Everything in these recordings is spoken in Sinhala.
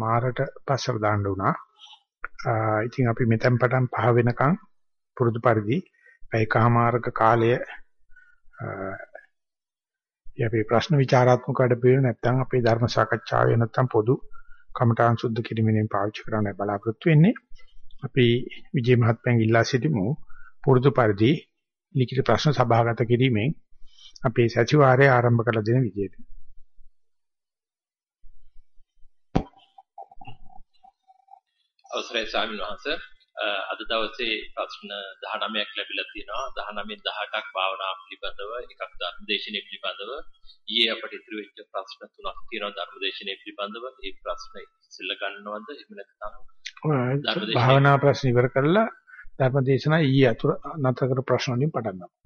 එකමාරට පස්සට දාන්න උනා. ඉතින් අපි මෙතෙන් පටන් පහ වෙනකන් පුරුදු පරිදි ඒකමාරක කාලය යපි ප්‍රශ්න විචාරාත්මක වැඩ පිළිවෙල නැත්නම් අපේ ධර්ම සාකච්ඡාවේ නැත්නම් පොදු කමඨාන් සුද්ධ කිරීමෙන් පාවිච්චි කරන්න බලාපොරොත්තු වෙන්නේ. අපි විජේ මහත්මයන් ඉල්ලා සිටිමු පුරුදු පරිදි ලිඛිත ප්‍රශ්න සභාගත කිරීමෙන් අපේ සතිವಾರය ආරම්භ කළ දෙන විදියට. අවසරයි ස්වාමීන් වහන්සේ. අද දවසේ ප්‍රශ්න 19ක් ලැබිලා තියෙනවා. 19න් 18ක් භාවනා පිළිබඳව එකක් ධර්මදේශනයේ පිළිබඳව. ඊයේ අපිට ඉතුරු වෙච්ච ප්‍රශ්න තුනක් තියෙනවා ධර්මදේශනයේ පිළිබඳව. ඒ ප්‍රශ්න ඉස්සෙල්ල ගන්නවද? එහෙම නැත්නම් භාවනා ප්‍රශ්න ඉවර කරලා ධර්මදේශනා ඊයේ අතුර නතර කර ප්‍රශ්න වලින් පටන් ගමු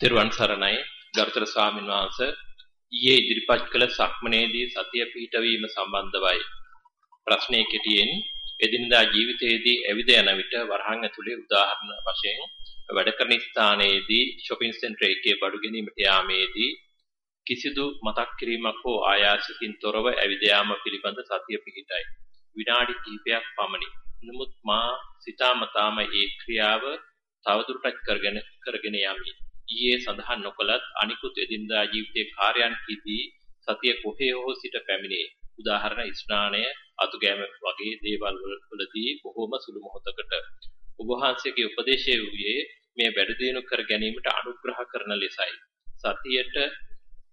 තෙරුවන් සරණයි. ගරුතර ස්වාමීන් වහන්සේ ඊයේ ඉදිරිපත් කළ සක්මනේදී සතිය පිහිටවීම සම්බන්ධවයි. ප්‍රශ්නයේ කෙටියෙන් එදිනදා ජීවිතයේදී ඇවිද යන විට වරහන් ඇතුලේ උදාහරණ වශයෙන් වැඩ කරන ස්ථානයේදී shopping center එකේ බඩු ගැනීමට යාමේදී කිසිදු මතක් කිරීමක් හෝ ආයාසකින් තොරව ඇවිද යාම පිළිබඳ සතිය පිහිටයි. විනාඩි කිහිපයක් පමණි. නමුත් මා සිතාමතාම ඒ ක්‍රියාව තවදුරටත් කරගෙන කරගෙන යමි. ඊයේ සඳහන් නොකලත් අනිකුත් එදිනදා ජීවිතයේ කාර්යයන්හිදී සතිය කොහේ හෝ සිට පැමිණේ. උදාහරණ ස්නානය, අතුගෑම වගේ දේවල් වලදී බොහෝම සුළු මොහොතකට ඔබ වහන්සේගේ උපදේශය වූයේ මේ වැඩ දියුණු කර ගැනීමට අනුග්‍රහ කරන ලෙසයි. සතියට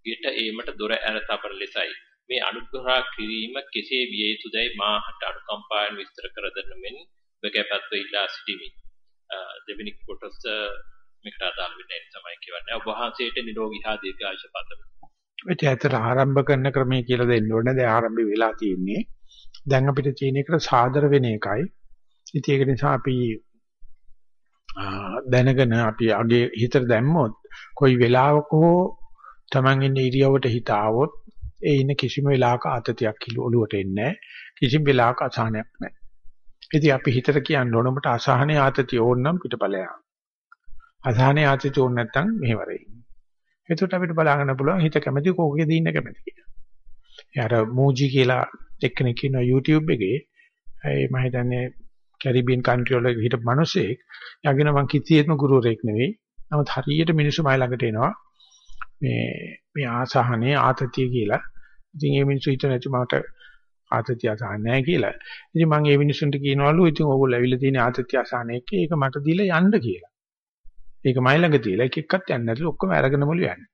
ඊට ඒමට දොර ඇර තබන ලෙසයි. මේ අනුග්‍රහ කිරීම කෙසේ විය යුතුදයි මාහට අනුකම්පාවෙන් විස්තර කර දෙන්න මෙන් බගපත්ව ඉල්ලා සිටිමි. දෙවෙනි කොටස මේකට අදාළ වෙන්නේ තමයි කියවන්නේ. ඔබ වහන්සේට නිරෝගී හා දීර්ඝායුෂ පතමි. ඒක ඇත්තට ආරම්භ කරන ක්‍රමය කියලා දෙන්න ඕනේ. දැන් ආරම්භ වෙලා තියෙන්නේ. දැන් අපිට තියෙන එකට සාදර වෙන එකයි. ඉතින් ඒක නිසා අපි දැනගෙන අපි අගේ හිතට දැම්මොත් කොයි වෙලාවක හෝ Taman ඉන්න ඉරියවට හිත ආවොත් ඒ ඉන්න කිසිම වෙලාවක ආතතියක් ඔලුවට එන්නේ නැහැ. කිසිම වෙලාවක අසහනයක් නැහැ. ඉතින් අපි හිතට කියන්න ඕන ඔබට අසහනේ ආතතිය ඕන නම් පිටපලයක්. අසහනේ ආතතිය ඕන නැත්නම් මෙහෙවරේ. එතකොට අපිට බලාගන්න පුළුවන් හිත කැමති කෝකේද ඉන්න කැමති කියලා. යාර මූජි කියලා එක්කෙනෙක් ඉන්නවා YouTube එකේ. ඒ මම හිතන්නේ කැරිබියන් කන්ට්‍රි වල හිටපු මිනිස්සෙක්. යගෙන මං කිසියෙත්ම ගුරුවරයෙක් නෙවෙයි. නමුත් හරියට මිනිස්සු මයි ළඟට එනවා. මේ මේ ආසහනේ ආතතිය කියලා. ඉතින් ඒ මිනිස්සු හිතන ඇති මට ආතතිය අසහන නැහැ කියලා. ඉතින් මම ඒ මිනිස්සුන්ට කියනවලු ඉතින් ඕගොල්ලෝ ඇවිල්ලා තියෙන ආතතිය අසහන එක්ක ඒක මට දීලා යන්න කියලා. ඒක මයි ළඟ තියලා එක එක්කත් යන්නේ නැතුළු ඔක්කොම අරගෙන මුළු යන්නේ.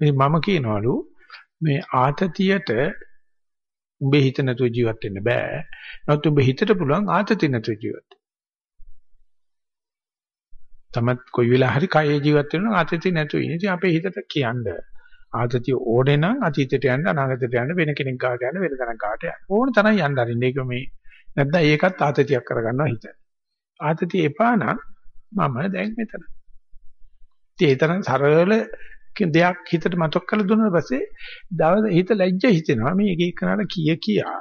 ඉතින් මම කියනවලු මේ ආතතියට උඹේ හිත නැතුව ජීවත් වෙන්න බෑ. නමුත් උඹේ හිතට පුළුවන් ආතතිය නැතුව ජීවත් වෙන්න. තමත් කොයි වෙලාව හරි කයේ ජීවත් වෙනවා ආතතිය නැතුව ඉන්නේ. ඉතින් අපේ හිතට කියන්නේ ආතතිය ඕනේ නම් අතීතයට යන්න අනාගතයට යන්න වෙන කෙනෙක් ගාට යන්න වෙන තැනක් ගාට යන්න. ඕන තරම් යන්න අරින්න. ඒක මේ නැත්නම් ඒකත් ආතතියක් කරගන්නවා හිත. ආතතිය එපා නම් මම දැන් මෙතන. ඒ තරම් සරල දෙයක් හිතට මතක් කරලා දුන්නා පස්සේ දවස හිත ලැජ්ජ හිතෙනවා. මේ එක එකනට කිය කියා.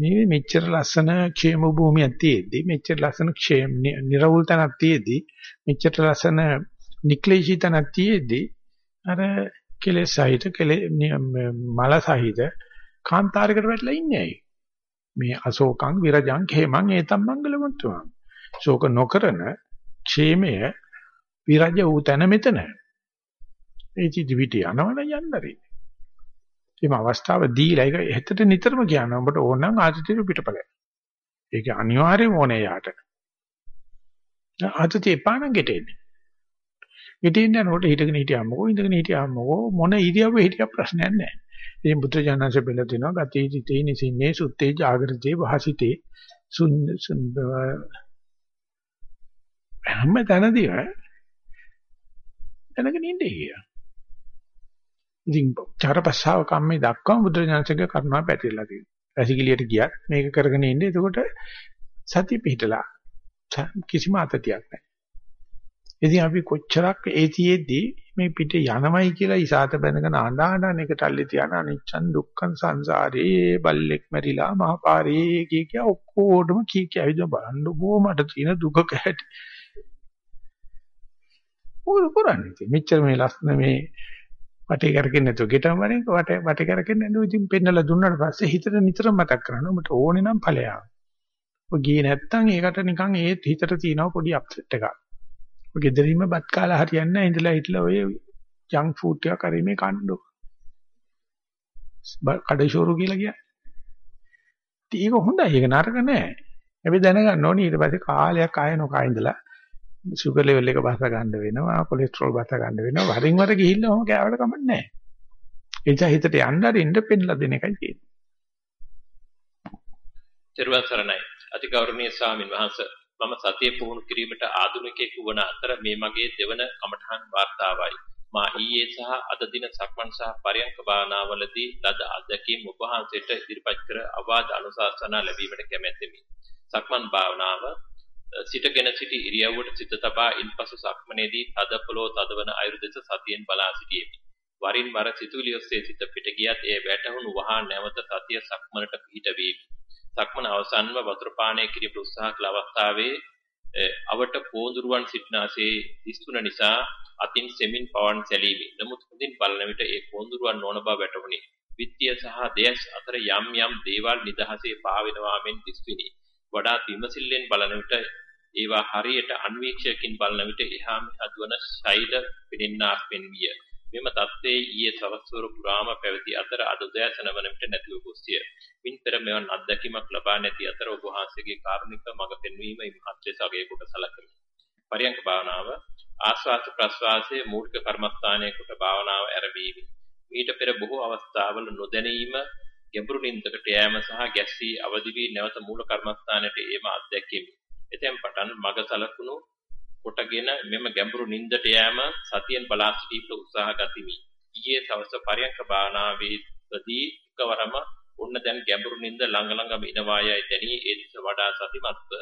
මේ මෙච්චර ලස්සන ക്ഷേම භූමියක් තියෙද්දි මෙච්චර ලස්සන ക്ഷേම නිර්වෘල් තනක් තියෙද්දි මෙච්චර ලස්සන නික්ලේශී තනක් තියෙද්දි අර කෙලෙස් සහිත කෙලෙ මල සහිත කාන්තාරයකට වැටලා ඉන්නේ ඇයි? මේ අශෝකං විරජං ඛේමං ඒතම් මංගලමුතුං ශෝක නොකරන ക്ഷേමය විරජ වූ තැන මෙතන. ඒ ජීවිත යනවනම් යන්න රේ මේ අවස්ථාව දීලා ඒක හෙටට නිතරම කියනවා ඔබට ඕන නම් ආදිතිය පිටපලයි ඒක අනිවාර්යයෙන්ම ඕනේ යාට. ආදිතිය එපා නම් ගෙටෙන්නේ ඉතින් යනකොට හිටගෙන හිටියාමකෝ ඉඳගෙන හිටියාමකෝ මොන ඉරියව්වේ හිටියා ප්‍රශ්නයක් නැහැ. ඉතින් බුද්ධ ඥානසේ බෙල දෙනවා ගතේ සිතේ නිසින්නේ සුත්තේ ජාගරතේ වහසිතේ සුන් සුන් හැම තැනදීම දැනගෙන ඉන්නේ කියලා. ඉතින් චාරපස්සාව කම්මේ දක්වම බුද්ධ ඥානසේ කරුණා පැතිරලා තියෙනවා. රසිකලියට ගියත් මේක කරගෙන ඉන්නේ එතකොට සතිය පිහිටලා කිසිම අතතියක් නැහැ. ඉතින් අපි කොච්චරක් ඒතියෙද්දී මේ පිට යනවයි කියලා ඉසాత බැනගෙන අඬාඬන එක තල්ලි තියන අනිච්චන් දුක්ඛන් සංසාරේ බල්ලෙක් මැරිලා මහපාරේ කිය කිය ඔක්කොටම කී කිය ඇවිද බලන්න බෝ මට තියෙන දුක කැටි. මොකද කරන්නේ? මෙච්චර මේ ලස්සන මේ වටේ කරගෙන නැතුව ගෙටම වරේ වටේ වටේ කරගෙන නැතුව ඉතින් පෙන්නලා දුන්නාට පස්සේ හිතට නිතරම මතක් කරනවා මට ඕනේ නම් ඵලයක්. ඔය ගියේ නැත්තම් ඒකට නිකන් ඒ හිතට තියෙනවා පොඩි අප්සෙට් එකක්. ඔය ගෙදරින්ම බත් කාලා හරියන්නේ නැහැ ඉඳලා හිටලා ඔය ජංක් ෆුඩ් ටික කරේ මේ කණ්ඩෝ. කඩේශෝරු කියලා කියන්නේ. ඒක හොඳයි ඒක නරක නෑ. අපි දැනගන්න ඕනේ ඊට පස්සේ කාලයක් ආය නොකා ඉඳලා සුගර් ලෙවල් එක බස ගන්න වෙනවා කොලෙස්ටරෝල් බස ගන්න වෙනවා වරින් වර ගිහිල්ලා ඔහොම කෑවට කමක් නැහැ. ඒ නිසා හිතට යන්න අරින්න පෙන්නලා දෙන එකයි තියෙන්නේ. ත්‍රිවන් සරණයි. අතිගෞරවනීය ස්වාමින් වහන්සේ මම සතිය පුහුණු කිරීමට ආධුනිකයෙකු වන අතර මේ මගේ දෙවන කමඨහන් වාර්තාවයි. මා ඊයේ සහ අද දින සක්මන් සහ පරයන්ක භාවනාවලදී ලද අධ්‍යක්ීම් ඔබ වහන්සේට ඉදිරිපත් කර අවවාද අනුශාසනා ලැබීමට කැමැත්තෙමි. සක්මන් භාවනාව සිටගෙන සිටි ඉරියව්වට සිත තබා ඉන්පසු සක්මනේදී තද පොළොව තදවන අයුරු දෙස සතියෙන් බලා සිටියෙමි. වරින් වර සිතුවිලි ඔස්සේ සිත පිට ගියත් ඒ වැටහුණු වහා නැවත සතිය සක්මනට පිහිට වීමි. සක්මන අවසන්ව වතුර පානය කිරීමට උත්සාහ කළ අවස්ථාවේ අවට පෝඳුරුවන් සිටනාසේ දිස්තුන නිසා අතින් සෙමින් පවන් සැලීමි. නමුත් හොඳින් බලන විට ඒ පෝඳුරුවන් නොවන බව වැටහුණි. විත්‍ය සහ දේශ අතර යම් යම් දේවල් නිදහසේ පාවෙනවා මෙන් දිස්විනි. වඩාත් විමසිල්ලෙන් බලන විට ඒවා හරියට අන්වීක්ෂයකින් බලන විට එහා මෙහා දුවන ශෛල පිනින්නාක් මෙන් විය. මෙම தත්ත්වයේ ඊයේ සවස්වර පුරාම පැවති අතර අද උදෑසන වන විට නැතිව ගොස්ය. මින් පෙර මෙවන් අත්දැකීමක් ලබා නැති අතර ඔබ වහන්සේගේ කාරුණික මඟ පෙන්වීම මහත් ලෙස අගය කොට සැලකමි. පරියංක භාවනාව ආස්වාද ප්‍රස්වාසයේ මූලික කර්මස්ථානයේ කොට භාවනාව ආරම්භීමි. මීට පෙර බොහෝ අවස්ථාවල නොදැනීම ගැඹුරු නින්දකට යෑම සහ ගැස්සී අවදි වී නැවත මූල කර්මස්ථානයට ඒම අත්දැකීමි. එතෙන් පටන් මග සලකුණු කොටගෙන මෙම ගැඹුරු නින්දට යෑම සතියෙන් බලා සිටීමට උත්සාහ ගතිමි. ඊයේ සවස පරයන්ක භාවනාවේදී එකවරම ඔන්න දැන් ගැඹුරු නින්ද ළඟ ළඟම ඉනවා යයි දැනී ඒ දෙස වඩා සතිමත්ව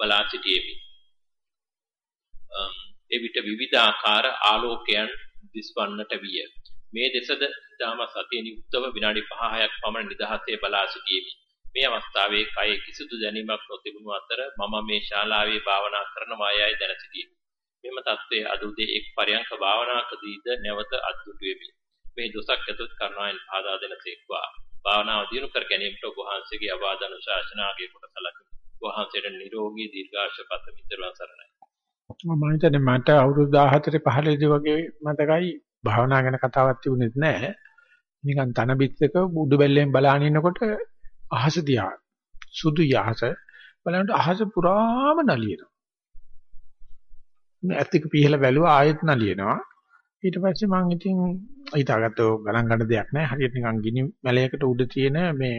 බලා සිටියෙමි. එවිට විවිධ ආකාර ආලෝකයන් දිස්වන්නට විය. මේ දෙසද ඊටම සතියෙන් යුක්තව විනාඩි 5-6ක් පමණ නිදහසේ බලා සිටියෙමි. මේ අවස්ථාවේ කය කිසිදු දැනීමක් නොතිබුණු අතර මම මේ ශාලාවේ භාවනා කරනවායයි දැන සිටියෙමි. මෙම தත්ත්වයේ අදුදේ එක් පරයන්ක භාවනාකදීද නැවත අද්දුටු වෙමි. මේ දොසක් ඇතොත් කරුණාවෙන් පාදා දෙනසේක්වා. භාවනාව දියුණු කර ගැනීමට ඔබ වහන්සේගේ අවවාදන ශාසනාගේ කොට සලකමි. වහන්සේට නිරෝගී දීර්ඝාෂ පත මිතරවන් සරණයි. මම හිතන්නේ මට අවුරුදු 14 15 වගේ මතකයි භාවනා ගැන කතාවක් තිබුණෙත් නැහැ. නිකන් තන බිත්තක උඩු බැල්ලෙන් බලාගෙන ඉන්නකොට අහස දිහා සුදු යහස බලනකොට අහස පුරාම නලියනවා. ඇත්තක පිහලා බැලුවා ආයෙත් නලියනවා. ඊට පස්සේ මම ඉතින් හිතාගත්තෝ ගණන් ගන්න දෙයක් නැහැ. හරියට නිකන් ගිනි මැලයකට උඩ තියෙන මේ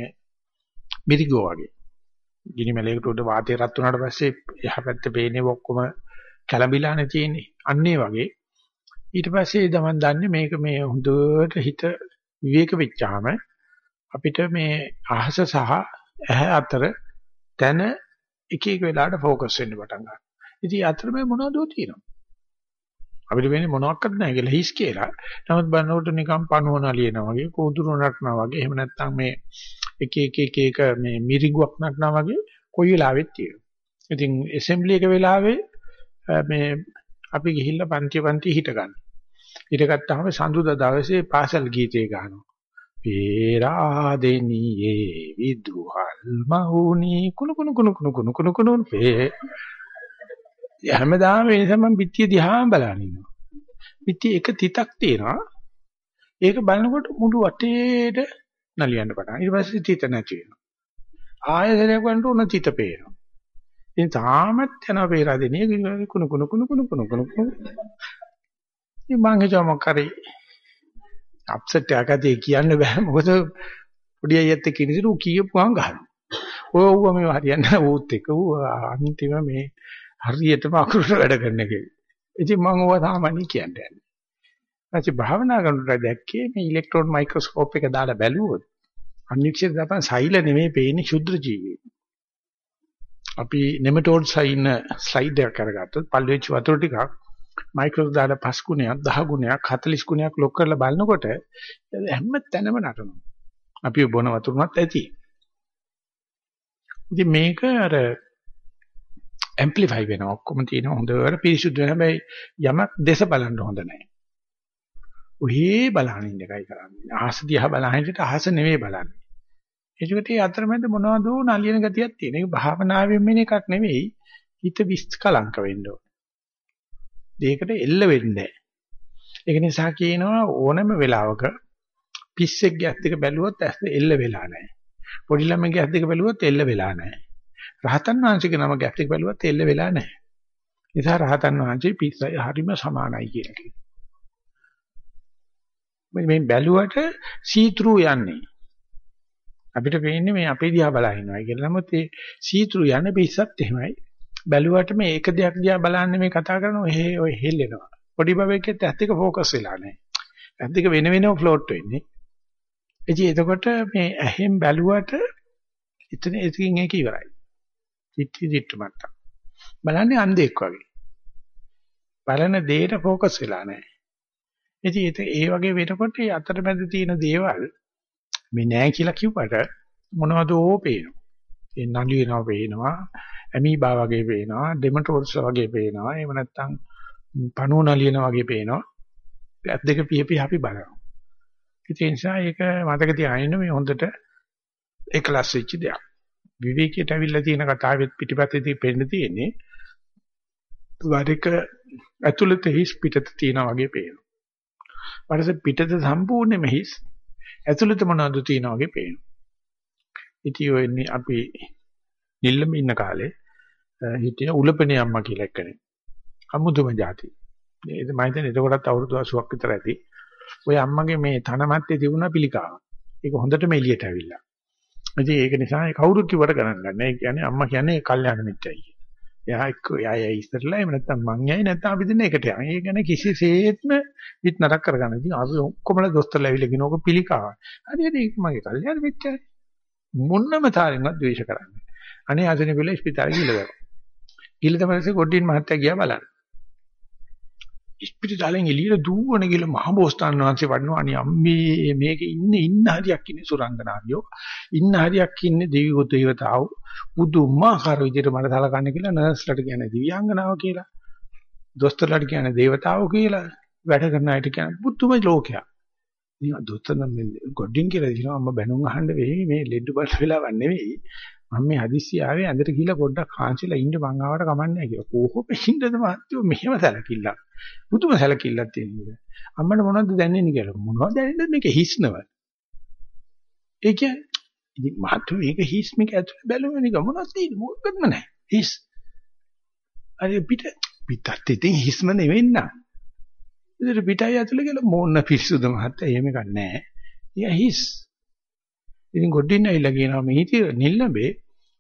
මිරිගෝ වගේ. ගිනි මැලයකට උඩ වාතය රත් වුණාට පස්සේ එහා පැත්තේ පේන්නේ ඔක්කොම කැළඹිලානේ තියෙන්නේ. අන්න ඒ වගේ ඊට පස්සේ තමන් දන්නේ මේක මේ හොඳට හිත විවේක වෙච්චාම අපිට මේ අහස සහ ඇහැ අතර තන එක එක වෙලාවට ફોකස් වෙන්න පටන් ගන්නවා. ඉතින් අතර මේ මොනවදෝ තියෙනවා. අපිට වෙන්නේ මොනවත් නැහැ කියලා හිස් කියලා. නමුත් බලනකොට නිකන් පණුවන ලියනවා වගේ, කෝදුරු නටනවා වගේ, එහෙම නැත්නම් මේ එක එක එක එක මේ මිරිගුවක් නටනවා වගේ කොයි වෙලාවෙත් තියෙනවා. ඉතින් ඇසෙම්බලි එක වෙලාවේ මේ අපි ගිහිල්ලා පන්ති පන්ති හිට ගන්න. හිට ගත්තාම සඳුදා දවසේ පාසල් ගීතේ ගහනවා. පේරාදෙනියේ විදුහල් මහුනි කුණු කුණු කුණු කුණු කුණු කුණු කුණු පේ හැමදාම ඒ නිසා මම පිටිය දිහා බලන ඉන්නවා. පිටිය එක තිතක් තියෙනවා. ඒක බලනකොට මුළු වටේට නලියන්න පටන්. ඊට පස්සේ තිත නැති වෙනවා. ආයෙසරයක් වන්ට උන තිත පේනවා. ඉතින් තාමත් යනවා පේරාදෙනිය කුණු කුණු කුණු කුණු කුණු කුණු කුණු. ඉතින් මං හිතුවා මොකරි අප්සෙට් එකක් ඇති කියන්න බෑ මොකද පොඩි අයියත් එක්ක ඉඳි ඌ කියපුවාම ගහනවා. ඔය ඌව මේ හරියන්නේ ඌත් එක්ක ඌ අන්තිම මේ හරියටම අකුරට වැඩ කරන එක. ඉතින් මම ඕවා සාමාන්‍ය කියන්නේ. ඊපස්සේ භාවනා කරනකොට දැක්කේ මේ ඉලෙක්ට්‍රෝන මයික්‍රොස්කෝප් එක දාලා බැලුවොත් අනික්ෂිත දපන් සෛල නෙමෙයි පේන්නේ ශුද්‍ර ජීවි. අපි නෙමටෝඩ්ස් ඉන්න ස්ලයිඩ් එකක් අරගත්තොත් පල්වෙච්ච වතුර ටිකක් මයික්‍රෝ දාලා 5 ගුණයක් 10 ගුණයක් 40 ගුණයක් ලොක් කරලා බලනකොට හැම තැනම නටනවා. අපි බොන වතුරමත් ඇති. ඉතින් මේක අර ඇම්ප්ලිෆයි වෙනවා. ඔක්කොම තියෙන හොඳට පිරිසුදු වෙන හැබැයි යමක් දේශ බලන්න හොඳ නැහැ. ඔහේ බලහන් ඉන්න එකයි කරන්නේ. අහස දිහා බලහන් ඉන්නට අහස නෙවෙයි බලන්නේ. ඒකට ඒ අතරමැද මොනවද නලියන ගතියක් තියෙන. ඒක භාවනාවෙන් මෙන එකක් නෙවෙයි. හිත විස්කලංක වෙන්න ඕන. දෙයකට එල්ල වෙන්නේ ඒක නිසා කියනවා ඕනම වෙලාවක පිස්සෙක්ගේ ඇස් දෙක බැලුවොත් ඇස් එල්ල වෙලා නැහැ. පොඩි ළමයිගේ ඇස් දෙක බැලුවොත් එල්ල වෙලා නැහැ. රහතන් වහන්සේගේ නම ගැස් දෙක බැලුවත් එල්ල වෙලා නැහැ. නිසා රහතන් වහන්සේ පිස්සයි හරිම සමානයි කියලා කියනවා. මේ බැලුවට සීත්‍රු යන්නේ. අපිට පේන්නේ මේ අපේ දිහා බලා ඉන්නවා කියලා. නමුත් ඒ සීත්‍රු යන්නේ පිස්සත් එහෙමයි. බැලුවට මේ එක දෙයක් දිහා බලන්නේ මේ කතා කරනවා ඔය ඔය හෙල්ලෙනවා. පොඩි බබෙක්ගෙත් ඇස් දෙක ફોකස් වෙලා නැහැ. ඇස් දෙක වෙන වෙනම ෆ්ලෝට් වෙන්නේ. එචි එතකොට මේ ඇහෙන් බැලුවට එතන එතකින් ඒක ඉවරයි. චිත්ති දිට්ඨ මට්ටම්. බලන්නේ අන්ධෙක් වගේ. බලන දෙයට ફોකස් වෙලා නැහැ. ඉතින් ඒ වගේ වෙනකොට අතරමැද තියෙන දේවල් මේ නෑ කියලා කිව්වට මොනවද ඕ පේනවා. ඒ නළු වෙනවා පේනවා. ඇමීබා වගේ පේනවා. ඩෙමටෝර්ස් වගේ පේනවා. එහෙම නැත්නම් පණුව නලියන වගේ පේනවා. ඇත් දෙක පියපි අපි බලනවා. ඒ නිසා ඒක මතක තියාගන්න මේ හොඳට එකලස් වෙච්ච දෙයක්. විවේකයට අවිල්ලා තියෙන කතාවෙත් පිටිපස්සේදී පෙන්න තියෙන්නේ වරික ඇතුළත හිස් පිටත තියෙනා වගේ පේනවා. ඊපස්සේ පිටත සම්පූර්ණයෙන්ම හිස් ඇතුළත මොනවද තියෙනා වගේ පේනවා. ඉතින් ඔය අපි නිල්ලම ඉන්න කාලේ හිටිය උලපනේ අම්මා කියලා එක්කනේ. අමුතුම જાති. ඒක මම හිතන්නේ එතකොටත් අවුරුදු 80ක් විතර ඇති. ඔය අම්මගේ මේ තන මැත්තේ තිබුණා පිළිකාව. ඒක හොඳටම එළියට ඇවිල්ලා. ඉතින් ඒක නිසා කවුරුත් කිව්වට ගණන් ගන්න. ඒ කියන්නේ අම්මා කියන්නේ කල්යාණ මිත්‍යයි. එයා එක්ක එයා එයා ඉස්සරලා එහෙම නැත්නම් මං යයි නැත්නම් අපි දෙන්න එකට යනවා. ඒ කියන්නේ කිසිසේත්ම විත් නරක කරගන්න. ඉතින් අපි ඔක්කොමලා දොස්තරලා ඇවිල්ලා කියනෝක පිළිකාව. හරියට ඒක මගේ කල්යාණ මිත්‍යයි. මොන්නම තාලෙන්වත් ද්වේෂ කරන්නේ. අනේ අසනේ පිළ ඉස්පිතාලේ ගිහලා දැම්මා. ගිහලා තමයි ගොඩින් මහත්තයා ගියා බලන්න. ඉස්පිරිතාලෙන් එළියට දුවන ගිල මහ බෝසතාණන් වහන්සේ වඩනවා. අනේ අම්මේ මේකේ ඉන්නේ ඉන්න හරියක් ඉන්නේ සුරංගනාවියෝ ඉන්න හරියක් ඉන්නේ දෙවියෝ දේවතාවෝ. බුදුමාහාර විදිහට මට සලකන්නේ කියලා නර්ස්ලට කියන්නේ දිව්‍යාංගනාව කියලා. දොස්තරලට කියන්නේ දේවතාවෝ කියලා. වැඩ කරන අයට කියන්නේ බුදුම ලෝකයක්. ඉතින් දොස්තර නම් ගොඩින් කියලා දිනවා. අම්ම බැනුම් අහන්න වෙයි මේ ලෙඩ බල වෙලාවක් නෙවෙයි. මම මේ හදිස්සිය ආවේ ඇඳට ගිහලා පොඩ්ඩක් කාංශිලා ඉන්න මං ආවට කමන්නේ කියලා. කොහොම හින්දද මහත්තයෝ මෙහෙම සැලකිල්ලක්. පුදුම සැලකිල්ලක් තියෙනවා. අම්මට මොනවද දැනෙන්නේ කියලා. මොනවද දැනෙන්නේ මේක හිස්නව. ඒ කියන්නේ ඉතින් මහත්තයෝ මේක හිස් මේක ඇතුලේ බැලුවා නික මොනවද තියෙන්නේ මොකක්ද නැහැ. හිස්. අර පිට පිටත් ඉතින් හිස්ම නෙවෙන්න. ඉතින් පිටයි ඇතුලේ කියලා මොන පිස්සුද මහත්තයා එහෙම එකක් නැහැ. ඊය හිස්. ඉතින් ගොඩින් ඇවිල්ලා කියනවා මේ නිල්ලඹේ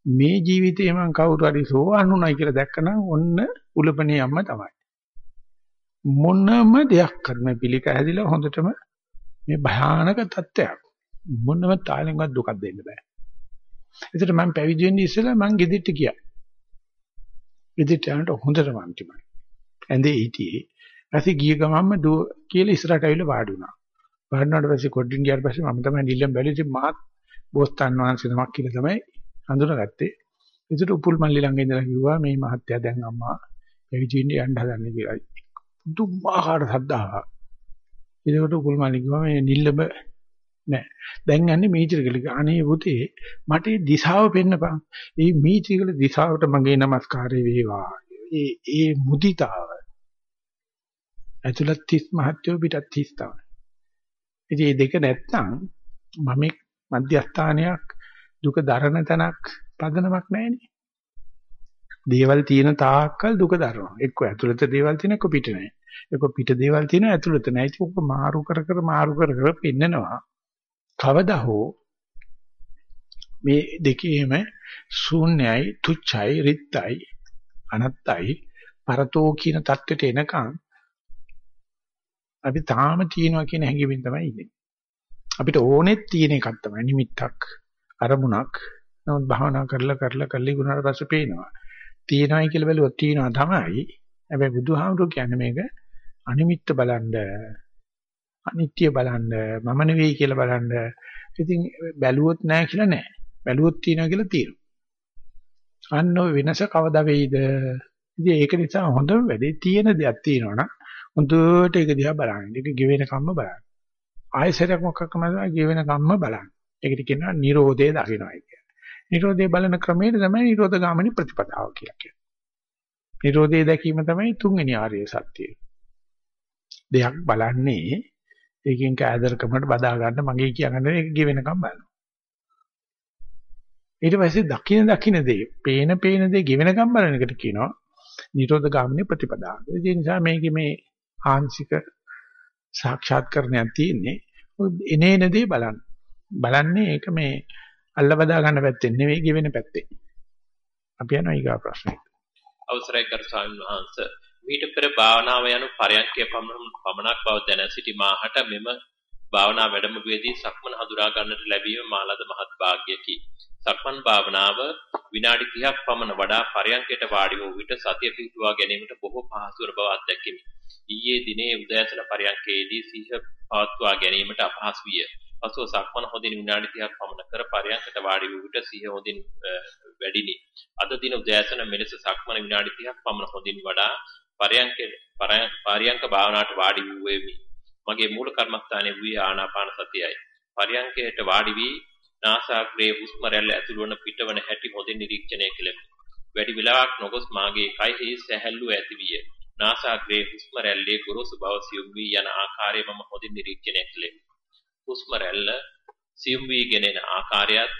මේ ජීවිතේ මං කවුරු හරි සෝවන් වුණයි කියලා දැක්කනම් ඔන්න උලපනේ අම්ම තමයි. මොනම දෙයක් කරන පිළික හැදිලා හොඳටම මේ භයානක තත්ත්වයක්. මොනම තාලෙන්වත් දුකක් දෙන්න බෑ. ඒකට මම පැවිදි වෙන්න ඉස්සෙල්ලා මං ගෙදිට ගියා. ගෙදිට යනට හොඳටම අන්තිමයි. ඇඳේ හිටියේ. ඊපස්සේ ගිය ගමන්ම දුව කියලා ඉස්සරහට ඇවිල්ලා වාඩි වුණා. වාඩි වුණාට පස්සේ කොඩින් ගියාට පස්සේ මම තමයි නිල්ලම් බැලුවේ ඉතින් මාත් බෝස්තන් වහන්සේ නමක් කියලා තමයි හඳුනාගත්තේ. ඒකට උපුල් මල්ලි ළඟ ඉඳලා කිව්වා මේ මහත්තයා දැන් අම්මා පැවිදි වෙන්න යන්න හදන්නේ කියලා. දුම්මාහාර සද්දාවක්. ඒකට උපුල් මල්ලි කිව්වා මේ නිල්ලබ නෑ. දැන් යන්නේ මීචිරගල. අනේ පුතේ මට ඒ දිශාව පෙන්නපන්. මේ මීචිරගල දිශාවට මගේ নমස්කාරය වේවා. ඒ ඒ මුදිතාව. ඇතුළත් 30 මහත්යෝ පිටත් 30 තමයි. ඉතින් මේ දෙක නැත්තම් මම මධ්‍යස්ථානයක් දුක දරන තැනක් පදනමක් නැහැනේ. දේවල් තියෙන තාක්කල් දුක දරනවා. එක්ක ඇතුළත දේවල් තියෙන එක්ක පිට නැහැ. එක්ක පිට දේවල් තියෙන ඇතුළත නැහැ. ඒක ඔක මාරු කර කර මාරු කර කර පෙන්නනවා. කවදා හෝ මේ දෙකේම ශූන්‍යයි, තුච්ඡයි, රිත්යි, අනත්තයි, පරතෝ කියන தත්වෙට එනකන් අපි තාම තියනවා කියන හැඟීමෙන් තමයි ඉන්නේ. අපිට ඕනෙත් තියෙන එකක් තමයි නිමිත්තක්. අරමුණක්. නමුත් භාවනා කරලා කරලා කරලා ඉුණාට පස්සේ පේනවා. තියෙනවයි කියලා බැලුවොත් තියෙනවා තමයි. හැබැයි බුදුහාමුදුරු කියන්නේ මේක අනිමිත්ත බලන්න අනිත්‍ය බලන්න මම නෙවෙයි කියලා බලන්න. ඉතින් බැලුවොත් නැහැ කියලා නැහැ. බැලුවොත් තියෙනවා කියලා තියෙනවා. අන්න ඔය වෙනස කවදා වෙයිද? ඉතින් ඒක නිසා හොඳම වැඩේ තියෙන දෙයක් තියෙනවනම් හොඳට ඒක දිහා බලන්න. ඒක ගෙවෙන කම්ම බලන්න. ආයෙසරයක් මොකක්ද මම ගෙවෙන කම්ම බලන්න. ඒකට කියනවා Nirodhe දකින්නයි කියන්නේ. Nirodhe බලන ක්‍රමයට තමයි Nirodha ගාමිනී ප්‍රතිපදාව කියලා කියන්නේ. Nirodhe දැකීම තමයි තුන්වෙනි ආර්ය සත්‍යය. දෙයක් බලන්නේ ඒකෙන් කෑදරකමකට බදා ගන්න මගේ කියන්නේ ඒක ගෙවෙනකම් බලනවා. ඊට පස්සේ දකින දකින දේ, පේන පේන දේ ගෙවෙනකම් බලන එකට කියනවා නිරෝධ ගාමිනී ප්‍රතිපදාව. ඒ නිසා මේකේ මේ ආංශික සාක්ෂාත් කරණයක් තියෙන්නේ එනේන දේ බලන්න. බලන්නේ ඒක මේ අල්ල බදා ගන්න පැත්තෙන් නෙවෙයි ගෙවෙන පැත්තෙන්. අපි යනවා ඊගා ප්‍රශ්නෙට. අවසරයි කර ස්වාමීන් වහන්සේ මීට පෙර භාවනාව යනු පරයන්කය පමණක් බව දැන සිටි මාහට මෙම භාවනා වැඩමුළුවේදී සක්මන හඳුනා ගන්නට ලැබීම මාලද මහත් වාග්යකි. සක්මන් භාවනාව විනාඩි 30ක් පමණ වඩා පරයන්කයට වාඩි වූ විට සතිය පිහිටුවා ගැනීමට බොහෝ පහසු වන බව අත්දැකිමි. ඊයේ දිනේ උදෑසන පරයන්කයේදී සිහිය පවත්වා ගැනීමට අපහසු විය. පසුව සක්මන හොඳින් විනාඩි 30ක් පමණ කර පරයන්කට වාඩි වූ විට සිහිය හොඳින් වැඩිනි. අද දින උදෑසන මෙලෙස සක්මන විනාඩි 30ක් පමණ හොඳින් වඩා පරයන්ක පරයන්ක භාවනාවට වාඩි වූෙමි. මගේ මූල කර්මස්ථානයේ වූ ආනාපාන සතියයි. පරයන්කයට වාඩි වී නාසාග්‍රයේ හුස්ම රැල්ල ඇතුළු වන පිටවන හැටි හොඳින් නිරීක්ෂණය කෙලෙමි. වැඩි වේලාවක් නොගොස් මාගේ කයෙහි සැහැල්ලුව ඇති විය. නාසාග්‍රයේ හුස්ම රැල්ලේ ගොරෝසු බව සියුම් වී යන ආකාරය මම හොඳින් නිරීක්ෂණය කෙලෙමි. හුස්ම රැල්ල සියුම් වී ගෙනෙන ආකාරයත්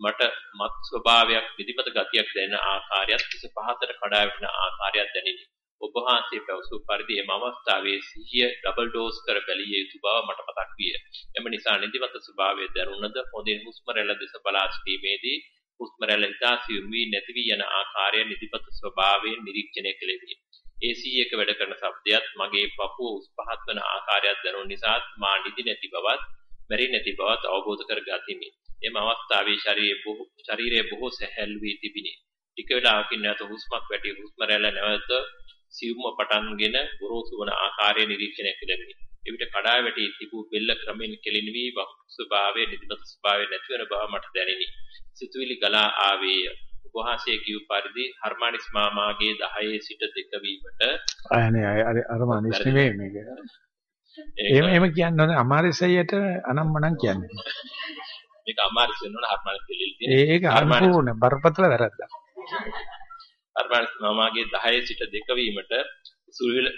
මට මත් ස්වභාවයක් විදිපත ගතියක් දැනෙන ආකාරයත් කිස පහතට කඩා වැටෙන ආකාරයක් දැනිනි. ඔබ වහන්සේ පැවසු පරිදි එම අවස්ථාවේ සිහිය ඩබල් ඩෝස් කර බැලිය යුතු බව මට මතක් විය. එම නිසා නිදිමත ස්වභාවය දරුණද හොඳින් හුස්ම රැල්ල දෙස බලා සිටීමේදී හුස්ම රැල්ල ඉතා සියුම් වී නැති වී යන ආකාරය නිදිමත ස්වභාවයෙන් නිරීක්ෂණය කෙලෙමි. AC එක වැඩ කරන ශබ්දයක් මගේ පපුව උස් පහත් වන ආකාරයක් දැනුන නිසා මා නිදි නැති බවත්, මැරි නැති බවත් අවබෝධ කර ගතිමි. එම අවස්ථාවේ ශරීරයේ බොහෝ ශරීරයේ බොහෝ සැහැල්ලු වී තිබිනි. ටික වේලාවකින් නැවත හුස්මක් වැටි හුස්ම රැල්ල නැවත සියුම්ව පටන්ගෙන ගොරෝසු වන ආකාරය නිරීක්ෂණය කෙළෙමි. එවිට කඩා වැටි තිබූ බෙල්ල ක්‍රමෙන් කෙලින් වී වක්තු ස්වභාවයේ නිදිමත ස්වභාවයේ නැති වෙන බව මට දැනිනි. සිතුවිලි ගලා ආවේය. උපහාසයේ කිව් පරිදි හර්මානිස් මාමාගේ 10 සිට 2 වීමට අනේ අර අර මානිස් නෙමෙයි මේක. එහෙම එහෙම කියන්නේ අමාරිසයට අනම්මනම් කියන්නේ. මේක අමාරිස වෙනවනේ හර්මානිස් දෙලිල් තියෙන. ඒක අනුපූර්ණ බරපතල වැරද්දක්. අර්මණස් මාමාගේ 10 සිට 2 වීමට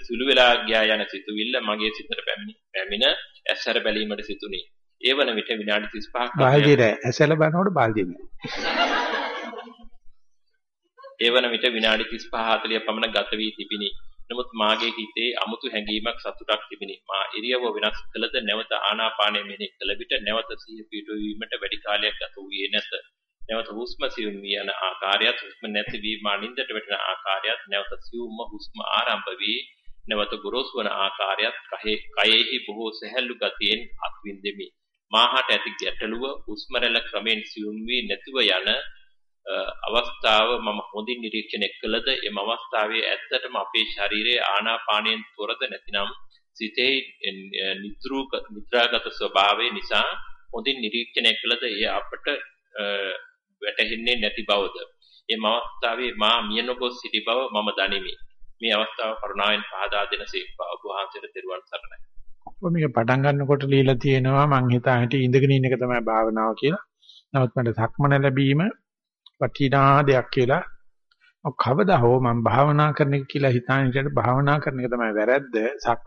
සුළු වෙලා ගියා යන සිතුවිල්ල මගේ සිතට පැමිණ පැමිණ ඇස්සර බැලීමට සිතුනි. ඒ වන විට විනාඩි 35ක් බාල්දිය නෑ. ඇසල බලනකොට බාල්දිය. ඒ වන විට විනාඩි 35 40 පමණ ගත වී තිබිනි. නමුත් මාගේ හිතේ අමුතු හැඟීමක් සතුටක් තිබිනි. මා ඉරියව්ව වෙනස් කළද නැවත ආනාපානය මෙනෙහි කළ විට නැවත සිහිය පිටවීමට වැඩි කාලයක් ගත වූයේ නැත. නැවත හුස්ම සියුම් වී යන ආකාරයත් හුස්ම නැති වී මානින්දට වැටෙන ආකාරයත් නැවත සියුම්ම හුස්ම ආරම්භ වී නැවත ගොරෝසු වන ආකාරයත් කයෙහි බොහෝ සැහැල්ලු ගතියෙන් අත්විඳෙමි. මාහට ඇති ගැටලුව හුස්ම රැල්ල ක්‍රමෙන් සියුම් වී නැතිව යන අවස්ථාව මම හොඳින් නිරීක්ෂණය කළද එම අවස්ථාවේ ඇත්තටම අපේ ශරීරයේ ආනාපානයෙන් තොරද නැතිනම් සිතේ නිද්‍රාගත ස්වභාවය නිසා හොඳින් නිරීක්ෂණය කළද එය අපට වැටහෙන්නේ නැති බවද එම අවස්ථාවේ මා මිය නොගොස් සිටි බව මම දනිමි. මේ අවස්ථාව කරුණාවෙන් පහදා දෙන සේක්වා ඔබ වහන්සේට තෙරුවන් සරණයි. ඔය මේක පටන් ගන්නකොට লীලා තියෙනවා මං හිතා හිටිය ඉඳගෙන ඉන්න එක තමයි භාවනාව කියලා. නමුත් මට සක්මන ලැබීම වටිනා දෙයක් කියලා කවදා හෝ මම භාවනා කරන එක කියලා හිතාන විදිහට භාවනා කරන එක තමයි වැරද්ද.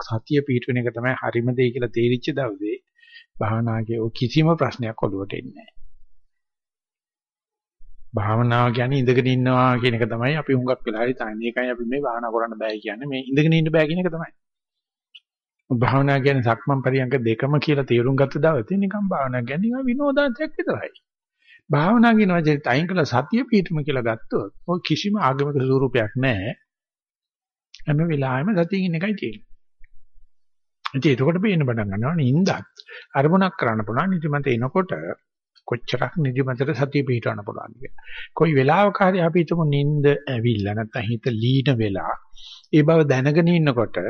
සතිය පිටවෙන එක තමයි හරිම දෙය කියලා තේරිච්ච දවසේ භාවනාවේ කිසිම ප්‍රශ්නයක් ඔළුවට එන්නේ නැහැ. භාවනාව කියන්නේ ඉඳගෙන ඉන්නවා කියන එක තමයි අපි හුඟක් වෙලා හිතන්නේ. ඒකයි අපි මේ භාවනා කරන්න බෑ කියන්නේ. මේ ඉඳගෙන ඉන්න බෑ කියන එක තමයි. භාවනා කියන්නේ සක්මන් පරියන්ක දෙකම කියලා තේරුම් ගත්ත දවසේ නිකන් භාවනා කියන්නේ නිකන් විනෝදාංශයක් විතරයි. භාවනා කියන වචනේ තයින් කළ සතිය පිටම කියලා ගත්තොත් ඔය කිසිම ආගමික ස්වරූපයක් නැහැ. හැම වෙලාවෙම සතියින් ඉන්න එකයි තියෙන්නේ. ඉතින් එතකොට පේන්න පටන් ගන්නවා නින්දත් අරමුණක් කරන්න පුළුවන්. ඉතින් මට එනකොට කොච්චරක් නිදිමතට සතිය පිටවන්න පුළුවන්ද කියලා. කොයි වෙලාවක හරි අපි හිතමු නිින්ද ඇවිල්ලා නැත්නම් හිත ලීන වෙලා ඒ බව දැනගෙන ඉන්නකොට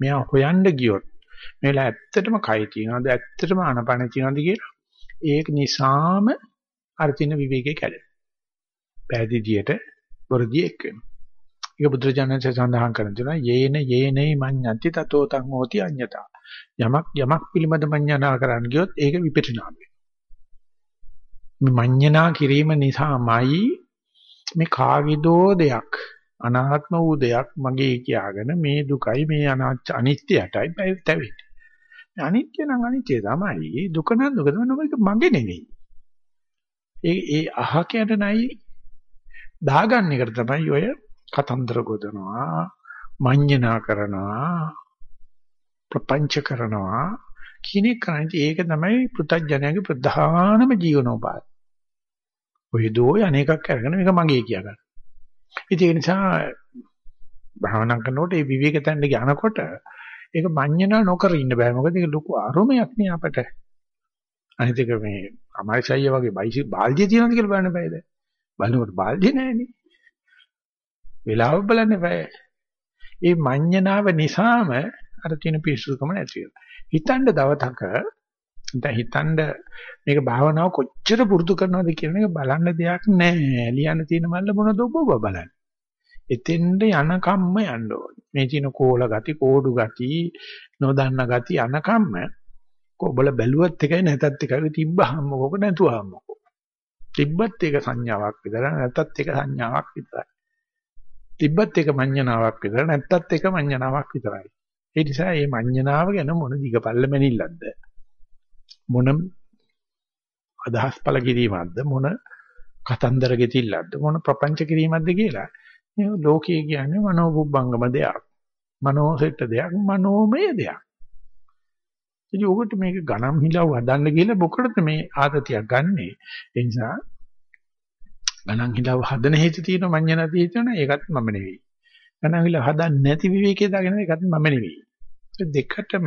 මෙයා හොයන්න ගියොත් මේලා ඇත්තටම කය තියනවාද ඇත්තටම අනපන තියනවාද කියලා ඒක නිසාම අර තින විවේකේ කැඩෙන. පැහැදිලියට වර්ධිය එක් වෙනවා. ඒක බුදුරජාණන්සේ සඳහන් කරන තුන යේන යේනේ මඤ්ඤන්ති තතෝ තං හෝති අඤ්ඤතා. යමක් යමක් පිළිමද මඤ්ඤණා කරන්න ගියොත් ඒක විපරිණාම වෙනවා. මඤ්ඤණා කිරීම නිසාමයි මේ කාගිදෝ දෙයක් අනාත්ම වූ දෙයක් මගේ කියාගෙන මේ දුකයි මේ අනිත්‍යයටයි තැවෙන්නේ. අනිත්‍ය නම් අනිත්‍ය තමයි. දුක නම් දුක තමයි මගේ නෙවෙයි. ඒ ඒ අහකයට නයි දාගන්න එකට තමයි ඔය කතන්දර ගොදනවා, මඤ්ඤණා කරනවා, ප්‍රපංච කරනවා කියන එක කරන්නේ ඒක තමයි පෘථග්ජනයාගේ ප්‍රධානම ජීවනෝපාය. ඔය දෝ අනේකක් අරගෙන මේක මගේ කියා ගන්න. ඉතින් ඒ නිසා භාවනා කරනකොට මේ විවේක තැන්න යනකොට ඒක මඤ්ඤණා නොකර ඉන්න බෑ. මොකද ඒක ලොකු අරුමයක් නේ අපට. අනිත් එක මේ අමාරිසයිය වගේ බයිසි බාල්දිය තියනවද කියලා බලන්න බෑද? බලනකොට බාල්දිය නැහැනේ. වෙලාව බලන්න බෑ. ඒ මඤ්ඤණාව නිසාම අර තියෙන පිස්සුකම නැති වෙනවා. හිතන්න දවතක දැන් හිතන්න මේක භාවනාව කොච්චර පුරුදු කරනවද කියන එක බලන්න දෙයක් නැහැ. ලියන්න තියෙන මල්ල මොනද ඔබ බලන්න. එතෙන්ද යන කම්ම යන්න ඕනේ. මේ තියෙන කෝල ගති, කෝඩු ගති, නොදන්න ගති යන කම්ම කොබල බැලුවත් එකයි නැතත් එකයි තිබ්බහම මොකක නැතුවම මොකෝ. තිබ්බත් ඒක සංඥාවක් විතරයි නැතත් ඒක සංඥාවක් විතරයි. තිබ්බත් ඒක මඤ්ඤණාවක් විතර නැත්තත් ඒක මඤ්ඤණාවක් විතරයි. ඒ නිසා මේ මඤ්ඤණාව ගැන මොන දිගපල්ල මැනිල්ලක්ද? මොන අදහස් පළ කිරීමක්ද? මොන කතන්දර ගෙතිල්ලක්ද? මොන ප්‍රපංච කිරීමක්ද කියලා. මේ ලෝකයේ කියන්නේ මනෝබුබ්බංගම දෙයක්. මනෝසෙට්ට දෙයක්, මනෝමය දෙයක්. ඉතින් ඔකට මේක ගණන් හිලව් හදන්න කියලා මොකටද මේ ආතතියක් ගන්නෙ? ඒ නිසා ගණන් හිලව හදන හේතු තියෙන මඤ්ඤණ තියෙන ඒකත් මම නෙවෙයි. ගණන් හිලව හදන්නේ නැති විවේකයේ දාගෙන ඒකත් මම නෙවෙයි. ඒ දෙකටම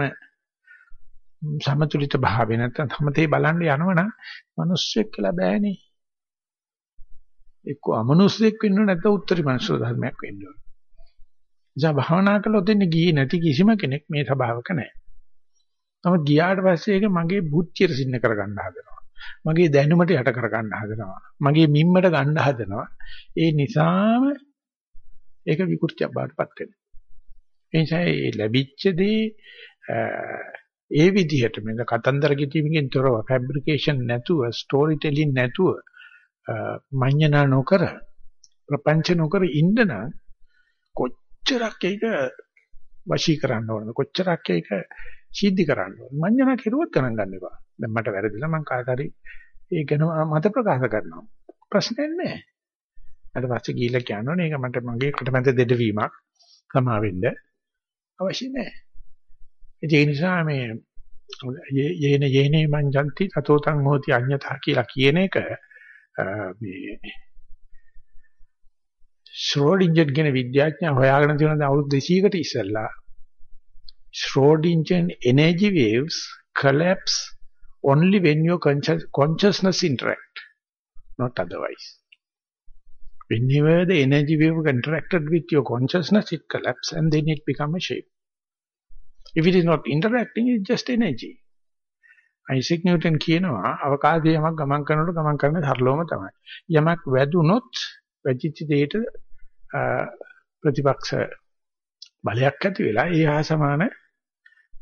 සමතුලිත භාවය නැත්නම් සමතේ බලන්න යනවනම් මිනිස්සෙක් කියලා බෑනේ. එක්ක අමනුස්සෙක් වෙන්න නැත්නම් උත්තරී මනුස්ස ධර්මයක් වෙන්න ඕන. ජා භාවනා කළොත් එන්නේ ගියේ නැති කිසිම කෙනෙක් මේ ස්වභාවක නැහැ. නමුත් ගියාට පස්සේ ඒක මගේ බුද්ධියට සින්න කරගන්න හදනවා. මගේ දැනුමට යට කර ගන්න හදනවා. මගේ මිම්මට ගන්න හදනවා. ඒ නිසාම ඒක විකෘතියක් බාටපත් වෙනවා. ඒ නිසා ඒ ලැබිච්ච දේ ඒ විදිහට මේක කතන්දර කිරීමකින් තොරව ෆැබ්‍රිකේෂන් නැතුව ස්ටෝරි ටෙලිං නැතුව මඤ්ඤණා නොකර ප්‍රපංච නොකර ඉන්න නම් කොච්චරක් ඒක වශී කරන්න ඕනද කොච්චරක් ඒක සිද්ධි කරන්න ඕනද මඤ්ඤණා කෙරුවත් ගණන් ගන්න එපා දැන් මට වැරදිලා මම කාට හරි ඒ ගැන මත ප්‍රකාශ කරනවා. ප්‍රශ්නයක් නැහැ. ඊට පස්සේ ගිහිල්ලා කියනවනේ ඒක මට මගේ කටමැද දෙඩවීමක් සමා වෙන්න අවශ්‍ය නැහැ. ඒ නිසා මේ යේන යේනේ මංජන්ති තතෝතං හෝති අඤ්ඤතා කියලා කියන එක මේ ශ්‍රෝඩින්ජර් කියන විද්‍යාඥයා හොයාගෙන තියෙන අවුරුදු 200කට ඉස්සෙල්ලා Schrodinger energy waves collapse only when your consciousness interact, not otherwise. Whenever the energy wave interacted with your consciousness, it collapses and then it becomes a shape. If it is not interacting, it's just energy. Isaac Newton කියනවා අවකාශයේ යමක් ගමන් කරනකොට ගමන් කරන සරලවම තමයි. යමක් වැදුනොත් වැදිච්ච දෙයට ප්‍රතිපක්ෂ බලයක් ඇති වෙලා ඒ හා සමාන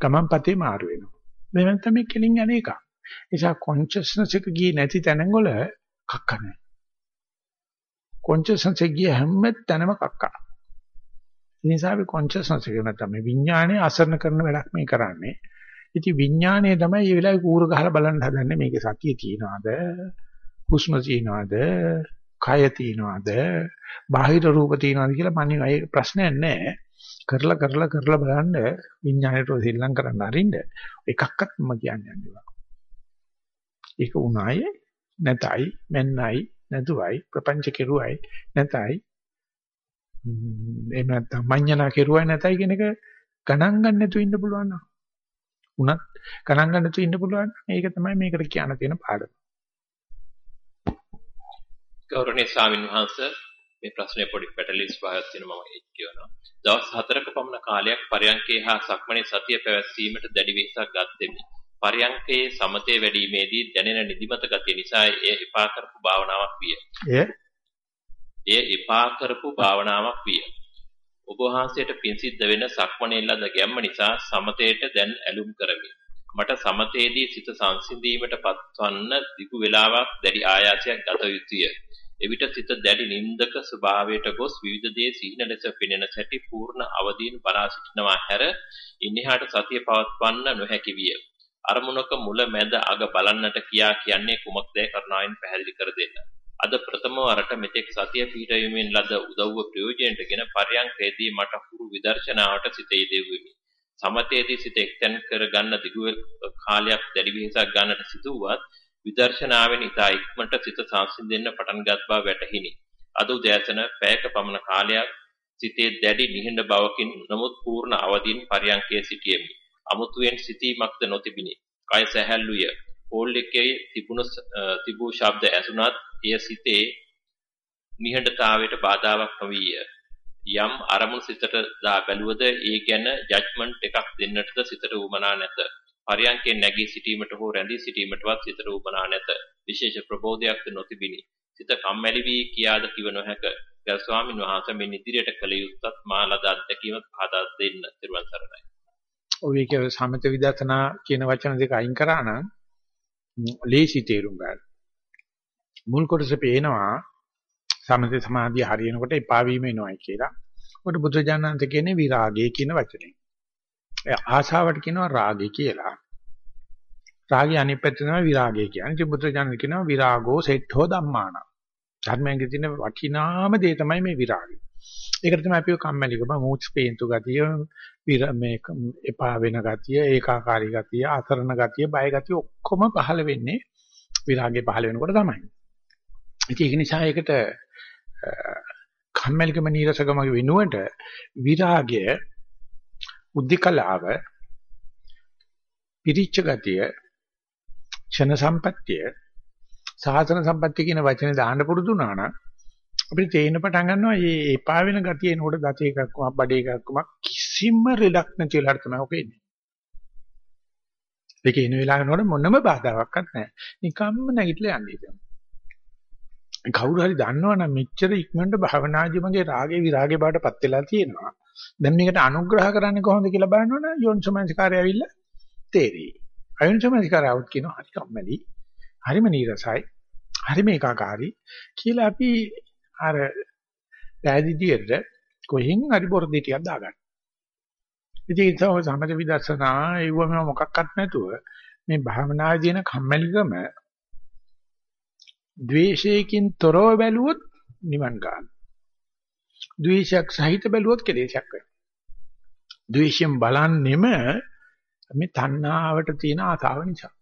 ගමන්පතේ මාරු වෙනවා. මේ නැත්නම් මේ කෙලින් යන එකක්. නිසා කොන්ෂස්නස් එක ගියේ නැති තැන වල කක්ක නැහැ. කොන්ෂස්නස් එක ගිය හැම තැනම කක්කා. ඒ නිසා අපි කොන්ෂස්නස් එක නැත්නම් මේ විඥානය අසරණ කරන වැඩක් මේ කරන්නේ. ඉතින් විඥානය තමයි මේ වෙලාවේ කූර ගහලා බලන්න හදන්නේ මේකේ සතිය තියනවාද? හුස්ම තියනවාද? කය තියනවාද? බාහිර රූප තියනවාද කියලා මන්නේ ඒ ප්‍රශ්නයක් නැහැ. කරලා කරලා කරලා බලන්න විඥාණයට සෙල්ලම් කරන්න අරින්න එකක්වත් මම කියන්නේ නැහැ. ඒක උනායි නැතයි මෙන්නයි නැතුවයි ප්‍රපංච කෙරුවයි නැතයි එහෙම නැත්නම් මඤ්ඤණා කෙරුවයි නැතයි කියන එක ගණන් ගන්න නැතුව ඉන්න පුළුවන් නම් උනත් ගණන් ගන්න නැතුව ඉන්න පුළුවන් මේක තමයි මේකට කියන්න තියෙන පාඩම ගෞරවනීය ස්වාමින් වහන්සේ මේ ප්‍රශ්නේ පොඩි පැටලී ස්වභාවයක් තියෙනවා මම ඒක කියනවා. දවස් 4ක පමණ කාලයක් පරයන්කේ හා සක්මණේ සතිය පැවැත්වීමට දැඩි වෙහසක් ගත්ෙමි. පරයන්කේ සමතේ වැඩිීමේදී දැනෙන නිදිමත ගතිය නිසා එය එපා කරපු භාවනාවක් විය. එය එය එපා කරපු භාවනාවක් විය. ඔබ වහන්සේට පින් සිද්ධ වෙන සක්මණේ ලද ගැම්ම නිසා සමතේට දැන් ඇලුම් කරමි. මට සමතේදී සිත සංසිඳීමට පත්වන්න දිගු වේලාවක් දැඩි ආයාසයක් ගත යුතුය. එවිට සිත දැඩි නින්දක ස්වභාවයට ගොස් විවිධ දේ සිහින ලෙස පෙනෙන සැටි පූර්ණ අවදීන් බලා සිටිනවා හැර ඉන්නහාට සතිය පවත්වන්න නොහැකි විය. අරමුණක මුල මැද අග බලන්නට කියා කියන්නේ කුමක්දයි කරුණාවෙන් පැහැදිලි කර දෙන්න. අද ප්‍රථම වරට මෙතෙක් සතිය පිහිටවීමෙන් ලද උදව්ව ප්‍රයෝජනටගෙන පරයන්කේදී මට හුරු විදර්ශනාවට සිත යෙදුවෙමි. සමතේදී සිත එක්තෙන් කර ගන්න දිගු කාලයක් දැඩි වෙහසක් ගන්නට සිදුවත් විදර්ශනාවෙන් ඉතා ඉක්මනට සිත සංසිඳෙන්න පටන් ගත් බව වැටහිනි. අද උදෑසන පැයක පමණ කාලයක් සිතේ දැඩි නිහඬ බවකින් නමුත් පූර්ණ අවදීන් පරයන්කේ සිටියෙමි. අමුතුවෙන් සිටීමක්ද නොතිබිනි. කය සැහැල්ලුය. හෝල් එකේ තිබුණු තිබූ ශබ්ද ඇසුණත් එය සිතේ නිහඬතාවයට බාධාවක් නොවිය. යම් අරමුණු සිතට දා බැලුවද ඒ ගැන ජජ්මන්ට් එකක් දෙන්නටද සිතට උමනා නැත. පරියන්කේ නැගී සිටීමට හෝ රැඳී සිටීමටවත් සිතට උමනා නැත. විශේෂ ප්‍රබෝධයක්ද නොතිබිනි. සිත කම්මැලි වී කියාද කිව නොහැක. ගල් ස්වාමීන් වහන්සේ මේ ඉදිරියට කළ යුත්තත් මාලද අත්දැකීම පහදා දෙන්න. ත්‍රිවන් සරණයි. ඔය කිය සමත විදර්ශනා කියන වචන දෙක අයින් කරා නම් ලේසි තේරුම් ගන්න. මුල් කොටස පේනවා සමත සමාධිය හරියනකොට එපා වීම එනවයි කියලා. උඩ බුදුජානන්ත කියන්නේ විරාගය කියන වචනේ. ආශාවට කියනවා රාගය කියලා. රාගය අනිත් පැත්ත තමයි විරාගය කියන්නේ. ඉතින් බුදුජානක කියනවා විරාගෝ සෙට්ඨෝ ධම්මාන. ධර්මයෙන් තියෙන වටිනාම දේ තමයි මේ විරාගය. ඒකට තමයි අපි කම්මැලිකම, මූඩ් ස්පේන්තු ගතිය, මේ එපා වෙන ගතිය, ඒකාකාරී ගතිය, අතරණ ගතිය, බය ගතිය ඔක්කොම පහළ වෙන්නේ විරාගය පහළ වෙනකොට තමයි. ඉතින් ඒක නිසා ඒකට කම්මැලිකම නීරසකම වෙනුවට විරාගය උද්දිකලාව පිරිච්ච ගතිය ක්ෂණ සම්පත්තිය සාසන සම්පත්තිය කියන වචනේ දාන්න පුරුදු වුණා නම් අපිට තේින්න පටන් ගන්නවා මේ එපා වෙන ගතිය එනකොට ගත එකක්ම බඩේ එකක්ම කිසිම රිලක් නැති වෙලාවට තමයි ඔක එන්නේ. ඒක එන වෙලාවනකොට මොනම බාධාවක්වත් නැහැ. නිකම්ම නැගිටලා යන්නේ ඉතින්. කවුරු හරි දන්නවනම් මෙච්චර ඉක්මනට භවනාදී මගේ රාගේ විරාගේ බාටපත් වෙලා තියෙනවා. දැන් මේකට අනුග්‍රහ කරන්නේ කොහොමද කියලා බලනවනම් යෝනිසමනසිකාරය ඇවිල්ලා තේරෙයි. අයෝනිසමනසිකාරය આવුත් කියනවා හරි කම්මැලි. හරිම නීරසයි. හරිම ඒකාකාරී කියලා අපි අර පෑදීදියට කොහෙන් හරි බොරදී ටිකක් දාගන්න. ඉතින් ඒක තමයි සමථ විදර්ශනා ඒවම මොකක්වත් නැතුව මේ භාවනාදී දෙන කම්මැලිකම ද්වේෂයකින් තොරව බැලුවොත් නිවන් ගන්න. ද්වේෂයක් සහිත බැලුවොත් කෙලෙසයක් වෙනවා. ද්වේෂයෙන් බලන්නෙම මේ තණ්හාවට තියෙන ආසාව නිසා.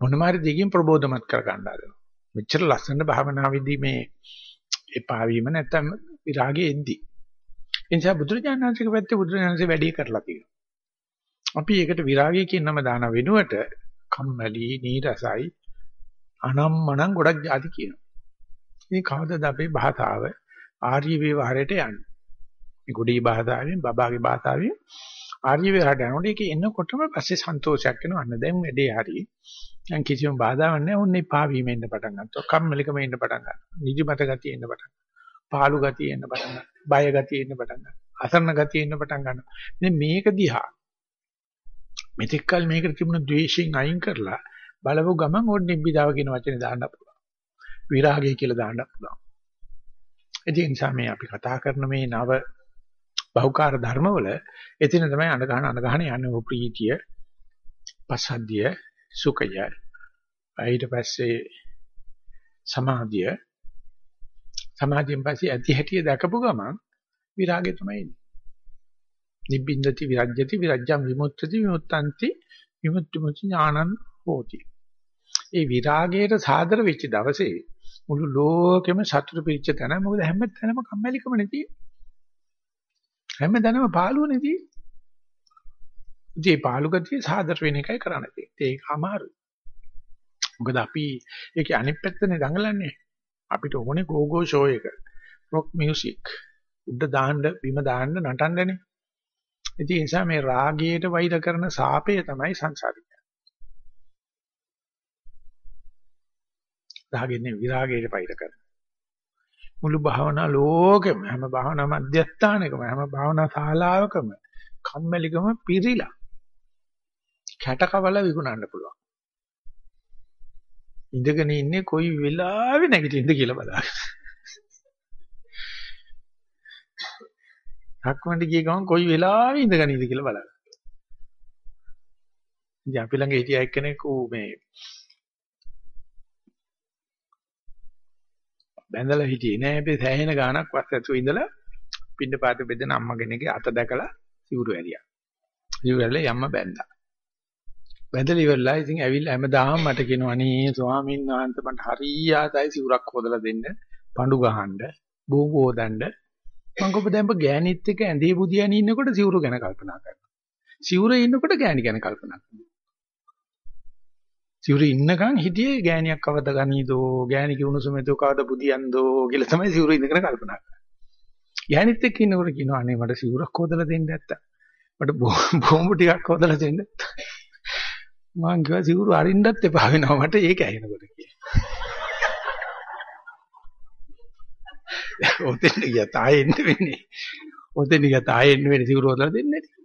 මොනම හරි දෙකින් ප්‍රබෝධමත් කර ගන්න හදනවා. මෙච්චර ලස්සන භාවනාවේදී මේ එපා වීම නැත්තම් විරාගයේ එද්දි. ඒ නිසා බුදුරජාණන්සේක පැත්තේ බුදුරජාණන්සේ වැඩි කරලා තියෙනවා. අපි ඒකට විරාගය කියන නම දාන වෙනුවට කම්මැලි, නීරසයි, අනම්මනම් ගොඩක් ಜಾති කියනවා. ඉතින් කවදද අපේ භාෂාව ආර්ය විවහරයට යන්නේ. මේ ගොඩී භාෂාවෙන් බබාගේ භාෂාවෙන් ආර්ය විවහරයට යනකොට ඒක එනකොටම පස්සේ සන්තෝෂයක් වෙනවා. අන්න දැන් වැඩේ හරි. දැන් කිසිම බාධාවක් නැහැ. ඔන්නේ පාවීම එන්න පටන් ගන්නවා. කම්මැලිකම එන්න පටන් ගන්නවා. නිදිමත ගතිය එන්න පටන් ගන්නවා. පාළු ගතිය එන්න පටන් ගන්නවා. බය ගතිය එන්න පටන් ගන්නවා. අසරණ ගතිය එන්න පටන් ගන්නවා. ඉතින් මේක දිහා මෙතෙක් කල මේකට තිබුණ ද්වේෂයෙන් අයින් කරලා බලපු ගමන් ඕන නිබ්බිදාව කියන වචනේ දාන්න පුළුවන්. විරාගය කියලා දාන්න පුළුවන්. ඒ නිසා මේ අපි කතා කරන මේ නව බහුකාර්ය ධර්මවල එතන තමයි අඳගහන අඳගහන යන්නේ ප්‍රීතිය, පසද්ධිය, සුඛය. ඊට පස්සේ සමාධිය. සමාධියෙන් පස්සේ ඇති හැටිය දැකපු ගමන් විරාගය තමයි එන්නේ. නිබ්බින්දති විරජ්‍යති විරජ්‍යම් විමුක්තති විමුක්තಂತಿ විමුක්ති මුචි ඥානං හෝති. ඒ විරාගයට සාදර වෙච්ච දවසේ මුළු ලෝකෙම සතුට පිරිච්ච තැන මොකද හැම තැනම කම්මැලිකම නැති හැම තැනම පාළුව නැති ඉතින් පාළු ගතිය සාදර වෙන එකයි කරන්න තියෙන්නේ ඒක අමාරුයි මොකද අපි ඒකේ අනිත් පැත්තනේ දඟලන්නේ අපිට ඕනේ ගෝගෝ ෂෝ එක. Rock music. උඩ දාන්න බිම දාන්න නටන්නනේ. ඉතින් ඒ නිසා මේ රාගයට වෛර කරන සාපය තමයි සංසාරික. රාගෙන්නේ විරාගයට වෛර කරන. මුළු භාවනා ලෝකෙම හැම භාවනා මධ්‍යස්ථානකම හැම භාවනා ශාලාවකම කම්මැලිකම පිරීලා කැටකවල විකුණන්න පුළුවන්. ඉඳගෙන ඉන්නේ කොයි වෙලාවෙ නැගිටින්ද කියලා බලන්න. රක්මන්ට ගිය ගමන් කොයි වෙලාවෙ ඉඳගෙන ඉඳ කියලා බලන්න. ඉතින් අපි ළඟ හිටිය එක්කෙනෙක් ඌ මේ බැඳලා හිටියේ නෑ අපි සෑහෙන ගාණක් වස් ඇතුළේ ඉඳලා පින්න පාත බෙදෙන අම්මා කෙනෙක්ගේ අත දැකලා සිවුරු ඇරියා. සිවුරු ඇරලා යම්ම බැඳා. බැඳලා ඉවරලා ඉතින් ඇවිල්ලා හැමදාම මට කියනවා අනේ ස්වාමීන් වහන්සේ මට හරිය ආසයි සිවුරක් හොදලා දෙන්න, පඳු ගහන්න, බෝඹ හොදන්න. මං කොහොමද දැන් ගෑනිත් එක්ක ඇඳේ බුදියානි ඉන්නකොට සිවුරු ගැන කල්පනා කරනවා. සිවුරේ ඉන්නකොට ගෑණි ගැන කල්පනා කරනවා. සිවුරේ ඉන්නකන් හිටියේ ගෑණියක් කවද ගනීදෝ, ගෑණි කිවුණුසුමෙතෝ කවද බුදියන්දෝ කියලා තමයි සිවුරේ ඉඳගෙන කල්පනා කරන්නේ. ගෑණිත් එක්ක ඉන්නකොට කියනවා අනේ මට සිවුරක් හොදලා දෙන්න නැත්තම්. මට බෝම්බ ටිකක් හොදලා දෙන්න. මං කිව්වා සිවුරු අරින්නත් එපා වෙනවා මට ඒක ඇහෙනකොට කියලා. ඔතෙන් ගියත් ආයෙන්න වෙන්නේ. ඔතෙන් ගියත් ආයෙන්න වෙන්නේ සිවුරු හොදලා දෙන්නේ නැති.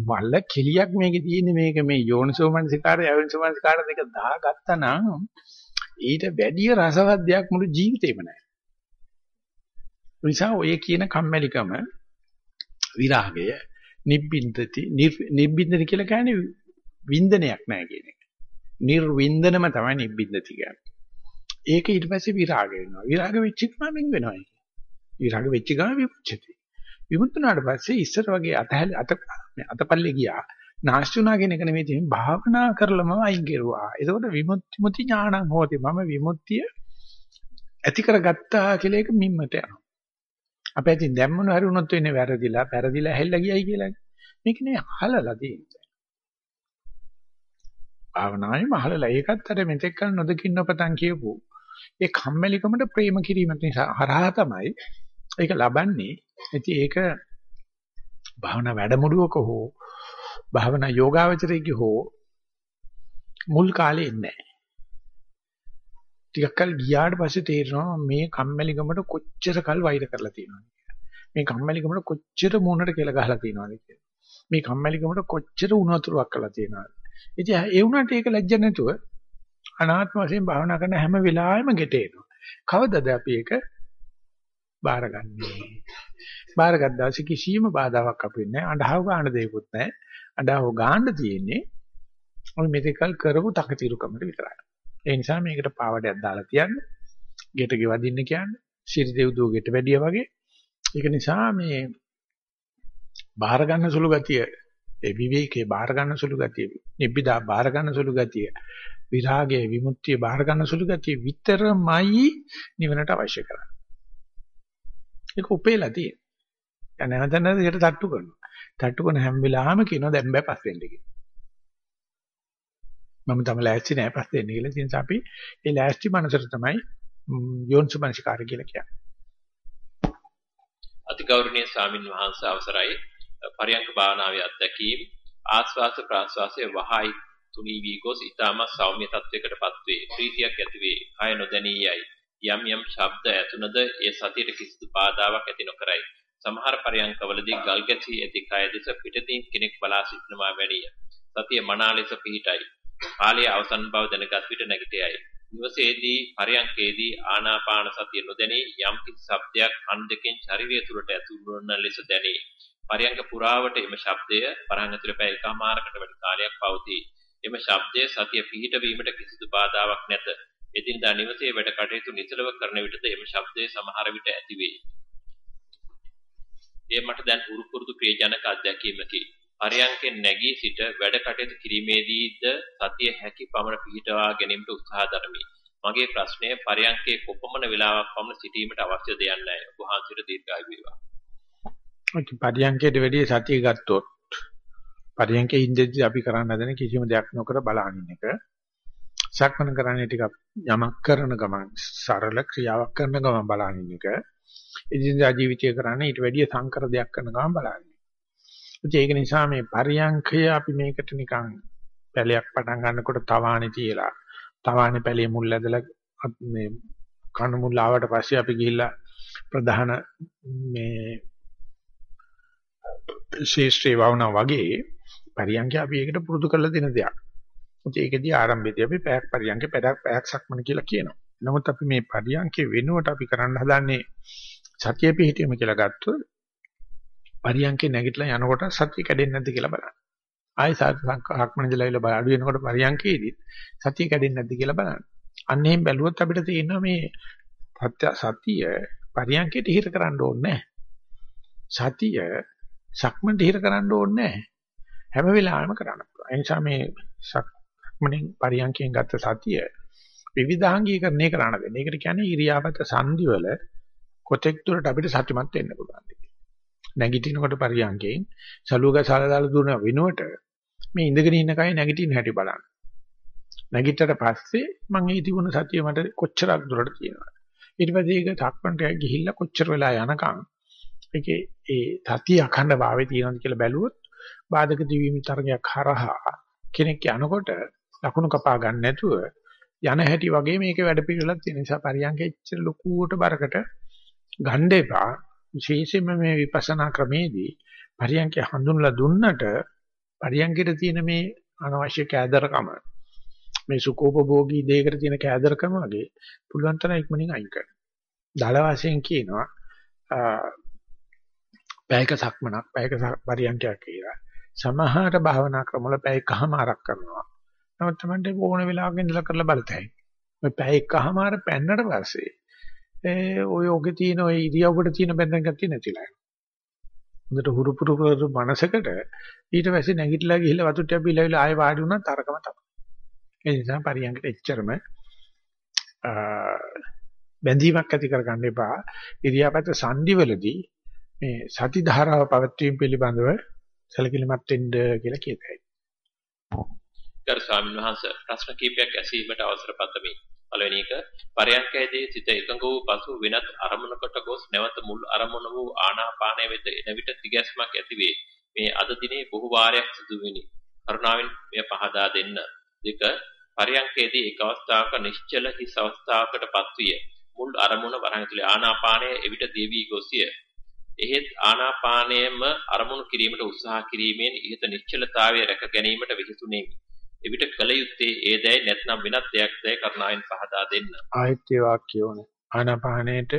මල්ල කෙලියක් මේකේ තියෙන්නේ මේක මේ යෝනිසෝ මනසිකාරය අයෝනිසෝ මනසිකාරය දෙක දාගත්තා නම් ඊට වැඩි රසවත් දෙයක් මුළු ජීවිතේම නැහැ. නිසා ඔය කියන කම්මැලිකම විරාගය නිබ්බින්දති නිබ්බින්දන කියලා කියන්නේ වින්දනයක් නැහැ කියන එක. නිර්වින්දනම තමයි නිබ්බින්දති කියන්නේ. ඒක ඊට පස්සේ විරාග වෙනවා. විරාග වෙච්ච ගමන් වෙනවා ඒක. විරාග වෙච්ච ගමන් විමුච්ඡති. විමුක්තුනාට පස්සේ ඉස්සර වගේ අතහැල අත අතපල්ලේ ගියා. නාස්තුනා කියන එක නෙමෙයි තියෙන්නේ භාවනා කරලම අයින් කෙරුවා. ඒකෝට විමුක්ති ඥානං හොති මම විමුක්තිය ඇති කරගත්තා කියලා එක මිම්මට යනවා. අපේ ඉතින් දැන් මොන හරි වුණොත් වෙන්නේ වැරදිලා, පෙරදිලා හැල්ලා ගියයි කියලා. මේක නේ අහලලා තියෙන්නේ. භාවනාවේ මහලලා ඒකත් අර මෙතෙක් කල නොදකින්න පතන් කියපු ඒ කම්මැලිකමට ප්‍රේම කිරීම නිසා හරහා තමයි ඒක ලබන්නේ. ඉතින් ඒක භාවනා වැඩමුළුවක හෝ භාවනා යෝගාවචරයේ හෝ මුල් කාලේ ඉන්නේ නැහැ. ටිකක් කල් ගියාට පස්සේ තේරෙනවා මේ කම්මැලිකමට කොච්චර කල් වෛර කරලා තියෙනවද මේ කම්මැලිකමට කොච්චර මූණට කියලා ගහලා තියෙනවද කියලා. මේ කම්මැලිකමට කොච්චර උණුතුරක් කරලා තියෙනවද. ඉතින් ඒ වුණාට ඒක ලැජ්ජ නැතුව අනාත්ම වශයෙන් භාවනා කරන හැම වෙලාවෙම ගෙටේනවා. කවදද අපි ඒක බාරගන්නේ? බාරගත් දවසේ කිසිම බාධාවක් අපිට නැහැ. අඬහව ගන්න දෙයක්වත් නැහැ. අඬහව ගන්න තියෙන්නේ අපි මෙතකල් කරපු තකතිරුකමට විතරයි. ඒ නිසා මේකට පාවඩයක් දාලා තියන්න. ගෙට ගෙවදින්න කියන්නේ. ශිරි දෙව්දුව ගෙට වැඩිය වගේ. ඒක නිසා මේ බාර ගන්න සුළු ගතිය ඒ විවේකේ බාර ගන්න සුළු ගතිය නිබ්බිදා බාර ගන්න සුළු ගතිය විරාගයේ විමුක්තිය බාර ගන්න සුළු ගතිය විතරමයි නිවනට අවශ්‍ය කරන්නේ ඒක උපේලා තියෙන. දැන් නැවත නැවත ඒකට තට්ටු කරනවා. තට්ටු කරන හැම වෙලාවෙම කියනවා දැන් බෑ පස් වෙන්න කියලා. මම තම ලෑස්ති නෑ පස් දෙන්න කියලා. ඒ නිසා අපි ඒ ලෑස්ති මනසට තමයි යෝනිසමනසිකාරය කියලා කියන්නේ. අතිගෞරවනීය ස්වාමින් වහන්සේ අවසරයි පරියංක භාවනාවේ අත්දැකීම් ආස්වාස ප්‍රාස්වාසයේ වහයි තුනී වී ගොස් ඊටම සෞම්‍ය තත්වයකටපත් වේ. ප්‍රීතියක් ඇති වේ. කය නොදැනී යයි. යම් යම් ශබ්ද ඇතුණද ඒ සතියට කිසිදු බාධාවක් ඇති නොකරයි. සමහර පරියංකවලදී ගල් ගැසී ඇති කය දෙස පිටතින් කෙනෙක් බලා සිටිනවා වැනිය. සතිය මනා ලෙස පිහිටයි. කාලය අවසන් බව දැනගත් විට නැගිටයයි. නිවසේදී පරියංකේදී ආනාපාන සතිය නොදැනී යම් කිසි ශබ්දයක් කන් දෙකෙන් ශරීරය තුළට ඇතුළු වන ලෙස දැනේ. පරියංක පුරාවට එම ශබ්දය වරහන් ඇතුළේ පැය එකමාරකට වැඩි කාලයක් පවතී. එම ශබ්දය සතිය පිහිට වීමට කිසිදු බාධාවක් නැත. එදිනදා නිවසේ වැඩ කටයුතු නිසලව කරන විටද එම ශබ්දය සමහර විට ඇති වේ. එය මට දැන් උරුපුරුදු ප්‍රියජනක අත්දැකීමකි. පරයන්කෙන් නැගී සිට වැඩ කටයුතු කිරීමේදීද සතිය හැකි පමණ පිහිටවා ගැනීමට උත්සාහ දරමි. මගේ ප්‍රශ්නය පරයන්කේ කොපමණ වේලාවක් පමණ සිටීමට අවශ්‍යද යන්නයි. ඔබ වහන්සේට දීර්ඝායු වේවා. පරයන්කේට වැඩි සතිය ගත්තොත් පරයන්කේ ඉඳිද්දි අපි කරන්න හදන කිසිම දෙයක් නොකර බලහින්න එක. සක්මන කරන්නේ ටිකක් යමක් කරන ගමන් සරල ක්‍රියාවක් කරන ගමන් බලනින් එක. එදිනදා ජීවිතය කරන්නේ ඊට වැඩිය සංකර දෙයක් කරන ගමන් බලන්නේ. ඒක නිසා මේ පරියංඛය අපි මේකට නිකන් පැලයක් පටන් ගන්නකොට තවාණේ තියලා තවාණේ පැලේ මුල් ඇදලා මේ කණු මුල් ආවට පස්සේ අපි ගිහිල්ලා ප්‍රධාන මේ ශේෂ්ත්‍රේ වවුනා වගේ පරියංඛය අපි ඒකට පුරුදු කරලා දෙන දෙයක්. ඒකෙදී ආරම්භයේදී අපි පැයක් පරියංඛේ පැයක් පැයක් සක්මන කියලා කියනවා. නමුත් අපි මේ පරියංඛේ වෙනුවට අපි කරන්න හදන්නේ සතිය පිහිටීම කියලා ගත්තොත් පරියංකේ නැගිටලා යනකොට සතිය කැඩෙන්නේ නැද්ද කියලා බලන්න. ආයෙ සක්මණේදලා ඉල බල අඩු වෙනකොට පරියංකේදී සතිය කැඩෙන්නේ නැද්ද කියලා බලන්න. අන්න එහෙම බැලුවොත් අපිට තේරෙනවා මේ සත්‍ය සතිය පරියංකේට හිර කරන්න ඕනේ සතිය සක්මණේට හිර කරන්න ඕනේ හැම වෙලාවෙම කරන්න පුළුවන්. ඒ නිසා මේ සක්මණෙන් පරියංකයෙන් ගත්ත සතිය විවිධාංගීකරණය කරන්න දෙන්නේ. ඒකට කියන්නේ ඉරියාපත සංදිවල කොතෙක් දුරට අපිට සත්‍යමත් වෙන්න පුළුවන්. නැගිටිනකොට පරියන්කෙන් සලුවක සාලදාලා දුන වෙනුවට මේ ඉඳගෙන ඉන්න කය නැගිටින්න හැටි බලන්න. නැගිටට පස්සේ මම මේ තිබුණ සතිය මට කොච්චරක් දුරට තියෙනවද? ඊට පස්සේ ඒක තක්පන්ට ගිහිල්ලා කොච්චර වෙලා යනකම් ඒකේ ඒ සතිය අඛණ්ඩ භාවයේ තියෙනවද කියලා බැලුවොත් බාධක දිවීම තරගයක් හරහා කෙනෙක් යනකොට ලකුණු කපා ගන්න නැතුව යන හැටි වගේ මේකේ වැඩ පිළිවෙලක් තියෙන නිසා පරියන්කෙච්ච ලොකුවට බරකට ගන්න එපා විශේෂයෙන්ම මේ විපස්සනා ක්‍රමේදී පරියන්කේ හඳුන්ලා දුන්නට පරියන්කේට තියෙන මේ අනවශ්‍ය කෑදරකම මේ සුකෝපභෝගී දෙයකට තියෙන කෑදරකම වගේ පුළුවන් තරම් ඉක්මනින් අයින් කරන්න. දල වශයෙන් කියනවා පැයක සක්මනක් පැයක පරියන්කයක් කියලා. සමහර භාවනා ක්‍රමවල පැයකමාරක් කරනවා. නමුත් තමයි ඕන වෙලාවක ඉඳලා කරලා බලතයි. මේ පැයකමාර පැන්නට පස්සේ ඒ ඔය ඔගේ තියෙන ඔය ඉරියව්වට තියෙන බැඳන් ගතිය නැතිලා යනවා. හොඳට හුරු පුරු කරු මනසකට ඊට පස්සේ නැගිටලා ගිහිල්ලා වතු ටික බිලවිලා ආයෙ වාඩි වුණා තරකම තමයි. ඒ නිසා පරියන්කට එච්චරම බැඳීමක් ඇති කරගන්න එපා. ඉරියාපත සංදිවලදී මේ සති ධාරාව පවත්වීම පිළිබඳව සැලකිලිමත් වෙන්න කියලා කියතයි. ගරු ස්වාමීන් වහන්සේ ප්‍රශ්න කිහිපයක් ඇසීමට අවසර පතමි. පළවෙනි එක පරයන්කයේදී සිත එකඟ වූ පසු වෙනත් අරමුණකට ගොස් නැවත මුල් අරමුණ වූ ආනාපානය වෙත එන විට තිගැස්මක් ඇතිවේ. මේ අද දිනේ බොහෝ වාරයක් සිදු වෙනි. කරුණාවෙන් මෙය පහදා දෙන්න. දෙක පරයන්කයේදී එක් අවස්ථාවක නිශ්චල හිස් අවස්ථාවකටපත් විය. මුල් අරමුණ වරහන් තුල ආනාපානය එවිට දේවි ගොසිය. එහෙත් ආනාපානයම අරමුණු කිරීමට උත්සාහ කිරීමෙන් ඉහත නිශ්චලතාවය රැක ගැනීමට විහිසුනේ. එවිට කල යුත්තේ ඒ දැයි නැත්නම් වෙනත් දෙයක් දැයි කරුණාවෙන් පහදා දෙන්න. ආයත්‍ය වාක්‍ය ඕනේ. ආනාපානයට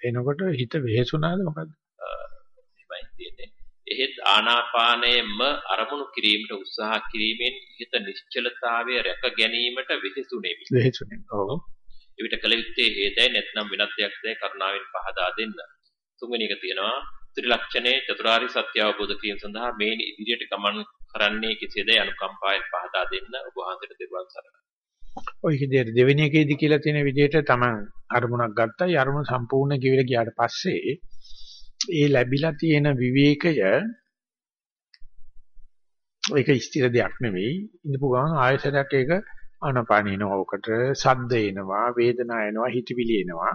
එනකොට හිත වෙහෙසුණාද මොකද්ද? එහෙමයි තියෙන්නේ. එහෙත් ආනාපානයෙන්ම අරමුණු කිරීමට උත්සාහ කිරීමෙන් හිත නිශ්චලතාවය රැක ගැනීමට වෙහෙසුනේ. වෙහෙසුනේ. ඔව්. එවිට කල යුත්තේ ඒ දැයි නැත්නම් වෙනත් දෙයක් දැයි කරුණාවෙන් පහදා දෙන්න. තුන්වෙනි එක තියෙනවා ත්‍රිලක්ෂණයේ චතුරාර්ය සත්‍ය අවබෝධ කිරීම සඳහා මේ ඉදිරියට ගමන් කරන්නේ කෙසේද අනුකම්පාවෙන් පහදා දෙන්න ඔබ වහන්සේට දෙවන් සරණයි. ඔය විදිහට දෙවෙනි එකේදී කියලා තියෙන විදිහට තමයි අරමුණක් ගත්තා. ඒ අරමුණ සම්පූර්ණ ගෙවිලා ගියාට පස්සේ ඒ ලැබිලා තියෙන විවේකය ඒක ස්ථිර දෙයක් නෙවෙයි. ඉඳපු ගමන් ආයතනයක් ඒක අනපානිනවා ඔකට සද්ද එනවා, වේදනා එනවා, හිතවිලි එනවා.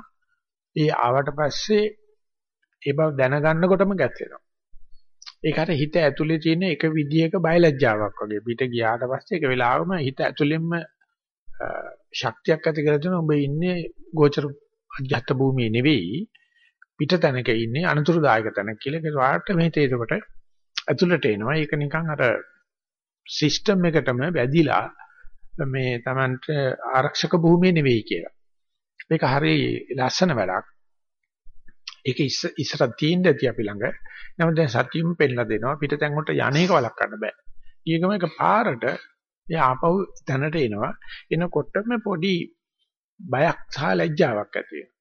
ඒ ආවට පස්සේ ඒ බව දැනගන්නකොටම ගැස්සෙනවා. ඒකට හිත ඇතුලේ තියෙන එක විදියක බයලජ්ජාවක් වගේ. පිට ගියාට පස්සේ ඒක වෙලාවම හිත ඇතුලෙන්ම ශක්තියක් ඇති කරලා තියෙනවා. ඔබ ඉන්නේ ගෝචර අධ්‍යාත්ම භූමියේ නෙවෙයි පිට තැනක ඉන්නේ අනතුරුදායක තැනක කියලා. ඒක වාට මේ තේරෙකට ඇතුළට එනවා. ඒක නිකන් අර සිස්ටම් එකටම වැදිලා මේ Tamanට ආරක්ෂක භූමිය නෙවෙයි කියලා. මේක හරිය ලස්සන වැඩක්. ඒක ඉස්සර තියෙන්න ඇති අපි ළඟ. නමුත් දැන් සතියෙම පෙන්නලා දෙනවා පිටතෙන් උන්ට යන්නේක වළක්වන්න බෑ. ඊගම එක පාරට එයා ආපහු තැනට එනවා. එනකොටම පොඩි බයක් සහ ලැජ්ජාවක් ඇති වෙනවා.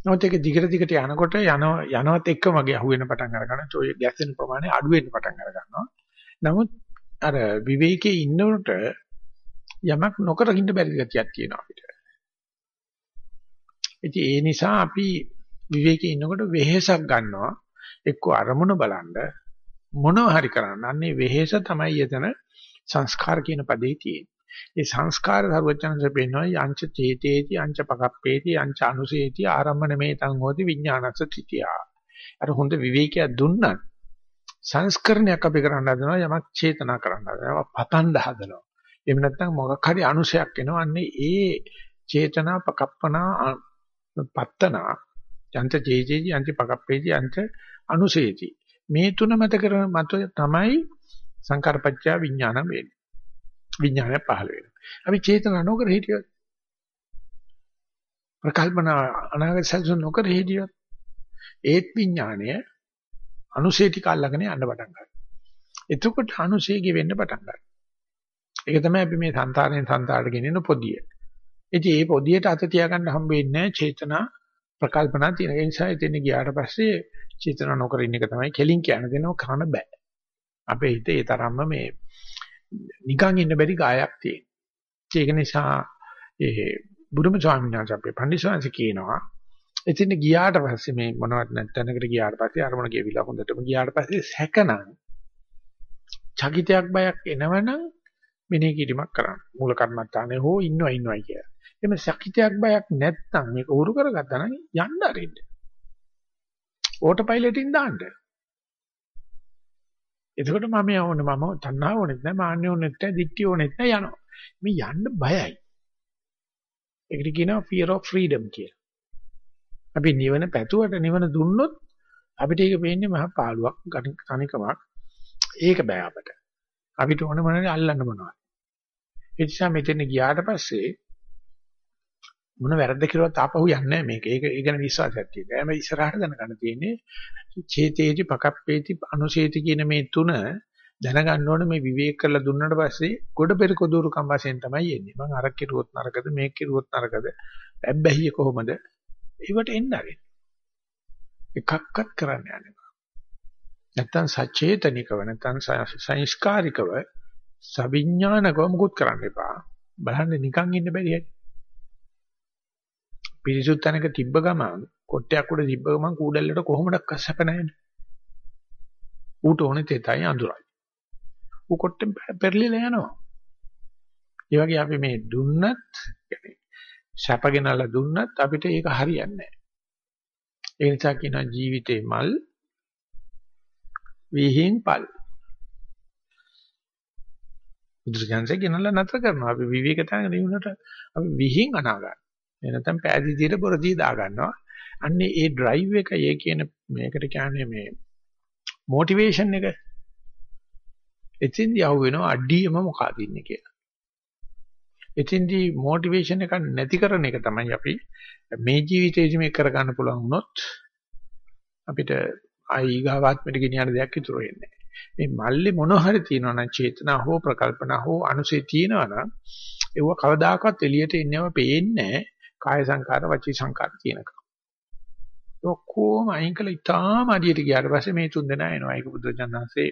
නමුත් ඒක දිගට දිගට යනකොට යන යනවත් එක්කම වගේ අහුවෙන පටන් අර ගන්න. ඔය ගැස්සෙන ප්‍රමාණය අඩු වෙන්න පටන් අර ගන්නවා. නමුත් අර විවේකයේ ඉන්නකොට යමක් නොකර ඉන්න බැරි ගතියක් තියෙනවා අපිට. ඉතින් ඒ නිසා අපි විවේකයේ ඉන්නකොට වෙහෙසක් ගන්නවා එක්ක අරමුණ බලන්න මොනවා හරි කරන්න. අන්නේ වෙහෙස තමයි එතන සංස්කාර කියන පදේ තියෙන්නේ. ඒ සංස්කාර ධර්මචන්ස පෙන්වනවා යංච චේතේති යංච පකප්පේති යංච අනුසේති ආරම්මන මේතං හෝති විඥානස්ස තිතියා. අර හොඳ විවේකයක් දුන්නත් සංස්කරණයක් අපි කරන්න හදනවා යමක් චේතනා කරන්න හදනවා පතන්න හදනවා. එහෙම නැත්නම් මොකක් හරි අනුසයක් එනවා. අන්නේ ඒ චේතනා පකප්පනා පත්තනා යන්ත ජේජේජි යන්ති පකප්පේජි යන්ත අනුසේති මේ තුන මත කරන මත තමයි සංකාරපච්චා විඥාන වෙන්නේ. විඥානය පහළ වෙනවා. අපි චේතනා නොකර හිටියොත් ප්‍රකල්පනා අනාගත සැලසුම් නොකර හිටියොත් ඒත් විඥානය අනුසේති කල්ලාගෙන යන්න පටන් ගන්නවා. එතකොට අනුසේගි වෙන්න පටන් ගන්නවා. ඒක තමයි අපි මේ සංතාරයෙන් සංතාරට ගෙනෙන පොදිය. ඉතින් මේ පොදියට අත තියාගන්න හම්බ වෙන්නේ චේතනා ප්‍රකල්පනා තියෙන නිසා එතන ගියාට පස්සේ චේතනා නොකර ඉන්න එක තමයි කෙලින් කියන දෙනව කරන්න බෑ. අපේ හිතේ ඒ තරම්ම මේ නිකන් ඉන්න බැරි ගායක් තියෙන. ඒක නිසා ඒ බුදුම ස්වාමීන් වහන්සේ අපේ පඬිස්සවාංශ කියනවා එතන ගියාට පස්සේ මේ මොනවත් නැත්නම්කට ගියාට පස්සේ අරමුණ ගෙවිලා හොඳටම ගියාට පස්සේ සැකනම් චකිතයක් බයක් එනවනම් මෙනෙහි කිරීමක් කරන්න. මූල කර්මත්තානේ හෝ ඉන්නව ඉන්නවයි කියලා. එimhe සකිතයක් බයක් නැත්නම් මේක උරු කරගත්තා නම් යන්න අරින්න. ඕටෝ පයිලට්ින් දාන්න. එතකොට මම යවන්නේ මම තණ්හාව ඕනෙත් නැහැ මාන්නය ඕනෙත් නැහැ දික්තිය ඕනෙත් නැහැ යනවා. මේ යන්න බයයි. ඒකට කියනවා fear of freedom කියලා. අපි නිවන පැතුවට නිවන දුන්නොත් අපිට ඒක වෙන්නේ මහා පාළුවක් තනිකමක්. ඒක බෑ අපට. අපිට ඕන මොනවාරි අල්ලන්න මොනවද? ඒ නිසා මෙතන ගියාට පස්සේ මොන වැරද්ද කිරුවත් ආපහු යන්නේ නැහැ මේක. ඒක ඒ ගැන විශ්වාසයක් තියෙනවා. එහම ඉස්සරහට දැනගන්න තියෙන්නේ චේතේති පකප්පේති අනුසේති කියන මේ තුන දැනගන්න ඕනේ මේ විවේක කරලා දුන්නාට පස්සේ ගොඩ පෙරක දුරුකම් වශයෙන් තමයි එන්නේ. මං අර කිරුවොත් නරකද මේක කිරුවොත් නරකද? ඇබ්බැහිය කොහොමද? ඒවට එන්න ආරෙන්න. එකක්වත් කරන්න යන්නේ. නැත්තම් සචේතනිකව නැත්තම් සංස්කාරිකව සවිඥානිකව මුකුත් කරන්න එපා. බලන්න නිකන් ඉන්න බැරි හැටි. පිරිසුත් තැනක තිබ්බ ගමන් කොට්ටයක් උඩ තිබ්බ ගමන් කූඩැල්ලට කොහොමද කස්සප නැහැනේ. ඌට ඕනේ තෙතයි අඳුරයි. ඌ කොට්ටෙන් පෙරලිලා යනවා. ඒ වගේ අපි මේ දුන්නත් සැපගෙනලා දුන්නත් අපිට ඒක හරියන්නේ නැහැ. ඒ නිසා කියනවා ජීවිතේ මල් විහිං පල්. බුදුසසුන්සේ ගෙනල්ලා නතර කරනවා. අපි විවේක තැනක දිනුනට අපි විහිං අනා ගන්න. එනතම් පෑදීතියට බොරදී දා ගන්නවා. අන්නේ ඒ drive එක ඒ කියන මේකට කියන්නේ මේ මොටිවේෂන් එක. එතින්දී අහු වෙනවා අඩියම මොකක්ද ඉන්නේ කියලා. එතින්දී මොටිවේෂන් එක නැති කරන එක තමයි අපි මේ ජීවිතේදී මේ කරගන්න පුළුවන් වුණොත් අපිට ආයිගාවාත්මට ගෙනියන දෙයක් ඉතුරු වෙන්නේ මේ මල්ලේ මොන හරි තියෙනවා නම් චේතනා හෝ ප්‍රකල්පනා හෝ අනුසය තියෙනවා නම් ඒව කවදාකවත් එළියට එන්නව පේන්නේ කාය සංකාර වචී සංකාර තියෙනකම්. ඔක්කොම අයින් කළ ඉතාම අඩියට ගියාට පස්සේ මේ තුන් දෙනා එනවා. ඒක බුදුරජාණන්සේ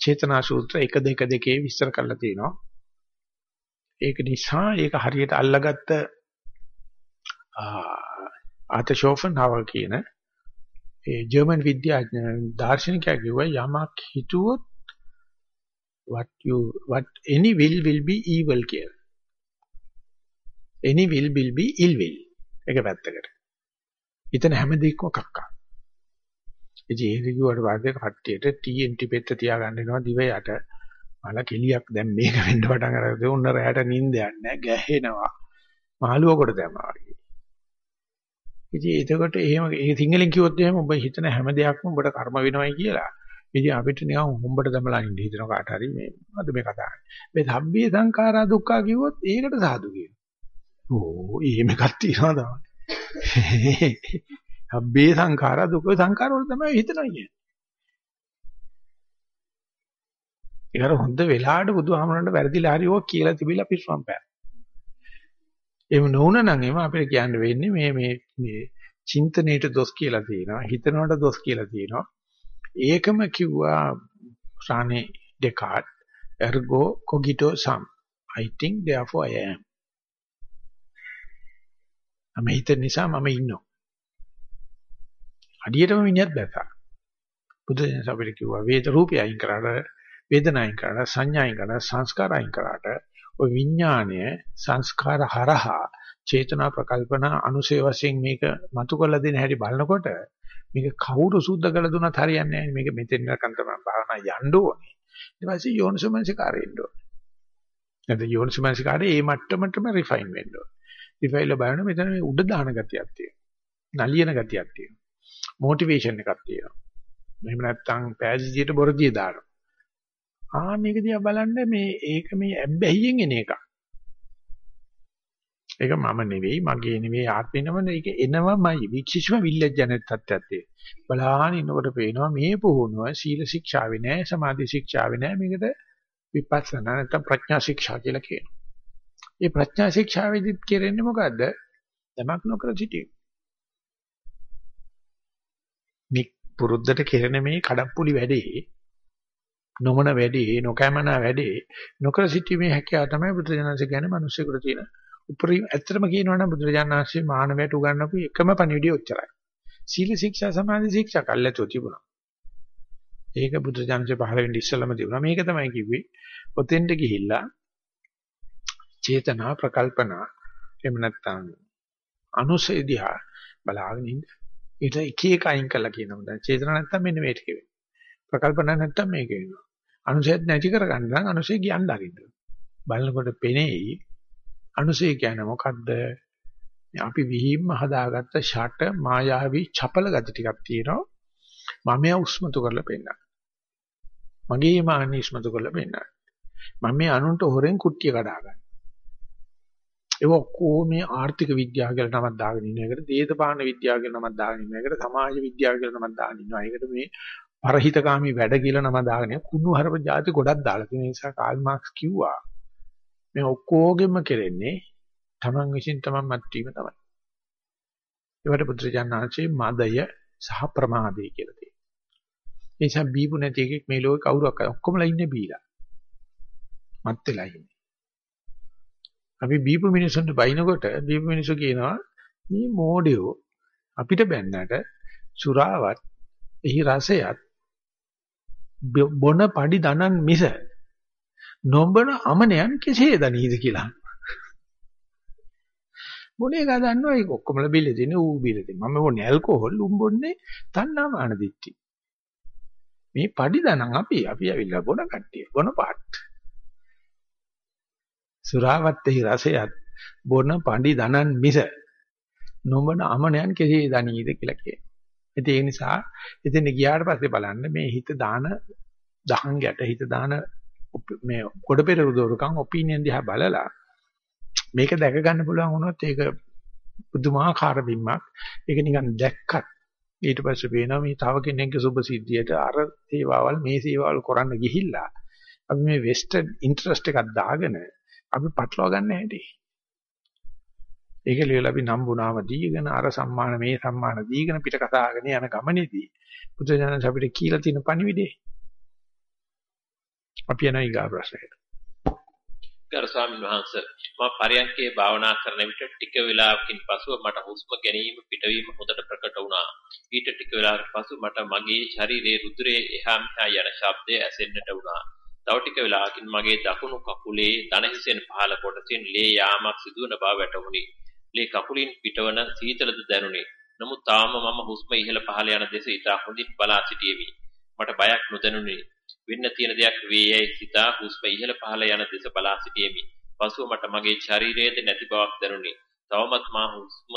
චේතනා සූත්‍ර 1 2 2 විස්තර කරලා තියෙනවා. ඒක නිසා ඒක හරියට අල්ලගත්ත ආතෂෝෆන්හවර් කියන ඒ ජර්මන් විද්‍යාඥ දාර්ශනිකයා කිව්වා යමක් හිතුවොත් what you what any will will be evil කියලා. Any will will be ill will. ඒක පැත්තකට. හිතන හැම දෙයක්ම කක්කා. ඉතින් ඒ දිගුවට වාගේ කට්ටියට TNT පෙත්ත තියාගන්න වෙනවා දිව යට. මල කෙලියක් දැන් මේක වෙන්න පටන් අරගෙන උන්න රැයට නිින්ද යන්නේ ගැහෙනවා. මාළුව කොට දැම්මා වගේ. ඉතින් එතකොට එහෙම ඒ සිංහලෙන් කිව්වොත් එහෙම ඔබ හිතන හැම දෙයක්ම ඔබට කර්ම වෙනවයි කියලා. ඉතින් අපිට නිකන් හොම්බට දමලා ඉන්න හිතන කාට හරි මේ අද මේ කතා කරන්නේ. මේ සබ්බේ සංඛාරා දුක්ඛා කිව්වොත් ඒකට සාදු කියනවා. ඕ එහෙම එකක් තියනවා තමයි. සබ්බේ සංඛාරා දුක්ඛ සංඛාර වල තමයි හිතනවා කියන්නේ. ඒකට හොඳ වෙලාවට බුදුහාමරන්ට වැරදිලා හරි ඕක කියලා තිබිලා පිස්සුම් පෑ. එහෙම නොවුනනම් එම අපිට කියන්න වෙන්නේ මේ මේ මේ චින්තනයේට දොස් කියලා තියෙනවා හිතනවට දොස් කියලා තියෙනවා ඒකම කිව්වා රානේ ඩෙකාඩ් ergo cogito sum i think therefore i am මම හිතන නිසා මම ඉන්නවා. අඩියටම මිනිහත් බැසා බුදුදහම අපිට කිව්වා වේද රූපය අයින් කරාට වේදනායින් කරලා සංඥායින් කරලා සංස්කාරයින් කරාට ඔය විඥානය සංස්කාර හරහා චේතනා ප්‍රකල්පන අනුසේ වශයෙන් මේක මතු කරලා දෙන හැටි බලනකොට මේක කවුරු සුද්ධ කළ දුනත් හරියන්නේ නැහැ මේක මෙතෙන් නරකන් තමයි භාවනා යන්න ඕනේ. ඊට පස්සේ යෝනිසමනසිකාරය එන්න ඕනේ. නැත්නම් යෝනිසමනසිකාරය ඒ මට්ටමටම රිෆයින් වෙන්න ඕනේ. රිෆයින්ල බලන මෙතන මේ උඩ දාන ගතියක් තියෙනවා. නලියන ගතියක් තියෙනවා. මොටිවේෂන් එකක් තියෙනවා. එහෙම නැත්නම් පෑදීසියට බොරදිය දානවා. ආ මේක දිහා බලන්න මේ ඒක මේ ඇබ්බැහියෙන් එන එකක්. ඒක මම නෙවෙයි මගේ නෙවෙයි ආත්මේ නෙවෙයි. ඒක එනවමයි. වික්ෂිෂ්ම විල්ලජ්ජනෙත් තත්ත්වයක් බලාහන ඉන්නකොට පේනවා මේ පුහුණුව සීල ශික්ෂාවේ නෑ සමාධි ශික්ෂාවේ නෑ. මේකට විපස්සනා නැත්නම් ප්‍රඥා ශික්ෂා කියලා කියනවා. මේ ප්‍රඥා ශික්ෂාවේදීත් කරන්නේ මොකද්ද? යමක් නොකර සිටීම. මේ පුරුද්දට කෙරෙන මේ කඩප්පුලි වැඩේ නොමන වැඩේ නොකෑමන වැඩේ නොකර සිටීමේ හැකියාව තමයි බුදුරජාණන්සේ කියන්නේ මිනිස්සුන්ට තියෙන උපරිම ඇත්තටම කියනවනම් බුදුරජාණන්සේ මානවයට උගන්වපු එකම පණිවිඩය ඔච්චරයි. සීල ශික්ෂා සමාධි ශික්ෂා කල්ලාතෝ තිබුණා. ඒක බුදුරජාණන්සේ පහළ වෙන්න ඉස්සෙල්ලම තිබුණා. මේක තමයි කිව්වේ. ඔතෙන්ට ගිහිල්ලා චේතනා ප්‍රකල්පනා එහෙම නැත්නම් අනුසය දිහා බලාගෙන ඉන්න. ඊට එක එක අයින් කළා කියනවා. දැන් චේතනා නැත්නම් මෙන්න මේක කියවෙන්නේ. ප්‍රකල්පනා නැත්නම් මේක වෙනවා. අනුසයත් නැති කරගන්න නම් අනුසය කියන්න අරින්න. බලනකොට පෙනෙයි අනුසය කියන්නේ මොකද්ද? අපි විහිම්ම හදාගත්ත ෂට මායාවී චපල ගති ටිකක් තියෙනවා. මම එයා උස්මතු කරලා පෙන්නන. මගේ මානෙ උස්මතු කරලා පෙන්නන. මම මේ අනුන්ට හොරෙන් කුට්ටිය කඩා ගන්න. ඒක ඔක්කොම මේ ආර්ථික විද්‍යාව කියලා නමක් දාගෙන ඉන්න එකට, දේශපාලන විද්‍යාව කියලා නමක් දාගෙන ඉන්න එකට, සමාජ විද්‍යාව කියලා නමක් දාගෙන ඉන්නවා. ඒකට මේ පරහිතකාමී වැඩ කියලා නම දාගෙන කුණු හරප જાති ගොඩක් දාලා තියෙන නිසා කාල් මාක්ස් කිව්වා මේ ඔක්කොගෙම කෙරෙන්නේ Taman විසින් Taman මත්වීම තමයි. ඒවට පුත්‍රජානනාංශේ මදය සහ ප්‍රමාදය කියලා තියෙනවා. ඒ නිසා බීපු නැති එකෙක් මේ ලෝකේ කවුරක් ඔක්කොමලා ඉන්නේ බීලා. මත් වෙලා ඉන්නේ. අපි බීපු මිනිසුන්ට බයිනකොට බීපු මිනිස්සු කියනවා මේ මෝඩයෝ අපිට බැන්නට සුරාවත් එහි රසයත් බොන padi දනන් මිස නොබන අමනයන් කෙසේ දනීද කියලා. මොනේ ගා දන්නවා ඒක ඔක්කොම බිල දෙන ඌ බිල දෙන. මම බොන්නේ ඇල්කොහොල් උඹ බොන්නේ තණ්හාමාන දිට්ටි. මේ padi දනන් අපි අපි ඇවිල්ලා බොන කට්ටිය බොන පාට්. සුරාවත්තේ රසයත් බොන padi දනන් මිස නොබන අමනයන් කෙසේ දනීද කියලා කියනවා. ඉතින් ඒ නිසා එතන ගියාට පස්සේ බලන්න මේ හිත දාන දහං ගැට හිත දාන මේ කොට පෙරළු දෝරකම් ඔපිනියන් දිහා බලලා මේක දැක ගන්න පුළුවන් වුණොත් ඒක පුදුමාකාර බිම්මක්. ඒක නිකන් දැක්කත් ඊට පස්සේ පේනවා මේ තව කෙනෙක්ගේ සුභ සිද්ධියට අර සේවාවල් මේ සේවාවල් කරන්න ගිහිල්ලා අපි මේ වෙස්ටර්න් ඉන්ටරෙස්ට් එකක් දාගෙන අපි පටලවා ගන්න හැටි. ඒක ලියලා අපි නම්බුනාම දීගෙන අර සම්මාන මේ සම්මාන දීගෙන පිට කතාගෙන යන ගමනේදී බුදුජානක අපිට කියලා තියෙන පණිවිඩේ අපි යන ඊගා ප්‍රශ්නයට. ගරු ස්වාමීන් වහන්සේ මම පරයන්කේ භාවනා කරන විට ටික වේලාවකින් පසුව මට හුස්ම ගැනීම පිටවීම හොඳට ප්‍රකට වුණා. ඊට ටික වේලාවකට පසු මට මගේ ශරීරයේ රුධිරයේ එහා මෙහා යන ශබ්දය ඇසෙන්නට වුණා. තව ටික වේලාවකින් මගේ දකුණු කකුලේ දන හිසෙන් පහළ කොටසින් ලේ යාමක් සිදුවන බව වැටහුණි. ලේ කකුලින් පිටවන සීතලද දැනුනි. නමුත් තාම මම හුස්ම ඉහළ පහළ යන දෙස ඉතා හොඳින් බලා සිටියෙමි. මට බයක් නොදැනුනි. වෙන්න තියෙන දෙයක් වේයයි සිතා හුස්ම ඉහළ පහළ යන දෙස බලා සිටියෙමි. පසුව මට මගේ ශරීරයේද නැති බවක් දැනුනි. තවමත් මා හුස්ම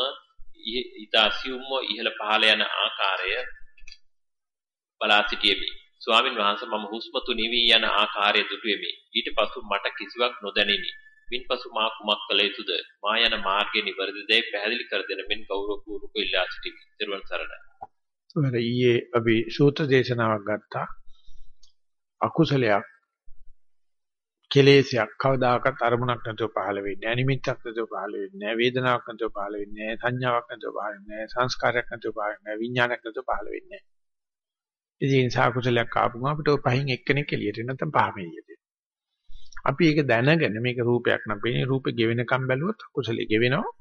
ඊතා සියුම්ව ඉහළ පහළ යන ආකාරය බලා සිටියෙමි. ස්වාමින් වහන්සේ මම හුස්ම තුනිවි යන ආකාරය දුටුවෙමි. ඊට පසු මට කිසිවක් නොදැනිනි. මින්පසු මා කුමක් කළ යුතුද? මා යන මාර්ගය නිවැරදිදයි පැහැදිලි කර දෙන මෙන් ගෞරවපූර්වක ඉල්ලා සිටිමි. ත්වන් සරණයි. ඔය ඊයේ අපි සූත්‍ර දේශනාවක් ගත්තා. අකුසලයක් කෙලෙසයක් කවදාකවත් අරමුණක් නැතුව පහළ වෙන්නේ නැහැ නිමිත්තක් නැතුව පහළ වෙන්නේ නැහැ වේදනාවක් නැතුව පහළ වෙන්නේ නැහැ සංඥාවක් නැතුව පහළ වෙන්නේ නැහැ සංස්කාරයක් නැතුව පහළ වෙන්නේ නැහැ විඥානයක් නැතුව පහළ වෙන්නේ නැහැ ඉතින් සාකුසලයක් ආපුම අපිට ඔය පහින් එක්කෙනෙක් එළියට නැත්නම් පහම එළියට අපි ඒක දැනගෙන මේක රූපයක් නම් පේන්නේ රූපේ ගෙවෙනකම් බැලුවොත් කුසලයේ ගෙවෙනවා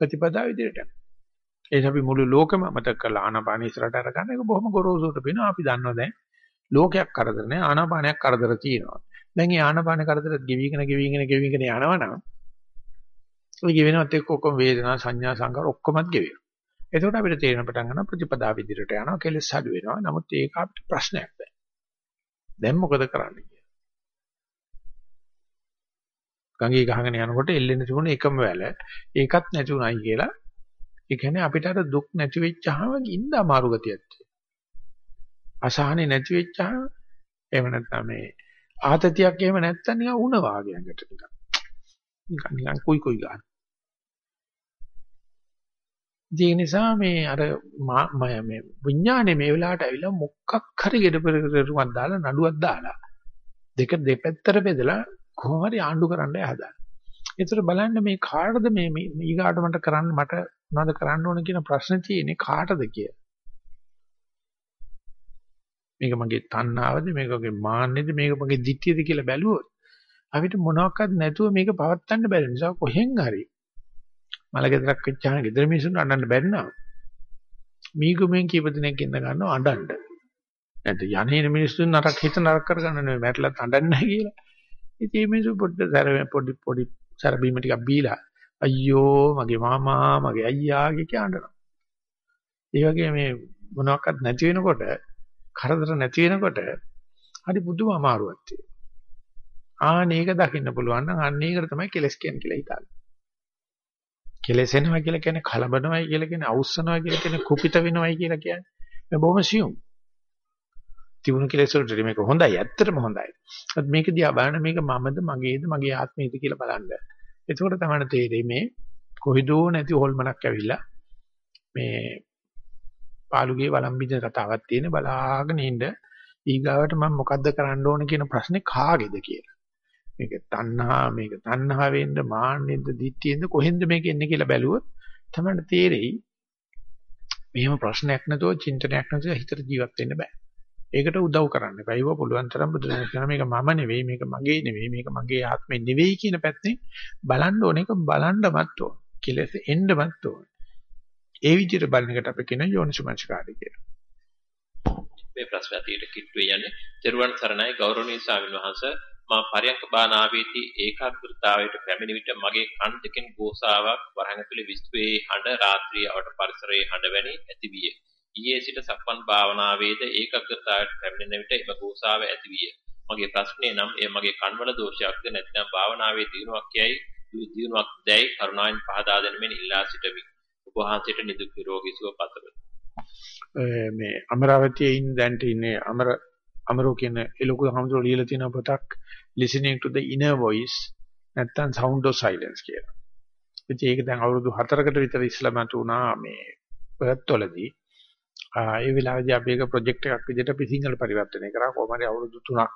ප්‍රතිපදාව විදිහට ඒක අපි මුළු ලෝකෙම මතක කරලා ආනාපාන ඉස්සරහට අරගන්න ඒක බොහොම ගොරෝසුට වෙනවා අපි දන්නවා දැන් ලෝකයක් කරදර නැහැ ආනාපානයක් කරදර තියෙනවා. දැන් මේ ආනාපාන කරදර ගෙවිගෙන ගෙවිගෙන ගෙවිගෙන යනවනම් ඔය ගෙවෙනවත් එක්ක ඔක්කොම වේදනා සංඥා සංකාර ඔක්කොමත් ගෙවෙනවා. එතකොට අපිට තේරෙන පටන් ගන්නවා ප්‍රතිපදා විදිහට යනවා කෙලස් අඩු වෙනවා. නමුත් ඒක අපිට ප්‍රශ්නයක් නෑ. දැන් මොකද කරන්නේ කියලා. ගඟේ ගහගෙන යනකොට එල්ලෙන්න තිබුණ එකම වැල ඒකත් නැති උනායි කියලා. ඒ කියන්නේ අපිට අර දුක් නැති වෙච්චාම ඉන්න අමාරු ගතියක් තියෙනවා. අසහනේ නැති වෙච්චාම එහෙම නැත්නම් මේ ආතතියක් එහෙම නැත්නම් නිකන් උණ වාගේ ඇඟට නිකන්. නිකන් නිකන් කුයි කුයි ගන්න. ඒ නිසා මේ අර මේ විඥානේ මේ වෙලාවට ඇවිල්ලා මොකක් හරි gedපෙරකරුවක් දාලා නඩුවක් දාලා දෙක දෙපැත්තට බෙදලා කොහොම හරි ආණ්ඩු කරන්න හදා. ඒතර බලන්න මේ කාටද මේ ඊගාට මට කරන්න මට මොනවද කරන්න ඕන කියන ප්‍රශ්නේ තියෙන්නේ කාටද කියලා. මේක මගේ තණ්හාවද මේක මගේ මාන්නේද මේක මගේ ditthියද කියලා බැලුවොත් අපිට මොනවත් නැතුව මේක පවත්වන්න බැරි නිසා කොහෙන් හරි මල ගෙදරක් වෙච්චාම ගෙදර මිනිස්සුන්ට අඬන්න බැරි නම් මීගුමෙන් කීප දිනක් ඉන්න ගන්නවා අඬන්න. නැත්නම් යන්නේ මිනිස්සුන් නරක හිත නරක කරගන්න නෙවෙයි මැරලත් අඬන්නේ නැහැ කියලා. ඉතින් මේ මිනිස්සු පොඩ්ඩ සැර පොඩි පොඩි සැර බීම ටිකක් බීලා අයියෝ මගේ මාමා මගේ අයියා කිය අඬනවා. ඒ වගේ මේ මොනවාක්වත් නැති වෙනකොට කරදර නැති වෙනකොට හරි පුදුම අමාරුවක් තියෙනවා. ආන ඒක දකින්න පුළුවන් නම් අන්න ඒකට තමයි කෙලස් කියන්නේ කියලා හිතන්නේ. කෙලෙසෙනවා කියලා කියන්නේ කලබනවයි කියලා කියන්නේ අවුස්සනවා කියලා කියන්නේ කුපිත වෙනවයි කියලා කියන්නේ. මේ බොහොම සියුම්. තිබුණු කෙලෙස් වලට මේක හොඳයි ඇත්තටම හොඳයි. ඒත් මේක දිහා බලන මේක මමද මගේද මගේ ආත්මයද කියලා බලන්න. එතකොට තමයි තේරෙන්නේ මේ කොහිදෝ නැති හොල්මනක් ඇවිල්ලා මේ පාළුගේ වළම්බින කතාවක් තියෙන බලාගෙන ඉන්න ඊගාවට මම මොකද්ද කරන්න ඕන කියන ප්‍රශ්නේ කාගේද කියලා. මේක තණ්හා මේක තණ්හාවෙන්ද මාන්නෙන්ද දිට්ඨියෙන්ද කොහෙන්ද මේක එන්නේ කියලා බැලුවොත් තමයි තේරෙයි මෙහෙම ප්‍රශ්නයක් නැතුව චින්තනයක් නැතුව හිතට ජීවත් වෙන්න බෑ. ඒකට උදව් කරන්න එපා. ඒව පුළුවන් තරම් බුදුරජාණන් කියන මේක මම නෙවෙයි මේක මගේ නෙවෙයි මේක මගේ ආත්මෙ නෙවෙයි කියන පැත්තෙන් බලන්න ඕන එක බලන්නමත් ඕන. කෙලෙස එන්නමත් ඕන. ඒ විදිහට බලන එකට අපි කියන යෝනිසමංචකාරය කියලා. මේ ප්‍රශ්න අතීත කිට්ටුවේ යන්නේ. ත්‍රිවන් සරණයි ගෞරවනීය ස්වාමීන් වහන්සේ මා පරයන්ක භානාවේදී ඒකාග්‍රතාවයට පැමිණි විට මගේ කන් දෙකෙන් ගෝසාවක් වරහන් ඇතුලේ විශ්වයේ හඬ රාත්‍රියේ අවට පරිසරයේ හඬ වැනි ඇති විය. ඊයේ සිට සක්මන් භාවනාවේද ඒකාග්‍රතාවයට පැමිණෙන විට එම ගෝසාව ඇති විය. මගේ ප්‍රශ්නේ නම් එය මගේ කන්වල දෝෂයක්ද නැත්නම් භාවනාවේ දිනුවක් යයි දිනුවක් දැයි කරුණාවෙන් පහදා දෙනමින් ඉල්ලා සිටමි. ඔබ වහන්සේට නිදුක් නිරෝගී සුව පතමි. මේ අමරාවතියේ ඉන්න දැන්ට ඉන්නේ අමර අමරෝ කියන ඒ ලොකු හමුදුර ලියලා තියෙන පොතක් listening to the inner voice නැත්තම් sound of silence කියලා. ඉතින් ඒක දැන් අවුරුදු 4කට විතර ඉස්ලාමතු වුණා මේ පෙරත්වලදී. ඒ වෙලාවේදී අපි ඒක ප්‍රොජෙක්ට් එකක් විදිහට අපි සිංහල පරිවර්තනය කරා කොහොම හරි අවුරුදු 3ක්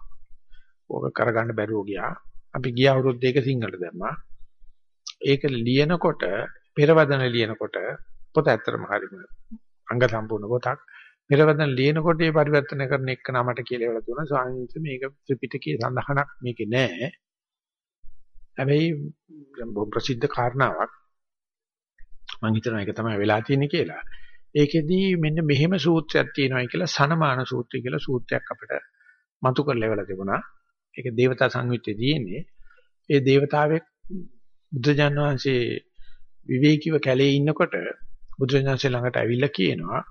ඕක කරගන්න බැරුව ගියා. අපි ගිය අවුරුද්ද ඒක සිංහලට දැම්මා. ඒක ලියනකොට පෙරවදන ලියනකොට පොත ඇත්තටම හරිම අංග සම්පූර්ණ පොතක්. පෙරවදන ලියනකොට මේ පරිවර්තන කරන එක නමට කියලා ඒවල දුන්නා. ස්වාමීන් වහන්සේ මේක ත්‍රිපිටකයේ සඳහනක්. මේකේ නෑ. හැබැයි බොහොම ප්‍රසිද්ධ කාරණාවක්. මම හිතනවා ඒක තමයි වෙලා තියෙන්නේ කියලා. ඒකෙදි මෙන්න මෙහෙම සූත්‍රයක් තියෙනවායි කියලා සනමාන සූත්‍රය කියලා සූත්‍රයක් අපිට මතු කරලා ඉවලා තිබුණා. ඒක දේවතා සංයුත්තේ තියෙන්නේ. ඒ දේවතාවෙක් බුදුජානක වහන්සේ විවේකීව කැලේ ඉන්නකොට බුදුරජාණන්සේ ළඟට ඇවිල්ලා කියනවා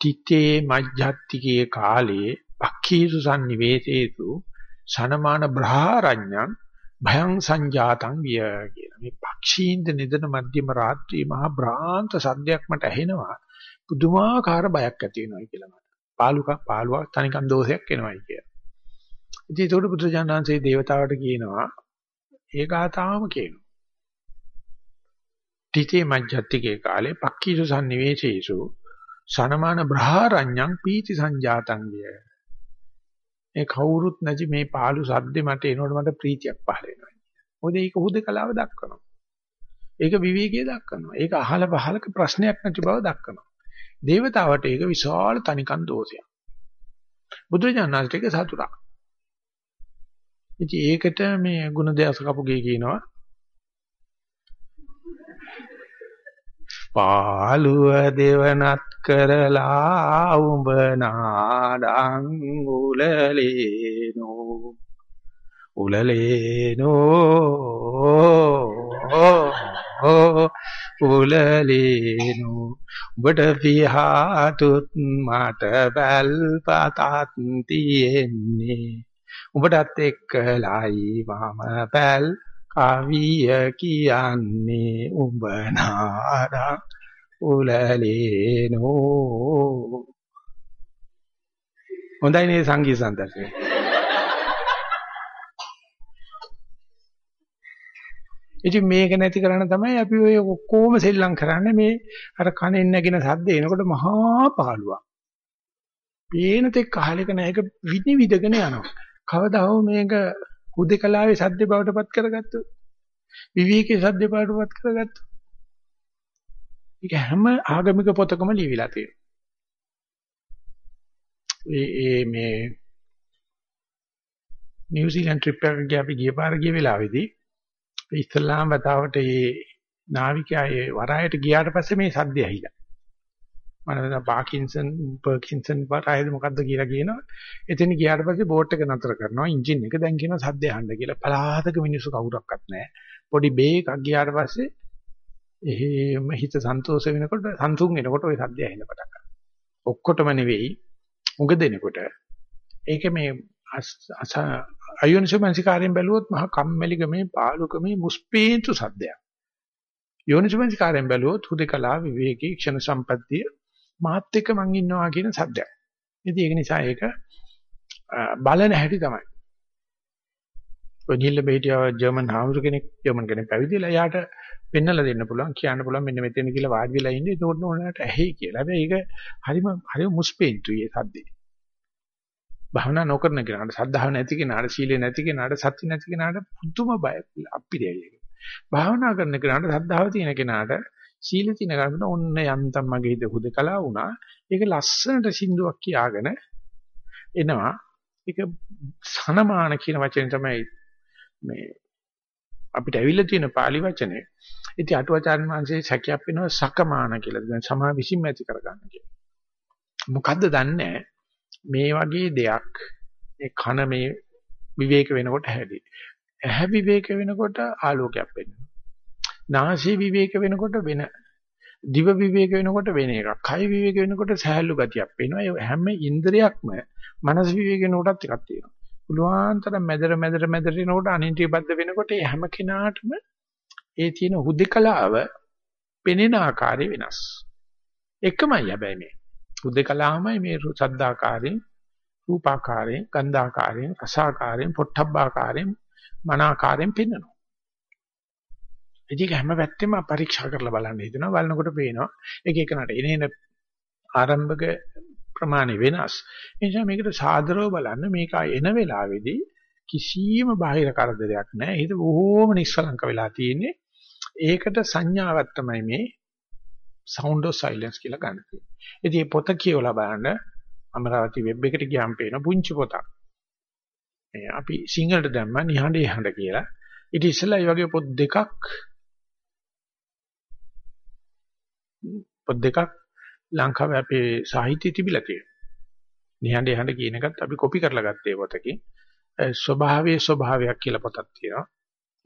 තිත්තේ මජ්ජත්තිකේ කාලේ පක්ඛීසු sannivesේසු සනමාන බ්‍රහාරඤ්ඤං භයං සංජාතං විය කියලා. මේ පක්ෂීන්ද නිදන මධ්‍යම රාත්‍රී මහා බ්‍රාන්ත සද්දයක් මට ඇහෙනවා. පුදුමාකාර බයක් ඇති වෙනවා කියලා මට. පාලුක පාලුවක් තනිකන් දෝෂයක් එනවායි කියලා. ඉතින් ඒකට බුදුජානනාංශයේ දේවතාවට කියනවා ඒ ගාතාවම කියනවා. තිතේ මජ්ජත්තිකේ කාලේ පක්ඛීසු sannivesේසු සනමාන බ්‍රහාරඤ්ඤං පීති සංජාතං විය. ඒ කවුරුත් නැති මේ පාළු සද්දේ මට එනකොට මට ප්‍රීතියක් පහළ වෙනවා. මොකද ඒක හුදකලාව දක්වනවා. ඒක විවේකයේ දක්වනවා. ඒක අහල පහලක ප්‍රශ්නයක් නැති බව දක්වනවා. දේවතාවට ඒක විශාල තනිකන් දෝෂයක්. බුදුරජාණන්ට ඒක සතුටක්. ඉතින් ඒකට මේ ගුණදේශ කපුගේ කියනවා පාළුව දෙවනත් කරලා උඹ නාඩං උලලේනෝ. උලලේනෝ. උලලේනෝ. උඹට පියාතුත් මට බැල් පතත් තියෙන්නේ. උඹටත් එක්කලයි මම බැල් කවිය කියන්නේ උඹ නාඩං උලලේනෝ හොඳයි නේ සංගීත සම්දර්ශනය ඉතින් මේක නැති කරන්න තමයි අපි ඔය ඔක්කොම සෙල්ලම් කරන්නේ මේ අර කනෙන් නැගින සද්ද එනකොට මහා පාළුවක්. පේන තෙක් කහලක නැයක විනිවිදගෙන යනවා. කවදා හෝ මේක හුදේකලාවේ සද්ද බවටපත් කරගත්තොත් විවේකී සද්ද බවටපත් කරගත්තොත් ඒක හැම ආගමික පොතකම ලියවිලා තියෙනවා. ඒ ඒ මේ නිව්සීලන්ත ට්‍රිප් එකක ගිය අපි ගිය පාර ගිය වෙලාවේදී ඉස්ලාම් වතාවට මේ නාවිකයා ඒ වරායට ගියාට පස්සේ මේ සද්දය ඇහිලා. මම දැන් පාකින්සන් පර්කින්සන් වරායද මොකද්ද කියලා කියනවා. එතන ගියාට පස්සේ බෝට් එක නතර කරනවා එන්ජින් එක දැන් කියනවා සද්දය අහන්න කියලා. පලාතක මිනිස්සු කවුරක්වත් නැහැ. පොඩි බේ එකක් ගියාට පස්සේ එහෙම හිත සන්තෝෂ වෙනකොට සංසුන් වෙනකොට ওই සද්දය ඇහෙන්න පටන් ගන්නවා. ඔක්කොටම නෙවෙයි උඟ දෙනකොට. ඒක මේ අයෝනිසෝමනසිකාරයෙන් බැලුවොත් මහා කම්මැලිකමේ පාලුකමේ මුස්පීන්තු සද්දයක්. යෝනිසෝමනසිකාරයෙන් බැලුවොත් හුදකලා විවේකී ක්ෂණ සම්පත්තිය මාත් එක්ක මං ඉන්නවා කියන සද්දයක්. ඉතින් ඒක නිසා ඒක බලන හැටි තමයි. ඔය නිල්ල බේටියා ජර්මන් හාමුදුර කෙනෙක් ජර්මන් කෙනෙක් පැවිදිලා එයාට පෙන්නලා දෙන්න පුළුවන් කියන්න පුළුවන් මෙන්න මෙතන කියලා වාඩි වෙලා ඉන්නේ ඒක උන්ට ඇහි කියලා. හැබැයි ඒක හරිම හරිම මුස්පීන්තුයි ඒ සද්දේ. භවනා නොකරන කෙනාට සද්ධාව නැති කෙනාට සීලය නැති කෙනාට සත්‍ය නැති කෙනාට පුදුම බය අපිරියයි. භාවනා කරන කෙනාට සද්ධාව තියෙන කෙනාට සීල තියෙන කෙනාට ඔන්න යන්තම් මගේ හිත හුදකලා වුණා. ඒක ලස්සනට සින්දුවක් කියාගෙන එනවා. ඒක සනමාන කියන වචනේ තමයි මේ අපිට ඇවිල්ලා තියෙන pāli වචනේ. ඉතින් අටුවාචාර්ය වංශයේ සැකයක් වෙනවා සකමාන කියලා. දැන් සමා විසින්ම ඇති කරගන්න කියලා. මොකද්ද දන්නේ මේ වගේ දෙයක් ඒ කන මේ විවේක වෙනකොට හැදී. ඇහැ විවේක වෙනකොට ආලෝකයක් වෙනවා. නාසය විවේක වෙනකොට වෙන දිව විවේක වෙනකොට වෙන එකක්. කය විවේක වෙනකොට සහැල්ලු ගතියක් වෙනවා. ඒ හැම ඉන්ද්‍රියක්ම මනස විවේක වෙනකොටත් එකක් තියෙනවා. පුළුවන් තරම් මැදර මැදර මැදර එනකොට අනින්ද්‍රියබද්ධ වෙනකොට ඒ හැම කෙනාටම ඒ තියෙන හුදකලාව පෙනෙන ආකාරය වෙනස්. එකමයි හැබැයි මේ. හුදකලාවමයි මේ සද්දාකාරයෙන්, රූපාකාරයෙන්, ගන්ධාකාරයෙන්, රසාකාරයෙන්, පොට්ටබ්බාකාරයෙන්, මනාකාරයෙන් පෙන්වනවා. ඒක හැම පැත්තෙම පරීක්ෂා කරලා බලන්න හිතනවා. බලනකොට පේනවා එක එකනට එනේන ආරම්භක ප්‍රමාණය වෙනස්. ඒ නිසා මේකට සාදරව බලන්න මේක එන වෙලාවේදී කිසියම් බාහිර කරදරයක් නැහැ. හිත බොහෝම නිස්සලංක වෙලා තියෙන්නේ. ඒකට සංඥාවක් තමයි මේ sound of silence කියලා ගන්න තියෙන්නේ. ඉතින් මේ පොත කියවලා බලන්න අමරාවති වෙබ් එකට ගියාම පේන පුංචි පොතක්. මේ අපි සිංහලට දැම්මා නිහඬ යහඬ කියලා. ඊට ඉස්සෙල්ලා මේ වගේ පොත් දෙකක් පොත් දෙකක් ලංකාවේ අපේ සාහිත්‍යය තිබිලා තියෙනවා. නිහඬ යහඬ කියන එකත් අපි කොපි කරලා ගත්තේ පොතකින්. ස්වභාවයේ ස්වභාවයක් කියලා පොතක් තියෙනවා.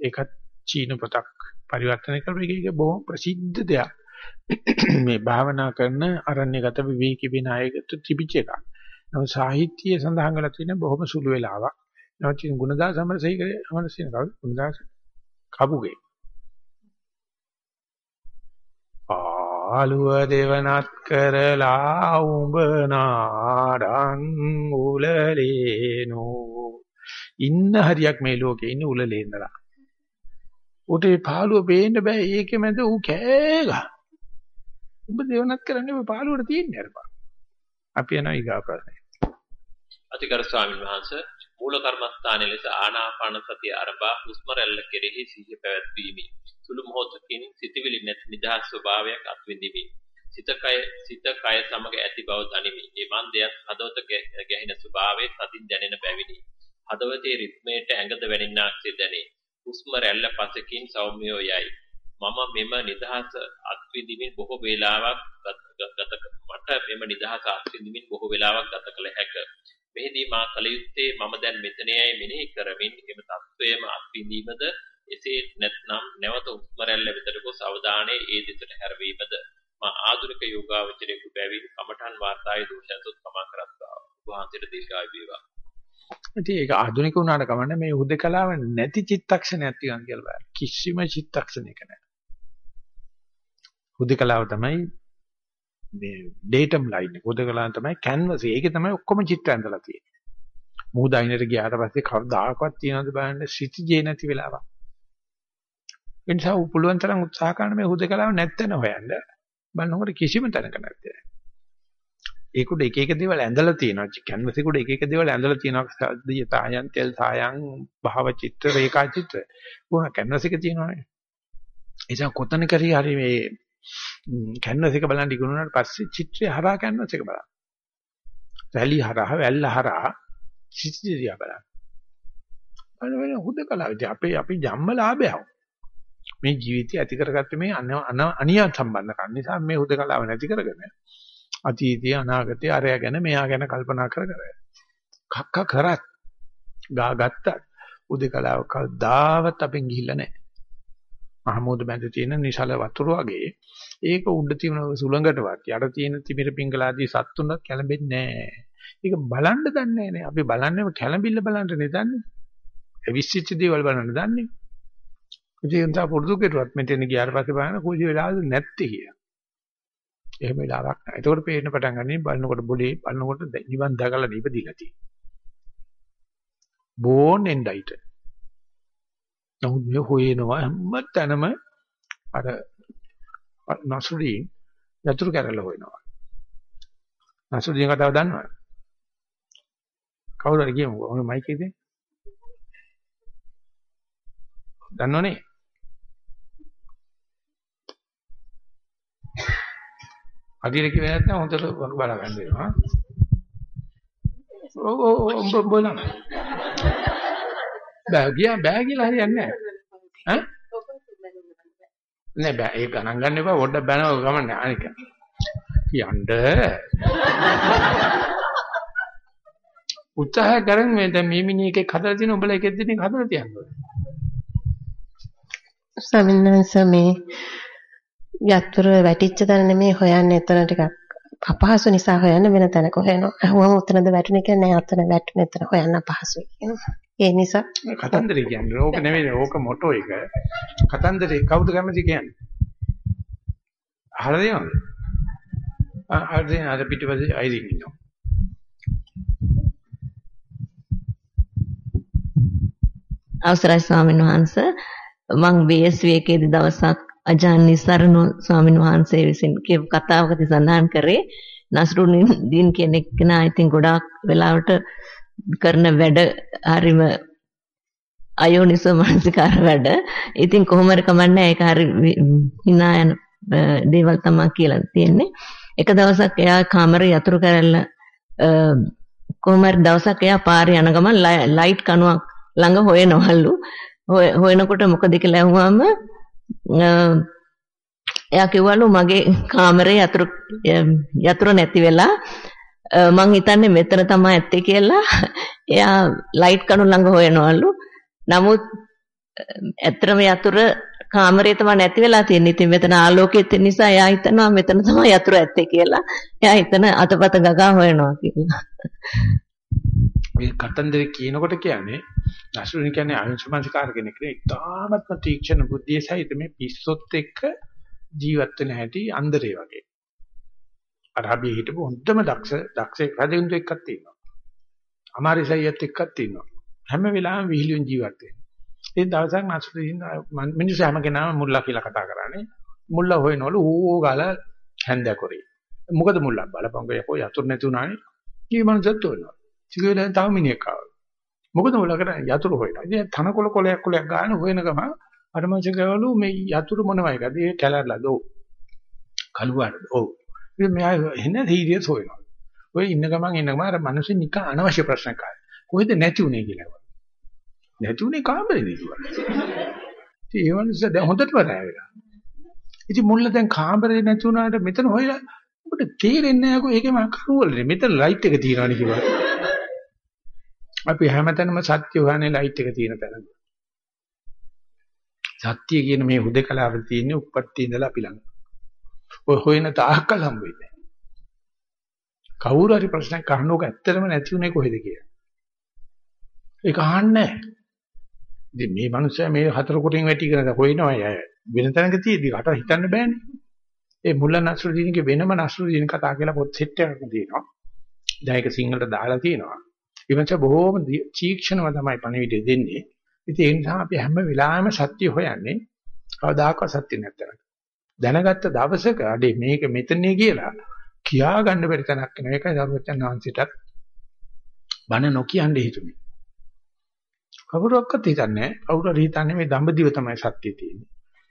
ඒකත් චීන පොතක් පරිවර්තනය කරපු එක බොහොම ප්‍රසිද්ධ දෙයක්. මේ භාවනා කරන අරණ්‍යගත විවේකී වෙන අයකට තිබිච්ච එකක්. නමුත් සාහිත්‍යයේ සඳහන් කරලා තියෙන බොහොම සුළු වෙලාවක්. නමුත් ගුණදාස අමරසේකර අමරසේන කවුද? ගුණදාස කපුගේ. ආලුව දෙවනත් කරලා උඹ නාඩං උලලේනෝ. ඉන්න හරියක් මේ ලෝකේ ඉන්නේ උලලේඳලා උට ඒ පාළුව පේන්න බෑ. ඒකේ මැද ඌ කෑ ගහ උඹ දෙවනත් කරන්නේ ඔය පාළුවට තියෙන්නේ අරපා අපි යනවා ඊගා ප්‍රශ්නේ. අතිගරු ස්වාමීන් වහන්සේ මූල කර්මස්ථානයේ ලෙස ආනාපාන සතිය අරබා හුස්ම රැල්ල කෙරෙහි සිහිය පැවැත්වීමි සුළු මොහොතකින් සිතවිලි නැති නිදහස් ස්වභාවයක් අත්විඳිමි. සිත කය සිත කය සමග ඇති බව දනිමි. මේ මන්දයත් හදවත ගැහෙන ස්වභාවයේ සතින් දැනෙන බැවිනි. හදවතේ රිද්මේට ඇඟද වැනින්නාක්සේ දැනේ. හුස්ම රැල්ල පසකින් සෞම්‍යෝ යයි. මම මෙම නිදහස අත්විඳිමින් බොහෝ වේලාවක් ගත මට මෙම නිදහස අත්විඳිමින් බොහෝ වේලාවක් ගත කළ හැක. මෙහිදී මා කල යුත්තේ මම දැන් මෙතනයි මෙනෙහි කරමින් එම தත්වයේම අත්විඳීමද එසේ නැත්නම් නැවත උස්ම රැල්ල වෙතට ගොස් අවධානයේ ඒ දෙසට හැරවීමද මා ආධුනික යෝගාවචරයෙකු බැවින් කමඨන් වාර්තාවේ දෝෂයන්සොත් කමා කරත්තා. වහන්සේට දීර්ඝායු වේවා. ඉතින් ඒක ආධුනික වුණාට කමන්නේ මේ හුදකලාව නැති චිත්තක්ෂණයක් තියෙනවා කියලා බෑ. කිසිම චිත්තක්ෂණයක නැහැ. හුදකලාව තමයි මේ ඩේටම් ලයින් එක. හුදකලාව තමයි කැන්වස් එක. ඒකේ තමයි ඔක්කොම චිත්‍ර ඇඳලා තියෙන්නේ. මුහුද අයිනට ගියාට පස්සේ කවදාකවත් තියනවද බලන්න සිටිජේ නැති වෙලාවක්. ඒ නිසා පුළුවන් තරම් උත්සාහ කරන මේ හුදකලාව නැත්තන හොයන්න. බලනකොට කිසිම තැනක නැත්තේ. ඒකුඩ එක එක දේවල් ඇඳලා තියෙනවා. කැන්වස් එකට එක එක දේවල් ඇඳලා තියෙනවා. සද්දිය තායන් තෙල් තායන් භාව චිත්‍ර රේඛා චිත්‍ර. කොහොම කැන්වස් එක තියෙනවනේ. ඒ නිසා කොතනක හරි හරි මේ කැන්වස් එක බලන් ඉගෙනුනාට පස්සේ චිත්‍රය හරහා කැන්වස් එක බලන්න. රැලි හරහා වැල්ල හරහා චිත්‍රය දිහා බලන්න. බලන හුදකලාවදී අපේ අපි ජම්මලාභයක්. මේ ජීවිතය ඇති කරගත්ත මේ අනියා සම්බන්ධකම් නිසා මේ හුදකලාව නැති කරගෙන අතීතය අනාගතය අරය ගැන මෙයා ගැන කල්පනා කර කර කක්ක කරත් ගා ගත්තත් උදේකලාව කවදාවත් අපෙන් ගිහිල්ලා නැහැ. මහමෝද බැඳ තියෙන නිසල වතුර වගේ ඒක උඩ තියෙන සුළඟටවත් යට තියෙන තිමිර පිංගලාදී සත්තුනක් කැළඹෙන්නේ නැහැ. ඒක බලන්න දන්නේ නැහැ. අපි බලන්නේ කැළඹිල්ල බලන්න නෙදන්නේ. අවිශ්චිත දේවල් බලන්න දන්නේ. ඉතින් තා පුරුදු කෙරුවත් මෙතන ගියාට පස්සේ බලන කුජි වෙලාවද නැත්තේ කියලා. එහෙම වෙලාවක් නැහැ. ඒකෝට පේන්න පටන් ගන්නේ බලනකොට බොලේ බලනකොට නිවන් දකලා ඉපදිලා තියෙනවා. born and died. නමුත් මේ හොයනවා හැම තැනම අර නසුරින් යතුරු කැරල හොයනවා. නසුරින් කතාව දන්නවද? කවුරු හරි කියමු. ඔය මයික් එකේ. දන්නවනේ? හරියට කිව්වේ නැත්නම් හොඳට බලා ගන්න වෙනවා. ඔව් ඔව් ඔව් බලන්න. බෑ ගියා බෑ කියලා හරියන්නේ නැහැ. ඈ? නෑ බෑ ඒක ගණන් ගන්න එපා පොඩ්ඩක් බෑනව ගමන්නේ අනික. කියන්න. උත්සාහ කරන් මේ දැන් මේ මිනිහ එකෙක් හදලා තියෙන උඹලා එකෙක් දෙනෙක් හදලා තියන්න ඕනේ. ස්වාමීන් වහන්සේ මේ යතුරු වැටිච්ච තැන නෙමෙයි හොයන්නේ එතන ටිකක් අපහසු නිසා හොයන්න වෙන තැනක හොයනවා. අහුවම උතනද වැටුනේ කියන්නේ නෑ අතන වැටුනේ එතන හොයන්න අපහසුයි කියනවා. ඒ නිසා කතන්දරේ කියන්නේ ඕක නෙමෙයි ඕක මොටෝ එක. කතන්දරේ කවුද කැමති කියන්නේ? අහලා දෙනවද? ආ අර අර පිටිපස්සේ අයිරින් ඉන්නවා. අවසරයි ස්වාමීන් වහන්ස මම BSV එකේදී දවසක් අජානි සරණ ස්වාමීන් වහන්සේ විසින් කියපු කතාවකදී සඳහන් කරේ නස්රුද්දීන් කියන එක්කෙනා ඉතින් ගොඩාක් වෙලාවට කරන වැඩ හරිම අයෝනිසෝ මනසිකාර වැඩ. ඉතින් කොහොම හරි කමන්නේ ඒක හරි hina යන දේවල් තමයි කියලා තියෙන්නේ. එක දවසක් එයා කාමරේ යතුරු කැරල්ල කොහොම හරි දවසක් එයා පාරේ යන ගමන් ලයිට් කණුවක් ළඟ හොයනවලු. හොයනකොට මොකද කියලා ඇහුවාම එයා කිව්වලු මගේ කාමරේ යතුරු යතුරු නැති වෙලා මං හිතන්නේ මෙතන තමයි ඇත්තේ කියලා. එයා ලයිට් කණු ළඟ හොයනවලු. නමුත් ඇත්තම යතුරු කාමරේ තමයි නැති වෙලා තියෙන්නේ. ඉතින් මෙතන ආලෝකයේ තියෙන නිසා එයා හිතනවා මෙතන තමයි යතුරු ඇත්තේ කියලා. එයා හිතන අතපත ගගා හොයනවා කියලා. මේ කතන්දර කියනකොට කියන්නේ නසුරුනි කියන්නේ අහිංසමංසකාර කෙනෙක් නේ. ඉතාමත්ම තීක්ෂණ බුද්ධිය සහිත මේ පිස්සොත් එක්ක ජීවත් වෙන හැටි අන්දරේ වගේ. අරාබියේ හිටපු හොඳම දක්ෂ දක්ෂ රජුන්ට එක්කක් තියෙනවා. අමාරිසයියත් එක්කක් තියෙනවා. හැම වෙලාවෙම විහිළුවෙන් ජීවත් වෙනවා. ඒ දවසක් නසුරුනි මිනිස්සු හැම කෙනාම මුල්ලා කියලා කතා කරන්නේ. මුල්ලා හොයනවලු ඌෝ ගාලා හැන්දකොරේ. මොකද මුල්ලා බලපංග යකෝ යතුරු නැති උනානේ. කී මනුස්සයත් හොයනවා. ටික වෙලාවෙන් තව මිනිහෙක් ආවා. මොකද ඔයලා කරන්නේ යතුරු හොයනවා. ඉතින් තනකොළ කොලයක් කොලයක් ගන්න හොයන ගම අර මංසි ගවලු මේ යතුරු මොනවයි ගද? ඒ කැලරලාද? ඔව්. කළුවාඩද? ඔව්. ඉතින් මෙයා එන්න සීරියස් හොයනවා. ඔය ඉන්න ගමන් ඉන්න ගමන් අර මිනිස්සු නිකන් අනවශ්‍ය ප්‍රශ්න කාය. කොහෙද නැති උනේ කියලා. නැති උනේ කාමරේදී කිව්වා. ඉතින් ඒ මිනිස්සු දැන් හොඳට වරෑ වෙලා. ඉතින් මුල්ල දැන් කාමරේ නැති වුණාට මෙතන හොයලා ඔබට තේරෙන්නේ නැහැ කො ඒකේ මම කරුවලනේ. මෙතන ලයිට් එක තියෙනවනේ කිව්වා. අපි හැමතැනම සත්‍ය හොයන්නේ ලයිට් එක තියෙන තැන. සත්‍ය කියන මේ හුදකලාව තියෙන්නේ උප්පත්ති ඉඳලා අපි ළඟ. ඔය හොයන තාක්කල් හම්බ වෙන්නේ. කවුරු හරි ප්‍රශ්නයක් අහනෝක ඇත්තටම නැති උනේ කොහෙද කියලා. ඒක අහන්නේ නැහැ. ඉතින් මේ මනුස්සයා මේ හතර කොටින් වැටිගෙන හොයනවා අය. වෙන තැනක තියෙද්දි කට හිතන්න බෑනේ. ඒ මුල්ල නස්රුදීන්ගේ වෙනම නස්රුදීන් කතා කියලා පොත් සෙට් එකක් තියෙනවා. දැන් ඒක සිංහලට දාලා තියෙනවා. ඊවන්ච බොහෝම චීක්ෂණව තමයි පණිවිඩය දෙන්නේ. ඉතින් ඒ නිසා අපි හැම වෙලාවෙම සත්‍ය හොයන්නේ කවදාකවත් සත්‍ය නැත්තර. දැනගත්ත දවසක අඩේ මේක මෙතනේ කියලා කියා ගන්න බැරි තැනක් වෙන එකයි සරුවචන් වහන්සේටත් බණ නොකියන්නේ හිතුනේ. කවුරක්වත් හිතන්නේ නැහැ. කවුරු හරි හිතන්නේ මේ දඹදිව තමයි සත්‍ය තියෙන්නේ.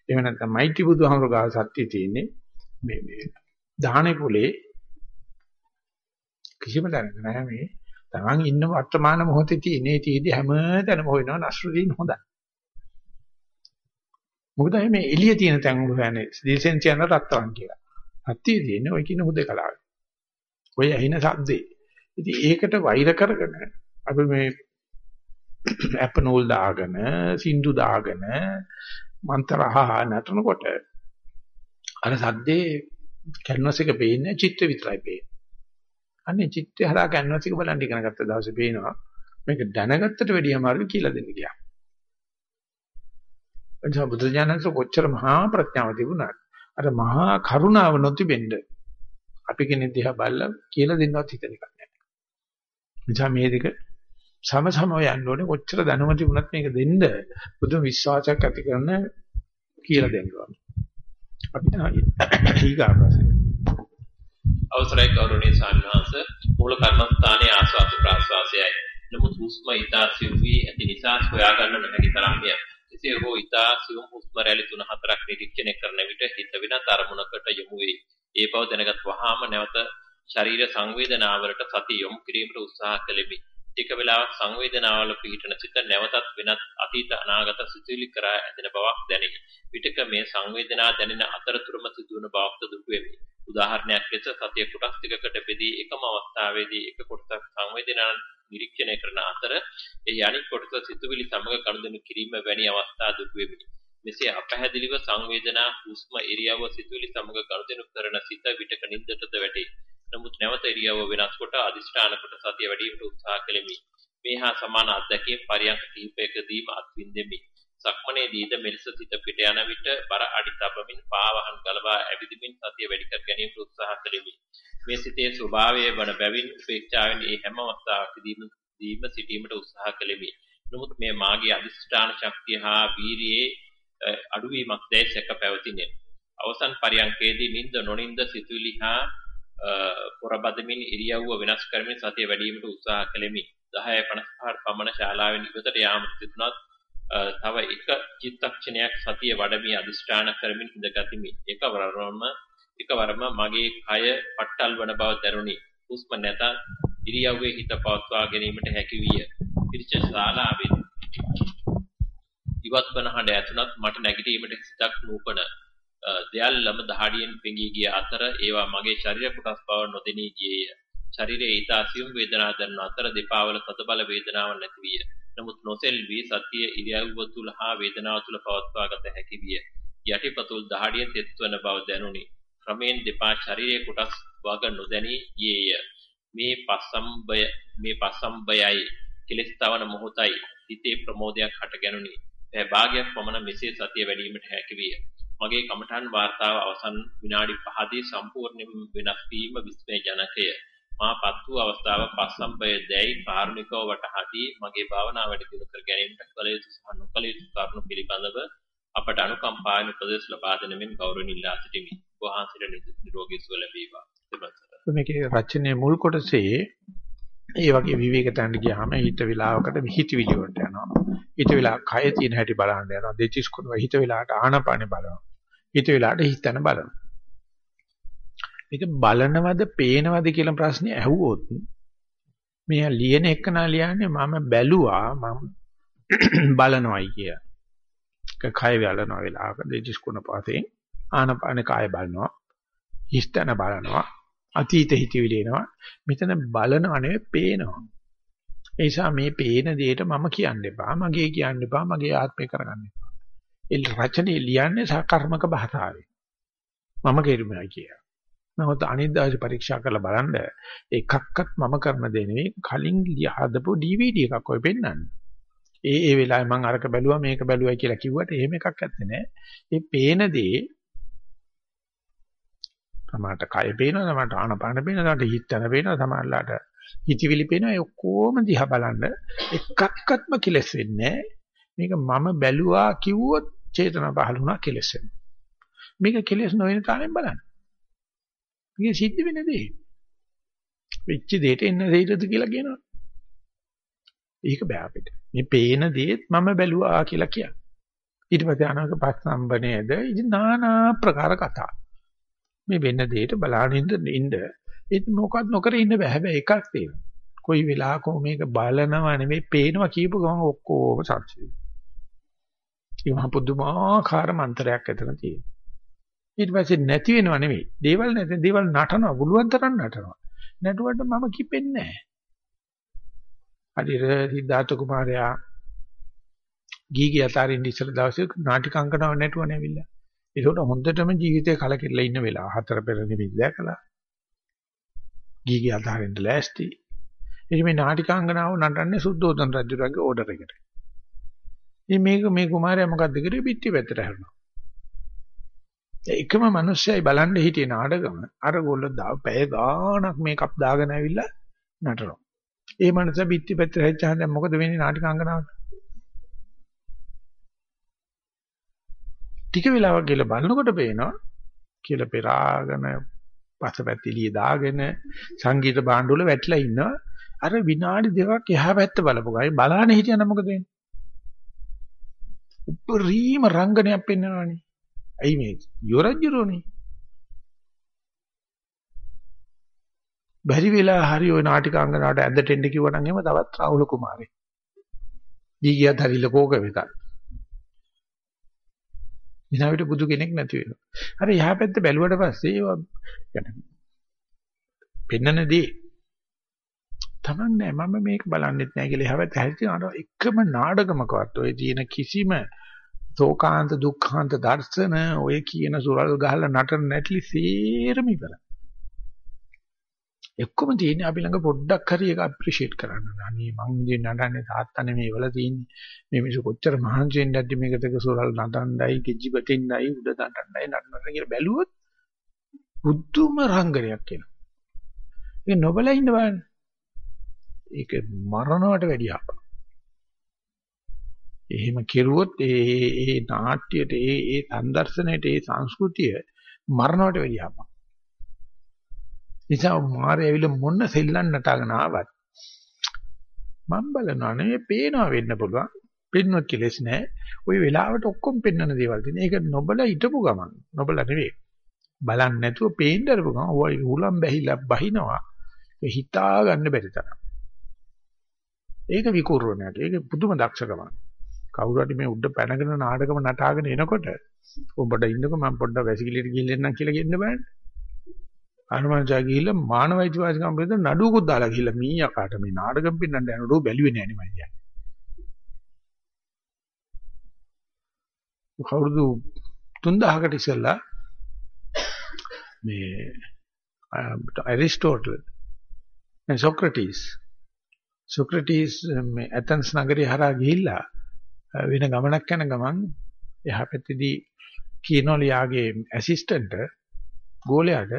එහෙම නැත්නම් මෛත්‍රී බුදුහාමුදුරුවෝ ගාව සත්‍ය තියෙන්නේ. මේ මේ දාහනේ පොලේ කිසිම දැනග නැහැ මේ තමන් ඉන්න වර්තමාන මොහොතේ තියෙන ඒ තීදි හැමතැනම හොයනවා නස්රුදීන් හොඳයි. මොකද මේ එළිය තියෙන තැන් හොයන්නේ දිල්සෙන් කියන රත්තරන් කියලා. අත්‍ය තියෙන්නේ ඔය කියන හුදකලාව. ඔය ඇහින ශබ්දේ. ඉතින් ඒකට වෛර කරගෙන අපි මේ අප නූල් දාගෙන සින්දු දාගෙන මන්ත්‍ර අහා නටනකොට අර සද්දේ කැන්වස් එක පේන්නේ චිත්‍ර විතරයි පේන්නේ. අනේ චිත්‍රය හරහා කැන්වස් එක බලන් ඉගෙන ගත්ත දවසේ පේනවා මේක දැනගත්තට වැඩිය අමාරුයි කියලා දෙන්න ගියා. එනිසා බුදුජානක කොච්චර මහා ප්‍රඥාව තිබුණාද අර මහා කරුණාව නොතිබෙන්න අපි කෙනෙක් දිහා බලලා කියලා දෙන්නවත් හිතන එකක් නැහැ. නිසා මේ දෙක සම සමව යන්න ඕනේ කොච්චර දැනුම තිබුණත් මේක දෙන්න බුදුන් විශ්වාසයක් ඇති කරන කියලා දෙන්න ඕනේ. අපිට ඊගාපස්සේ අවසරයි ගෞරවනීය සාන්වංශ මූල කර්මස්ථානයේ ආස්වාද ප්‍රාස්වාසයයි. නමුත් හුස්ම ඊතා සිව්වී ඇති නිසා හොයා ගන්න නොහැකි තරම්ය. එසේ හෝ ඊතා සිවුම් හුස්ම රැලි 3-4ක් නිරීක්ෂණය කරන විට හිත වෙනත් අරමුණකට යොමු වේ. ඒ බව දැනගත් වහාම නැවත ශරීර සංවේදනාවලට සතිය යොමු කිරීමට උත්සාහ කළෙමි. ටික වේලාවක් සංවේදනාවල පිහිටන සිත නැවතත් වෙනත් අතීත අනාගත සිතුවිලි කරා ඇදෙන බවක් දැනේ. විටක මේ සංවේදනා දැනෙන අතරතුරම සිදුවන බවක්ද දුටු වෙමි. උදාහරණයක් ලෙස සතිය කොටස් දෙකකට බෙදී එකම අවස්ථාවේදී එක කොටසක් සංවේදනා නිරීක්ෂණය කරන අතර ඒ අනිත් කොටස සිතුවිලි සමග ගනුදෙනු කිරීම වැනි අවස්ථා දුටු වෙමි. මෙසේ අපහැදිලිව සංවේදනා හුස්ම ඉරියව්ව සිතුවිලි සමග ගනුදෙනු කරන සිත විටක නින්දටද වැටේ. නමුත් නැවත ඉරියව්ව වෙනස් කොට අදිෂ්ඨාන කොට සතිය වැඩිවීමට උත්සාහ කෙලිමි. මේ හා සමාන අත්දැකීම් පරියන්ක කිහිපයකදීම අත්විඳෙමි. සක්මනේදීද මෙලෙස සිත පිට යන විට බර අඩි තබමින් පාවහන් ගලවා ඇවිදිමින් සතිය වැඩි කර ගැනීමට උත්සාහ කෙලිමි. මේ සිතේ ස්වභාවය වන බැවින් උපේක්ෂාවෙන් මේ හැම අවස්ථාවකදීම දීම සිටීමට උත්සාහ කෙලිමි. නමුත් මේ මාගේ අදිෂ්ඨාන ශක්තිය හා වීරියේ අඩුවීමක් දැයි සැක පැවතිනේ. අවසන් පරියන්කේදී නිින්ද නොනින්ද සිතුවිලි හා පොරබදමින් ඉරියව්ව වෙනස් කරමින් සතිය වැඩිවීමට උත්සාහ කළෙමි. 10:55 පමණ ශාලාවෙන් ඉවතට යාමට තිබුණත් තව එක චිත්තක්ෂණයක් සතිය වඩමි අදිෂ්ඨාන කරමින් ඉඳගතිමි. එකවරම එකවරම මගේ කය පට්ටල් වන බව දැනුනි. හුස්ම නැත ඉරියව්වේ හිත පවත්වා ගැනීමට හැකි විය. පිරිච ශාලාවේ ඉවත් වන හඬ ඇතුණත් මට නැගිටීමට සිතක් නූපන දෙයල්ලම දහඩියෙන් පෙඟී ගිය අතර ඒවා මගේ ශරීර කොටස් බව නොදෙනී ගියේය. ශරීරයේ ඊට අසියුම් වේදනා දැනුන අතර දෙපාවල තදබල වේදනාවක් නැති විය. නමුත් නොසෙල්වි සතිය ඉරියව්ව තුල හා වේදනාව තුල පවත්වාගත හැකි විය. යටිපතුල් දහඩියෙන් තෙත්වන බව දැනුනි. ක්‍රමෙන් දෙපා ශරීරයේ කොටස් වග නොදැනී ගියේය. මේ පස්සම්බය මේ පස්සම්බයයි කෙලස් තවන මොහොතයි හිතේ ප්‍රමෝදයක් හට ගැනුනි. ඒ භාගයක් පමණ මෙසේ සතිය වැඩිවීමට හැකි විය. මගේ කමඨාන් වාර්තාව අවසන් විනාඩි 5දී සම්පූර්ණයෙන්ම වෙනස් වීම විස්මයජනකය. මාපත් වූ අවස්ථාව පස්සම්බය දැයි කාරුණිකව වටහාදී මගේ භාවනාව වැඩි දියුණු කර ගැනීමට කල යුතු සහ නොකල යුතු කරුණු පිළිබඳව අපට අනුකම්පාවෙන් උපදෙස් ලබා දෙන මෙන් ගෞරවණීයලා සිටිමි. වහන්සේට නිරෝගී සුව ලැබේවා. මේකේ රචනයේ මුල් කොටසේ ඒ වගේ විවේක තැන්න ගියාම හිත විලාවකට හිතවිලි වලට යනවා. හිත විලා කය තියෙන හැටි බලන්න යනවා. දෙචිස් කුණ හිත විලාට ආනපානෙ බලනවා. හිත විලාට හිතන බලනවා. මේක බලනවද පේනවද කියලා ප්‍රශ්නේ ඇහුවොත් මෙයා ලියන එකනා ලියන්නේ මම බැලුවා මම බලනවායි කිය. කය වලනවා වෙලාවක දෙචිස් කුණ පාතේ ආනපාන කාය බලනවා. හිස්තන බලනවා. අතීත හිතවිලි එනවා. මෙතන බලනව නෙවෙයි පේනවා. ඒ නිසා මේ පේන දෙයට මම කියන්න එපා. මගේ කියන්න එපා. මගේ ආත්මය කරගන්න එපා. ඒ රචනයේ ලියන්නේ සකර්මක භාෂාවෙන්. මම කෙරුමයි කිය. නමුත් අනිත් දවසේ පරීක්ෂා කරලා බලන්න. එකක්වත් මම කරන දේ නෙවෙයි කලින් හදපු DVD එකක් ඔය පෙන්නන්නේ. ඒ ඒ වෙලාවේ මම අරක බැලුවා මේක බැලුවා කියලා කිව්වට එහෙම එකක් ඇත්තේ නැහැ. ඒ පේන දේ තමට කය පේනවා තමට ආනපාන පේනවා තමට හිතන පේනවා තමලාට හිතවිලි පේනවා. ඒ ඔක්කොම දිහා බලන්න එකක්වත්ම කෙලස් වෙන්නේ මේක මම බැලුවා කිව්වොත් චේතනා පහළ වුණා කෙලස් වෙනවා. මේක කෙලස් නොවන තාලෙන් බලන්න. මේක සිද්ධ වෙන දේ. වෙච්ච දෙයට එන්න දෙයටද කියලා කියනවා. ඒක බෑ අපිට. මේ පේන දේත් මම බැලුවා කියලා කියන්නේ. ඊට පස්සේ අනාගත පස්සම්බනේද ඉතින් নানা ප්‍රකාර කතා. මේ වෙන දෙයට බලාගෙන ඉන්න ඒත් මොකක්ද නොකර ඉන්න බෑ. හැබැයි එකක් තියෙනවා. කොයි වෙලාවක මේක බලනවා නෙමෙයි පේනවා කියපු ගමන් ඔක්කොම සත්‍යයි ඒ මහ පුදුමාකාර මන්ත්‍රයක් ඇතන තියෙනවා. ඊට පස්සේ නැති වෙනව නෙමෙයි. දේවල් නැති දේවල් නටනවා. පුළුවන් තරම් නටනවා. නැටුවට මම කිපෙන්නේ නැහැ. හරියට සිද්ධාර්ථ කුමාරයා ගීගී අතාරින්න ඉස්සර දවසේ නාටිකාංගනාව නැටුවනේ ඇවිල්ලා. ඒකට හොඳටම ජීවිතේ කලකිරලා ඉන්න වෙලාව. හතර පෙර නිමිති දැකලා. ගීගේ අදහරින්න ලෑස්ති. ඉතින් මේ නාටිකාංගනාව නටන්නේ සුද්ධෝදන රජුගේ ඕඩර් එකට. ඉතින් මේක මේ කුමාරයා මොකද්ද කරේ? පිටි පැත්තට හැරෙනවා. එකම මිනිස්සයයි බලන්න හිටියේ නාටකම අර ගොල්ල පැය ගාණක් මේකප් දාගෙන ඇවිල්ලා නටනවා. ඒ මනස පිටි පැත්තට හැච්චාම දැන් මොකද වෙන්නේ නාටිකාංගනාවට? ටික වෙලාවක් ගිහලා බලනකොට පේනවා කියලා පෙරාගෙන පසපැතිලිය දාගෙන සංගීත භාණ්ඩ වල වැටිලා ඉන්නවා අර විනාඩි දෙකක් එහා පැත්ත බලපු ගයි බලාන හිටියනම් මොකද වෙන්නේ උපරිම රංගනයක් පෙන්වනවානේ ඇයි මේ යොරජ්ජුරෝනේ බැරි වෙලා හරි ওই නාටිකාංගනාවට ඇද්දට එන්න කිව්වනම් එහෙම තවත් රාහුල කුමාරේ. දී ගියත් හරිල කෝක වෙතක්. විනාවිට බුදු කෙනෙක් නැති වෙනවා. අර එහා පැත්ත බැලුවට පස්සේ ඒවා يعني පෙන්නනදී තමන් නෑ මම මේක බලන්නෙත් නෑ කියලා එහා පැත්ත හැරිලා අර එකම නාඩගමකවත් ඔය තියෙන කිසිම ශෝකාන්ත දුක්ඛාන්ත දර්ශන ඔය කියන සුරල් ගහලා නටන නැටලි සේරම ඉවරයි. එක්කම තියෙන්නේ අපි ළඟ පොඩ්ඩක් හරි ඒක අප්‍රීෂিয়েට් කරන්න. අනේ මං ඉන්නේ නඩන්නේ තාත්තනේ මේ වල තියෙන්නේ. මේ මිනිස්සු කොච්චර මහන්සි වෙන්නේ නැද්ද මේකටක සෝරල් නටන්නයි, කිජි බටින්නයි, උඩ දඬන්නයි නටන්න කියලා බැලුවොත් බුද්ධුම රංගනයක් එනවා. ඒක නොබල ඉන්න බලන්න. ඒක මරණවට වැඩිය අප. එහෙම කෙරුවොත් ඒ ඒ නාට්‍යයට ඒ ඒ සංදර්ශනයට ඒ සංස්කෘතිය මරණවට වැඩිය අප. නිසා මාරේ ඇවිල්ලා මොන සෙල්ලම් නටාගෙන ආවත් මම බලනවා නෙවෙයි පේනවා වෙන්න පුළුවන්. පෙන්වත් කෙලස් නැහැ. ওই වෙලාවට ඔක්කොම පෙන්වන දේවල් තියෙන. ඒක නොබල හිටපු ගමන් නොබල නෙවෙයි. බලන්න නැතුව පේන්න දරපු ගමන් ඔය උලම් බැහිලා බහිනවා. ඒ හිතා ගන්න බැරි තරම්. ඒක විකූර්ණයක්. ඒක පුදුම දක්ෂකමක්. කවුරු හරි මේ උඩ පැනගෙන නාටකම නටාගෙන එනකොට ඔබට ඉන්නකො මම පොඩ්ඩක් වැසිකිළියට ගිහින් කියලා කියන්න බෑනේ. අනුමංජා ගිහිල්ලා මානවයිති වාසිකම් බෙද නඩුවකුත් දාලා ගිහිල්ලා මීයකාට මේ නාටකම් පින්නන්න යනකොට බැලුවේ නෑ නේ මම කියන්නේ. කවුරුදු 3000කට ඉස්සෙල්ලා මේ ඇරිස්ටෝටල් මේ සොක්‍රටිස් සොක්‍රටිස් මේ ඇතන්ස් නගරය හරහා ගිහිල්ලා වෙන ගමනක් යන ගමන් එහා පැත්තේදී කියනවලු යාගේ ඇසිස්ටන්ට් ගෝලයාට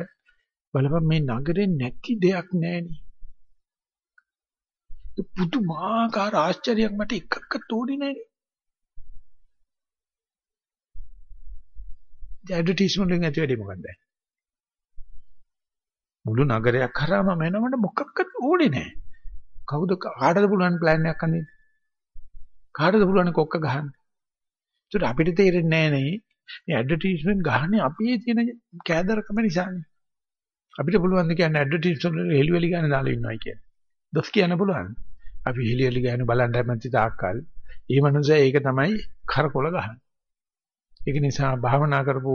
බලපන් මේ නගරේ නැති දෙයක් නැහෙනි. පුදුමාකාර ආශ්චර්යයක් මට එකක්වත් තෝරන්නේ නැහෙනි. ඇඩ්වර්ටයිස්මන්ට් එකෙන් ඇති වෙන්නේ මොකක්ද? මුළු නගරයක් කරාම මනමඩ මොකක්වත් ඕනේ නැහැ. කවුද කාටද පුළුවන් ප්ලෑන් එකක් අඳින්න? කාටද පුළුවන් කොක්ක ගහන්න? ඒකට අපිට තේරෙන්නේ නැහැ නේ. මේ ඇඩ්වර්ටයිස්මන්ට් ගහන්නේ අපි තියෙන කෑදරකම නිසානේ. අපිට පුළුවන් ද කියන්නේ ඇඩ්වර්ටයිස්මන්ට් වල හෙලිවෙලි ගන්න දාලා ඉන්නවයි කියන්නේ. දොස් කියන්න පුළුවන්. අපි හෙලිවෙලි ගන්න බලන්න හැමති තාක්කල්. ඒ මනුස්සයා ඒක තමයි කරකොල ගහන්නේ. ඒක නිසා භාවනා කරපු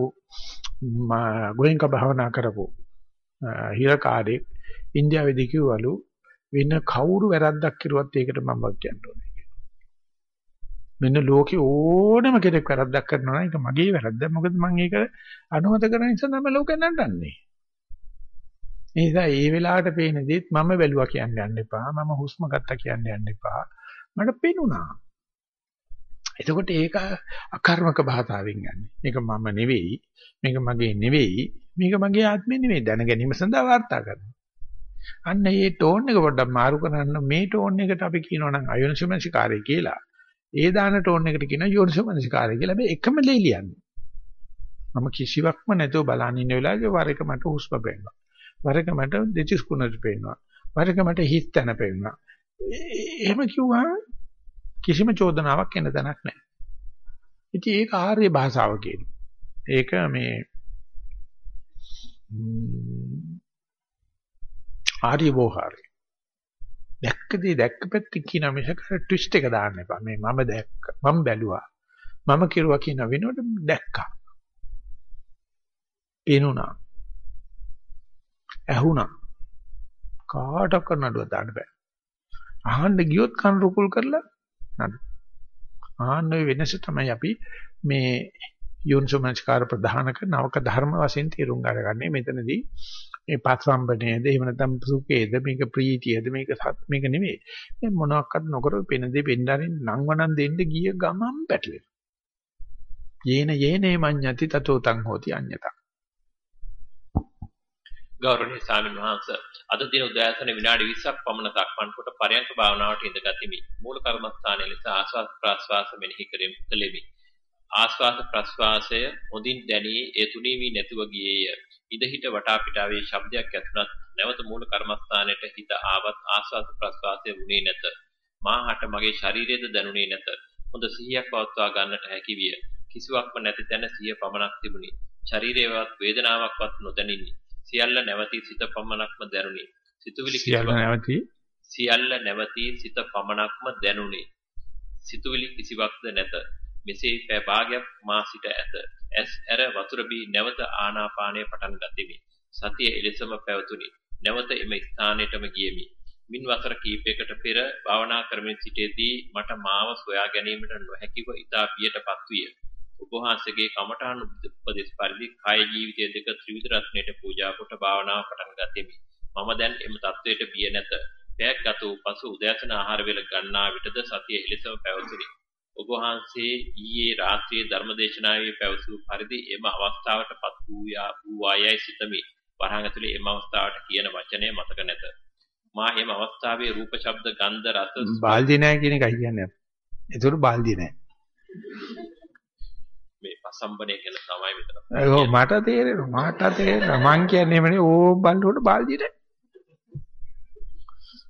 ගෝයන්ක භාවනා කරපු හිරකාරයෙක් ඉන්දියාවේදී කිව්වලු වෙන කවුරු වැරද්දක් කරුවත් ඒකට මම වක් කියන්න ඕනේ කියලා. මෙන්න ලෝකේ ඕනම කෙනෙක් වැරද්දක් කරනවා නම් ඒක මගේ වැරද්ද. මොකද මම ඒක අනුමත කරන නිසා තමයි ලෝකෙ නටන්නේ. ඒ නිසා ඒ වෙලාවට පේන දේත් මම බැලුවා කියන්න යන්න එපා. මම හුස්ම ගත්තා කියන්න යන්න එපා. මට පේනුණා. එතකොට ඒක අකර්මක භාෂාවෙන් යන්නේ. මේක මම නෙවෙයි. මේක මගේ නෙවෙයි. මේක මගේ ආත්මෙ නෙවෙයි. දැන ගැනීම සඳහා වාර්තා කරනවා. අන්න මේ ටෝන් එක පොඩ්ඩක් මාරු කරන්න මේ ටෝන් එකට අපි කියනවා නම් අයෝනිසමනසිකාරය කියලා. ඒ දාන ටෝන් එකට කියනවා යෝනිසමනසිකාරය කියලා. හැබැයි එකම දේ ලියන්නේ. මම කිසිවක්ම නැතුව බලන් ඉන්න වෙලාවේ වර එක මට හුස්ම පේනවා. වර එක මට දෙචිස් කුණට පේනවා. වර එක මට හිස් තැන පේනවා. එහෙම කිව්වම කිසිම චෝදනාවක් එන්න තැනක් නැහැ. ඉතින් ඒක ආර්ය භාෂාව කියනවා. ඒක මේ ආර්ය බෝහාරය. දැක්කදී දැක්ක පැත්තේ කියන මිසක ට්විස්ට් එක දාන්න එපා. මේ මම දැක්ක. මම බැලුවා. මම කිරුවා කියන වෙනුවට දැක්කා. පේනුණා. ඇහුණා. කාටවත් නඩුව දාන්න බෑ. අහන්න ගියොත් කන රුකුල් කරලා නඩු. ආන්න වෙනස තමයි අපි මේ යෝනිසෝමනස්කාර ප්‍රධානක නවක ධර්ම වශයෙන් තේරුම් ගන්නගන්නේ මෙතනදී මේ පස්සම්බනේද එහෙම නැත්නම් සුඛේද මේක ප්‍රීතියද මේක සත් මේක නෙවෙයි මේ මොනවාක්වත් නොකර පෙන දෙ පෙන්නරින් නංවනන් දෙන්න ගිය ගමන් පැටලෙනවා යේන යේනේ මඤ්ඤති තතෝ තං හෝති අඤ්ඤතං ගෞරවනීය ස්වාමීන් වහන්සේ අද දින උදෑසන විනාඩි 20ක් පමණ දක්වන කොට පරයන්ක භාවනාවට ඉඳගතිමි. මූල කර්මස්ථානයේ ලෙස ආස්වාද ප්‍රාස්වාස මෙනෙහි කෙලෙමි. ආස්වාද ප්‍රස්වාසය හොඳින් දැනී ඒ තුනී වී නැතුව ගියේය. ඉදහිට වටා පිටාවේ ශබ්දයක් ඇතුණත් නැවත මූල කර්මස්ථානයට හිත ආවත් ආස්වාද ප්‍රස්වාසය වුණේ නැත. මාහට මගේ ශරීරයේද දැනුනේ නැත. හොඳ සිහියක් පවත්වා ගන්නට හැකි විය. කිසිවක්ම නැති තැන සිහිය පමණක් තිබුණි. ශරීරයේවත් වේදනාවක්වත් නොදැනිනි. සියල්ල නැවතී සිත පමණක්ම දැනුනි. සිතුවිලි සියල්ල නැවතී සියල්ල නැවතී සිත පමණක්ම දැනුනි. සිතුවිලි කිසිවක්ද නැත. මෙසේ පැය භාගයක් මා සිට ඇත. ඇස් ඇර වතුර බී නැවත ආනාපානය පටන් ගතිමි. සතිය එලෙසම පැවතුනි. නැවත එම ස්ථානයටම ගියමි. මින් වසර කිහිපයකට පෙර භාවනා කරමින් සිටේදී මට මාව සොයා ගැනීමට නොහැකිව ඉතා බියටපත් විය. ඔබ වහන්සේගේ කමඨාන් උපදෙස් පරිදි කාය ජීවිතය දෙක ත්‍රිවිධ රත්නයට පූජා කොට භාවනාව පටන් ගතිමි. මම දැන් එම தത്വයට බිය නැත. පැයක් ගත වූ පසු උදෑසන ආහාර වේල ගන්නා විටද සතිය එලෙසම පැවතුනි. ඔබ වහන්සේ ඊයේ රාත්‍රියේ ධර්මදේශනාවේ පැවසූ පරිදි එම අවස්ථාවටපත් වූ වූ සිතමි. වරහන් ඇතුලේ එම අවස්ථාවට කියන වචනය මතක නැත. මා එම අවස්ථාවේ රූප ශබ්ද ගන්ධ රස බාල්දි නැහැ කියන එකයි කියන්නේ. ඒතර බාල්දි නැහැ. මේ පසම්බනේ කියලා තමයි මෙතන. ඔව් මට තේරෙනවා. මට තේරෙනවා. මං කියන්නේ එමනේ ඕ බල්ලුවට බාල්දි නැහැ.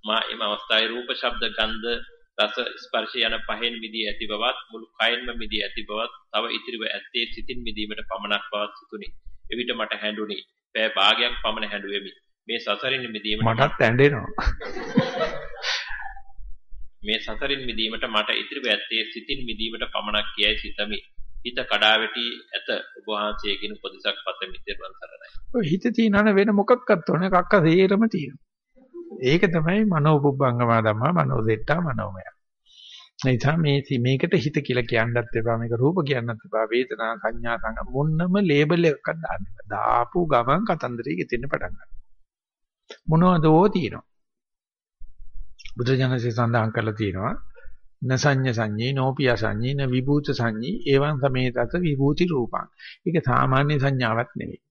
මා එම අවස්ථාවේ රූප ශබ්ද ගන්ධ රස ස්පර්ශ යන පහෙන් මිදී ඇති බවත් මුළු කයෙන්ම මිදී ඇති බවත් තව ඉතිරිව ඇත්තේ සිතින් මිදීමට පමණක් බවත් සිතුනි. එවිට මට හැඬුනි. පෑ භාගයක් පමණ හැඬුවෙමි. මේ සසරින් මිදීමට මටත් ඇඬෙනවා. මේ සසරින් මිදීමට මට ඉතිරිව ඇත්තේ සිතින් මිදීමට පමණක් කියයි සිතමි. හිත කඩා වැටි ඇත ඔබ වහන්සේගෙන් උපදෙසක් පතමි තෙරුවන් සරණයි. ඔය හිත තියනන වෙන මොකක්වත් ඕනේ කක්ක සේරම තියෙනවා. ඒක තමයි මනෝපුබ්බංගම ධම්මා මනෝදෙට්ටා මනෝමය. එනිසා මේ මේකට හිත කියලා කියන්නත් එපා මේක රූප කියන්නත් එපා වේදනා සංඥා සංග මොන්නම ලේබල් එකක් දාන්න එපා. දාපු ගමන් කතන්දරේ ගෙතෙන්න පටන් ගන්නවා. මොනවදෝ තියෙනවා. බුදුජානසී සඳහන් කරලා තියෙනවා නසඤ්ඤ සංඤී නෝපිය සංඤී න විභූත සංඤී එවං සමේතත විභූති රූපං. ඒක සාමාන්‍ය සංඥාවක් නෙවෙයි.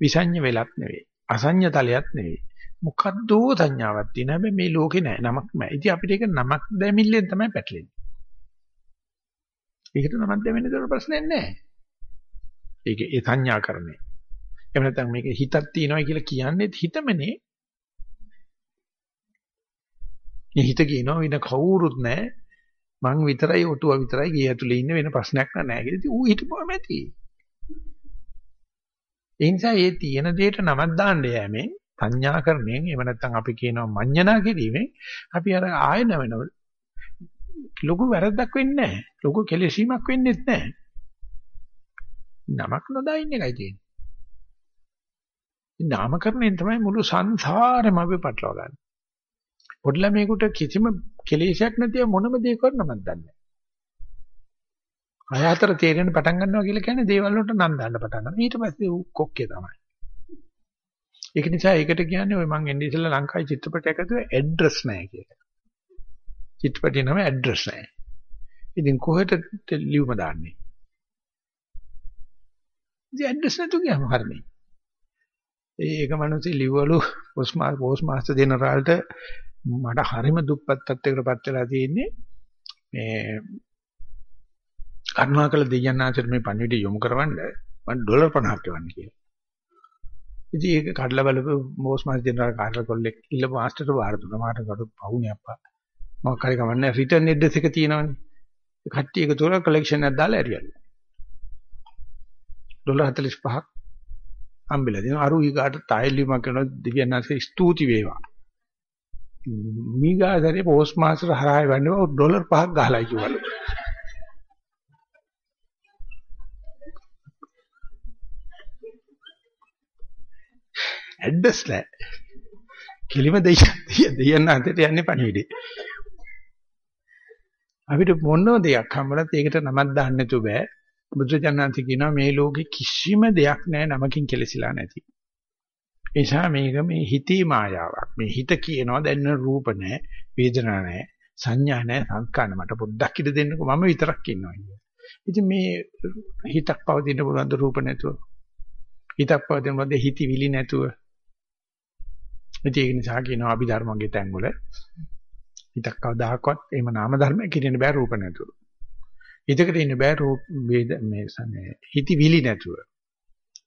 විසඤ්ඤ වෙලක් නෙවෙයි. අසඤ්ඤ තලයක් නෙවෙයි. මොකද්ද සංඥාවක් තියෙන හැබැයි මේ ලෝකේ නෑ නමක් නෑ. ඉතින් අපිට ඒක නමක් දැමිල්ලෙන් තමයි පැටලෙන්නේ. ඒකට නමක් දැවෙන්න දෙන ප්‍රශ්නයක් නෑ. ඒක ඒ සංඥාකරණය. එහෙම නැත්නම් මේක හිතක් තියෙනවා කියලා කියන්නේ හිතමනේ. මේ හිත කියනවා වෙන කවුරුත් නෑ. මං විතරයි ඔටුව විතරයි ගේ ඇතුලේ ඉන්න වෙන ප්‍රශ්නයක් නෑ කියලා. ඉතින් ඌ හිතපුවම ඇති. ඒ නිසා මේ තියෙන දෙයට නමක් දාන්න යෑමෙන් සංඥාකරණයෙන් එහෙම නැත්නම් අපි කියනවා මඤ්ඤණා කිරීමෙන් අපි අර ආය නැවෙනවල ලොකු වැරද්දක් වෙන්නේ නැහැ. ලොකු කෙලෙසීමක් වෙන්නේත් නැහැ. නමක් නොදා ඉන්න එකයි තියෙන්නේ. නාමකරණයෙන් තමයි මුළු සංසාරෙම අපි පටලවා ගන්න. පොඩි ළමයෙකුට කිසිම කෙලෙසයක් නැතිව මොනම දෙයක් කරන්නවත් දන්නේ නැහැ. අය අතර තේරෙන්න පටන් ගන්නවා කියලා කියන්නේ දේවල් වලට නම් දාන්න පටන් ගන්නවා. ඊට පස්සේ ඌ කොක්කේ තමයි. ඒක නිසා ඒකට කියන්නේ ඔය මං එන්නේ ඉස්සෙල්ලා ලංකාවේ චිත්‍රපටයක් ඇතුලේ ඇඩ්‍රස් නැහැ කියලා. චිත්‍රපටේ නම ඇඩ්‍රස් නැහැ. ඉතින් කොහෙට ලියුම දාන්නේ? ඉතින් ඇඩ්‍රස් නැතු ගියාම හරිනේ. ඒක මිනිස්සු ලිව්වලු පෝස්ට් මාස්ටර් ජෙනරාල්ට මට හරිම දුප්පත් තත්යකටපත් වෙලා තියෙන්නේ මේ කරුණාකර දෙයයන් ආචර මේ පණිවිඩය යොමු කරවන්න මම ඩොලර් 50ක් එවන්න කියලා. ඉතින් ඒක කඩලා බලපු පෝස්ට් මාස්ටර් ජෙනරාල් කාර්යල කොල්ලෙක් ඉල්ල මාස්ටර්ට වාර දුන්නා. මාට කඩු පවුනේ අප්පා. මම කරේ කමන්නේ රිටර්න් ඇඩ්‍රස් එක තියෙනවනේ. කට්ටිය එකතු කරලා කලෙක්ෂන් එකක් දාලා ඇරියලු. ඩොලර් 45ක් හම්බෙලා දෙනවා. අරු ඊගාට තායිලිමක් කරනවා දෙවියන්ාසේ ස්තුති වේවා. මීගාසරේ පෝස්ට් මාස්ටර් හරහා වෙන්නේ ඩොලර් 5ක් ගහලා කිව්වලු. ඇඩ්‍රස් නැහැ. කිලිම දෙයියන් දෙයන්න අතට යන්නේ පණිවිඩේ. අපිට මොන දෙයක් හම්බලත් ඒකට නමක් දාන්න නැතු බෑ. බුදුචානන්ති කියනවා මේ ලෝකේ කිසිම දෙයක් නැහැ නමකින් කෙලසිලා නැති. ඒ නිසා මේක මේ හිතේ මායාවක්. මේ හිත කියනවා දැන් රූප නැහැ, වේදනා නැහැ, සංඥා නැහැ, සංස්කාර මට පොඩ්ඩක් ඉඳ දෙන්නකෝ මම විතරක් ඉන්නවා කියන්නේ. ඉතින් මේ හිතක් පවතින පුළුවන් ද රූප නැතුව. හිතක් පවතින මොකද හිතවිලි නැතුව. ඉතින් ඒක නිසා කියනවා අභිධර්මයේ තැන්වල හිතක් කවදාකවත් එහෙම නාම ධර්මයක් කියෙන්න බෑ රූප නැතුව. හිතකට ඉන්න බෑ රූප වේද මේ සනේ හිතවිලි නැතුව.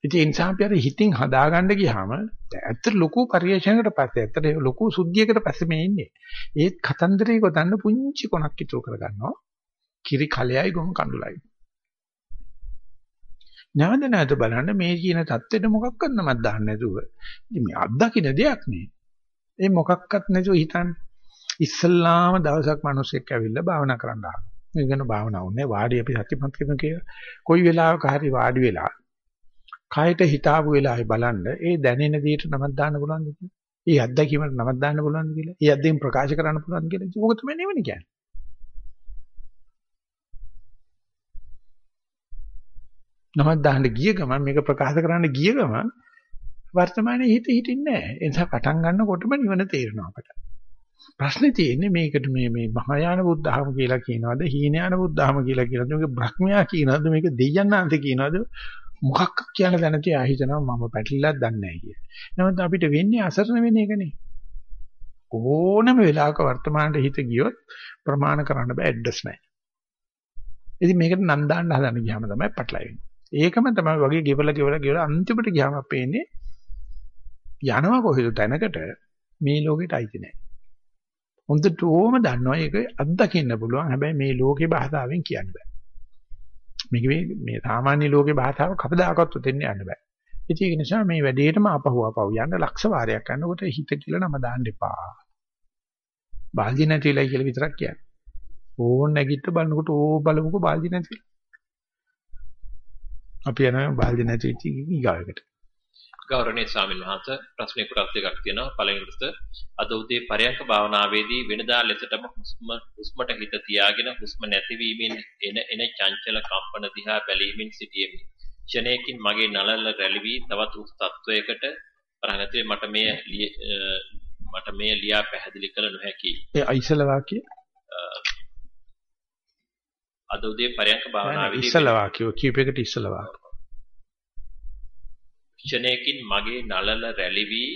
ඉතින් ඒ නිසා අපි අර හිතින් හදාගන්න ගියාම ඇත්ත ලොකු පරිශ්‍රණයකට පස්සේ ඇත්තට ලොකු සුද්ධියකට පස්සේ මේ ඉන්නේ. ඒත් කතන්දරේ ගොතන්න පුංචි කොනක් ඉතුරු කරගන්නවා. කිරි කලෙයි ගොම කඳුලයි. නැවත නැවත බලන්න මේ කියන தත්ත්වෙට මොකක්වත් නමක් දාන්න නැතුව ඉතින් මේ අත්දකින්න දෙයක් නේ. ඒ මොකක්වත් නැතුව හිතන්නේ. ඉස්සල්ලාම දවසක් මිනිස්සෙක් ඇවිල්ලා භාවනා කරන්න ආවා. මේ ගැන භාවනා වුණේ වාඩි අපි සත්‍යමත් කරන කියලා. කොයි වෙලාවක හරි වාඩි වෙලා කයට හිතාපු වෙලාවේ බලන්න ඒ දැනෙන දෙයට නමක් දාන්න පුළුවන්ද කියලා. ඒ අත්දැකීමට නමක් දාන්න පුළුවන්ද කියලා. ඒ අත්දැකීම් ප්‍රකාශ කරන්න පුළුවන්ද කියලා. ඒක තමයි නෙවෙයි කියන්නේ. නමක් දාන්න ගිය ගමන් මේක ප්‍රකාශ කරන්න ගිය ගමන් වර්තමානයේ හිත හිටින්නේ නැහැ. ඒ නිසා පටන් ගන්නකොටම නිවන තේරෙනවා අපට. ප්‍රශ්නේ තියෙන්නේ මේකට මේ මේ මහායාන බුද්ධහම කියලා කියනවද හීනයාන බුද්ධහම කියලා කියනවද මේක බ්‍රහ්මයා කියනවද මේක දෙයයන්ාන්ත කියනවද මොකක් කියලා දැනති ආහිතනවා මම පැටලිලක් දන්නේ නැහැ කිය. නමුත් අපිට වෙන්නේ අසරණ වෙන එකනේ. ඕනම වෙලාවක වර්තමානයේ හිත ගියොත් ප්‍රමාණ කරන්න බෑ ඇඩ්‍රස් නැහැ. ඉතින් මේකට නම් දාන්න හදන ගියාම තමයි පැටලෙන්නේ. ඒකම තමයි වගේ ගෙවලා ගෙවලා ගෙවලා අන්තිමට ගියාම අපේන්නේ යනවා කොහෙද තැනකට මේ ලෝකෙට අයිති නැහැ. හොඳට ඕම දන්නවා ඒක අත්දකින්න පුළුවන්. හැබැයි මේ ලෝකේ භාෂාවෙන් කියන්න බෑ. මේක මේ සාමාන්‍ය ලෝකේ භාෂාව කවදාකවත් උතෙන්න යන්න බෑ. ඒක නිසා මේ වැඩේටම අපහුව අපහුව යන්න ලක්ෂ වාරයක් කරනකොට හිත කියලා නම දාන්න එපා. බාල්දි නැතිලයි කියලා විතරක් කියන්නේ. ඕන් නැගිට බලනකොට ඕ බලමුකෝ බාල්දි නැති. අපි යනවා බාල්දි නැති ඊගාවකට. ගෞරවනීය ස්වාමීන් වහන්සේ ප්‍රශ්න කොටස් දෙකක් තියෙනවා. පළවෙනි කොටස අද උදේ පරයන්ක භාවනාවේදී වෙනදා ලෙසටම හුස්ම හුස්මට හිත තියාගෙන හුස්ම නැතිවීමෙන් එන එන චංචල කම්පන දිහා බැලීමෙන් සිටියෙමි. ක්ෂණයකින් මගේ නළල රැලි වී තවත් උස් තත්වයකට ප්‍රහගතේ මට මේ මට මේ ලියා පැහැදිලි කළ නොහැකි. ඒ අයිසල වාක්‍ය අද උදේ පරයන්ක භාවනාවේදී ඉස්සල වාක්‍ය කීපයකට ඉස්සල වාක්‍ය ක්ෂණයකින් මගේ නළල රැලි වී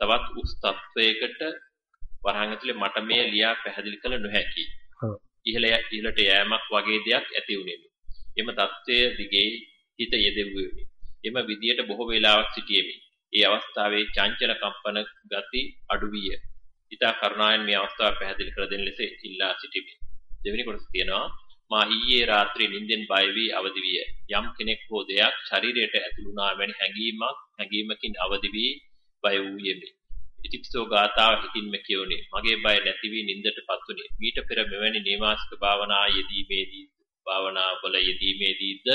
තවත් උස් තත්වයකට වරහන් ඇතුලේ මට මේ ලියා පැහැදිලි කළ නොහැකි. ඉහළ ඉහළට යෑමක් වගේ දෙයක් ඇති වුණෙමි. එම தත්වයේ දිගේ හිත යෙදෙව්වෙමි. එම විදියට බොහෝ වේලාවක් සිටියෙමි. ඒ අවස්ථාවේ චංචල කම්පන ගති අඩු විය. ඊතා කරුණාවෙන් මේ අවස්ථාව පැහැදිලි කර දෙන ලෙස ඉල්ලා සිටිමි. දෙවෙනි කොටස තියෙනවා මා ඊයේ රාත්‍රියේ නිින්දෙන් බය වී අවදි විය. යම් කෙනෙක් හෝ දෙයක් ශරීරයට ඇතුළුනා වැනි හැඟීමක් හැඟීමකින් අවදි වී බය වූයෙමි. ඉතිපිසෝ ගාතාව හිතින්ම කියුනේ. මගේ බය නැති වී නිින්දටපත් උනේ. මීට පෙර මෙවැනි නේවාසික භාවනා යෙදීමේදී භාවනා වල යෙදීමේදීද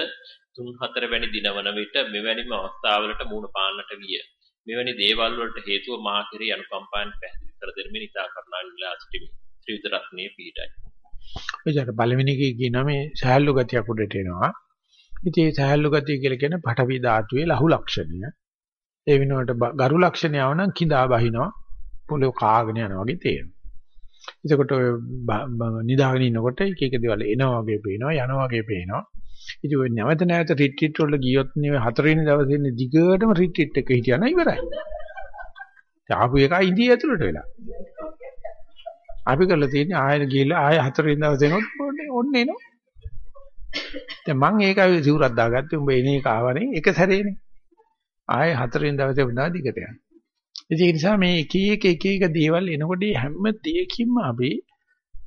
තුන් හතර වැනි දිනවන විට මෙවැනිම අවස්ථාවලට මුහුණ පාන්නට විය. මෙවැනි දේවල් වලට හේතුව මා කෙරෙහි අනුකම්පාවෙන් පැහැදිලි කර දෙමින් ඉතා කරුණාවෙන් ඉල්ලා සිටිමි. ත්‍රිවිධ රත්නයේ පීඩයි. එයාට පළවෙනි එකේ කියනවා මේ සහැල්ලු ගතියක් උඩට එනවා. ඉතින් මේ සහැල්ලු ගතිය කියලා කියන්නේ පඨවි ධාතුවේ ලහු ලක්ෂණය. ඒ වෙනුවට ගරු ලක්ෂණය ආවනම් කිඳා බහිනවා. පොළොව කාගෙන යනවා වගේ තේරෙනවා. එතකොට නිදාගෙන ඉන්නකොට එක එක දේවල් එනවා වගේ පේනවා යනවා වගේ පේනවා. ඉතින් ඔය නැවත නැවත රිට්‍රීට් වල ගියොත් නේ හතරවෙනි දවසේ ඉන්නේ දිගටම රිට්‍රීට් එක හිටියා නම් ඉවරයි. ආපු එක ඉන්දිය ඇතුළට වෙලා. අපි කරලා තියෙන්නේ ආයෙත් ගිහලා ආයෙ හතරවෙනි දවසේ එනොත් ඔන්නේ එනවා. දැන් මං ඒකයි සිවුරක් දාගත්තේ උඹ එන එක ආවනේ එක සැරේනේ. ආයෙ හතරවෙනි දවසේ වුණා දිගට යනවා. ඒ නිසා මේ එක එක එක එක දේවල් එනකොට හැම දෙයකින්ම අපි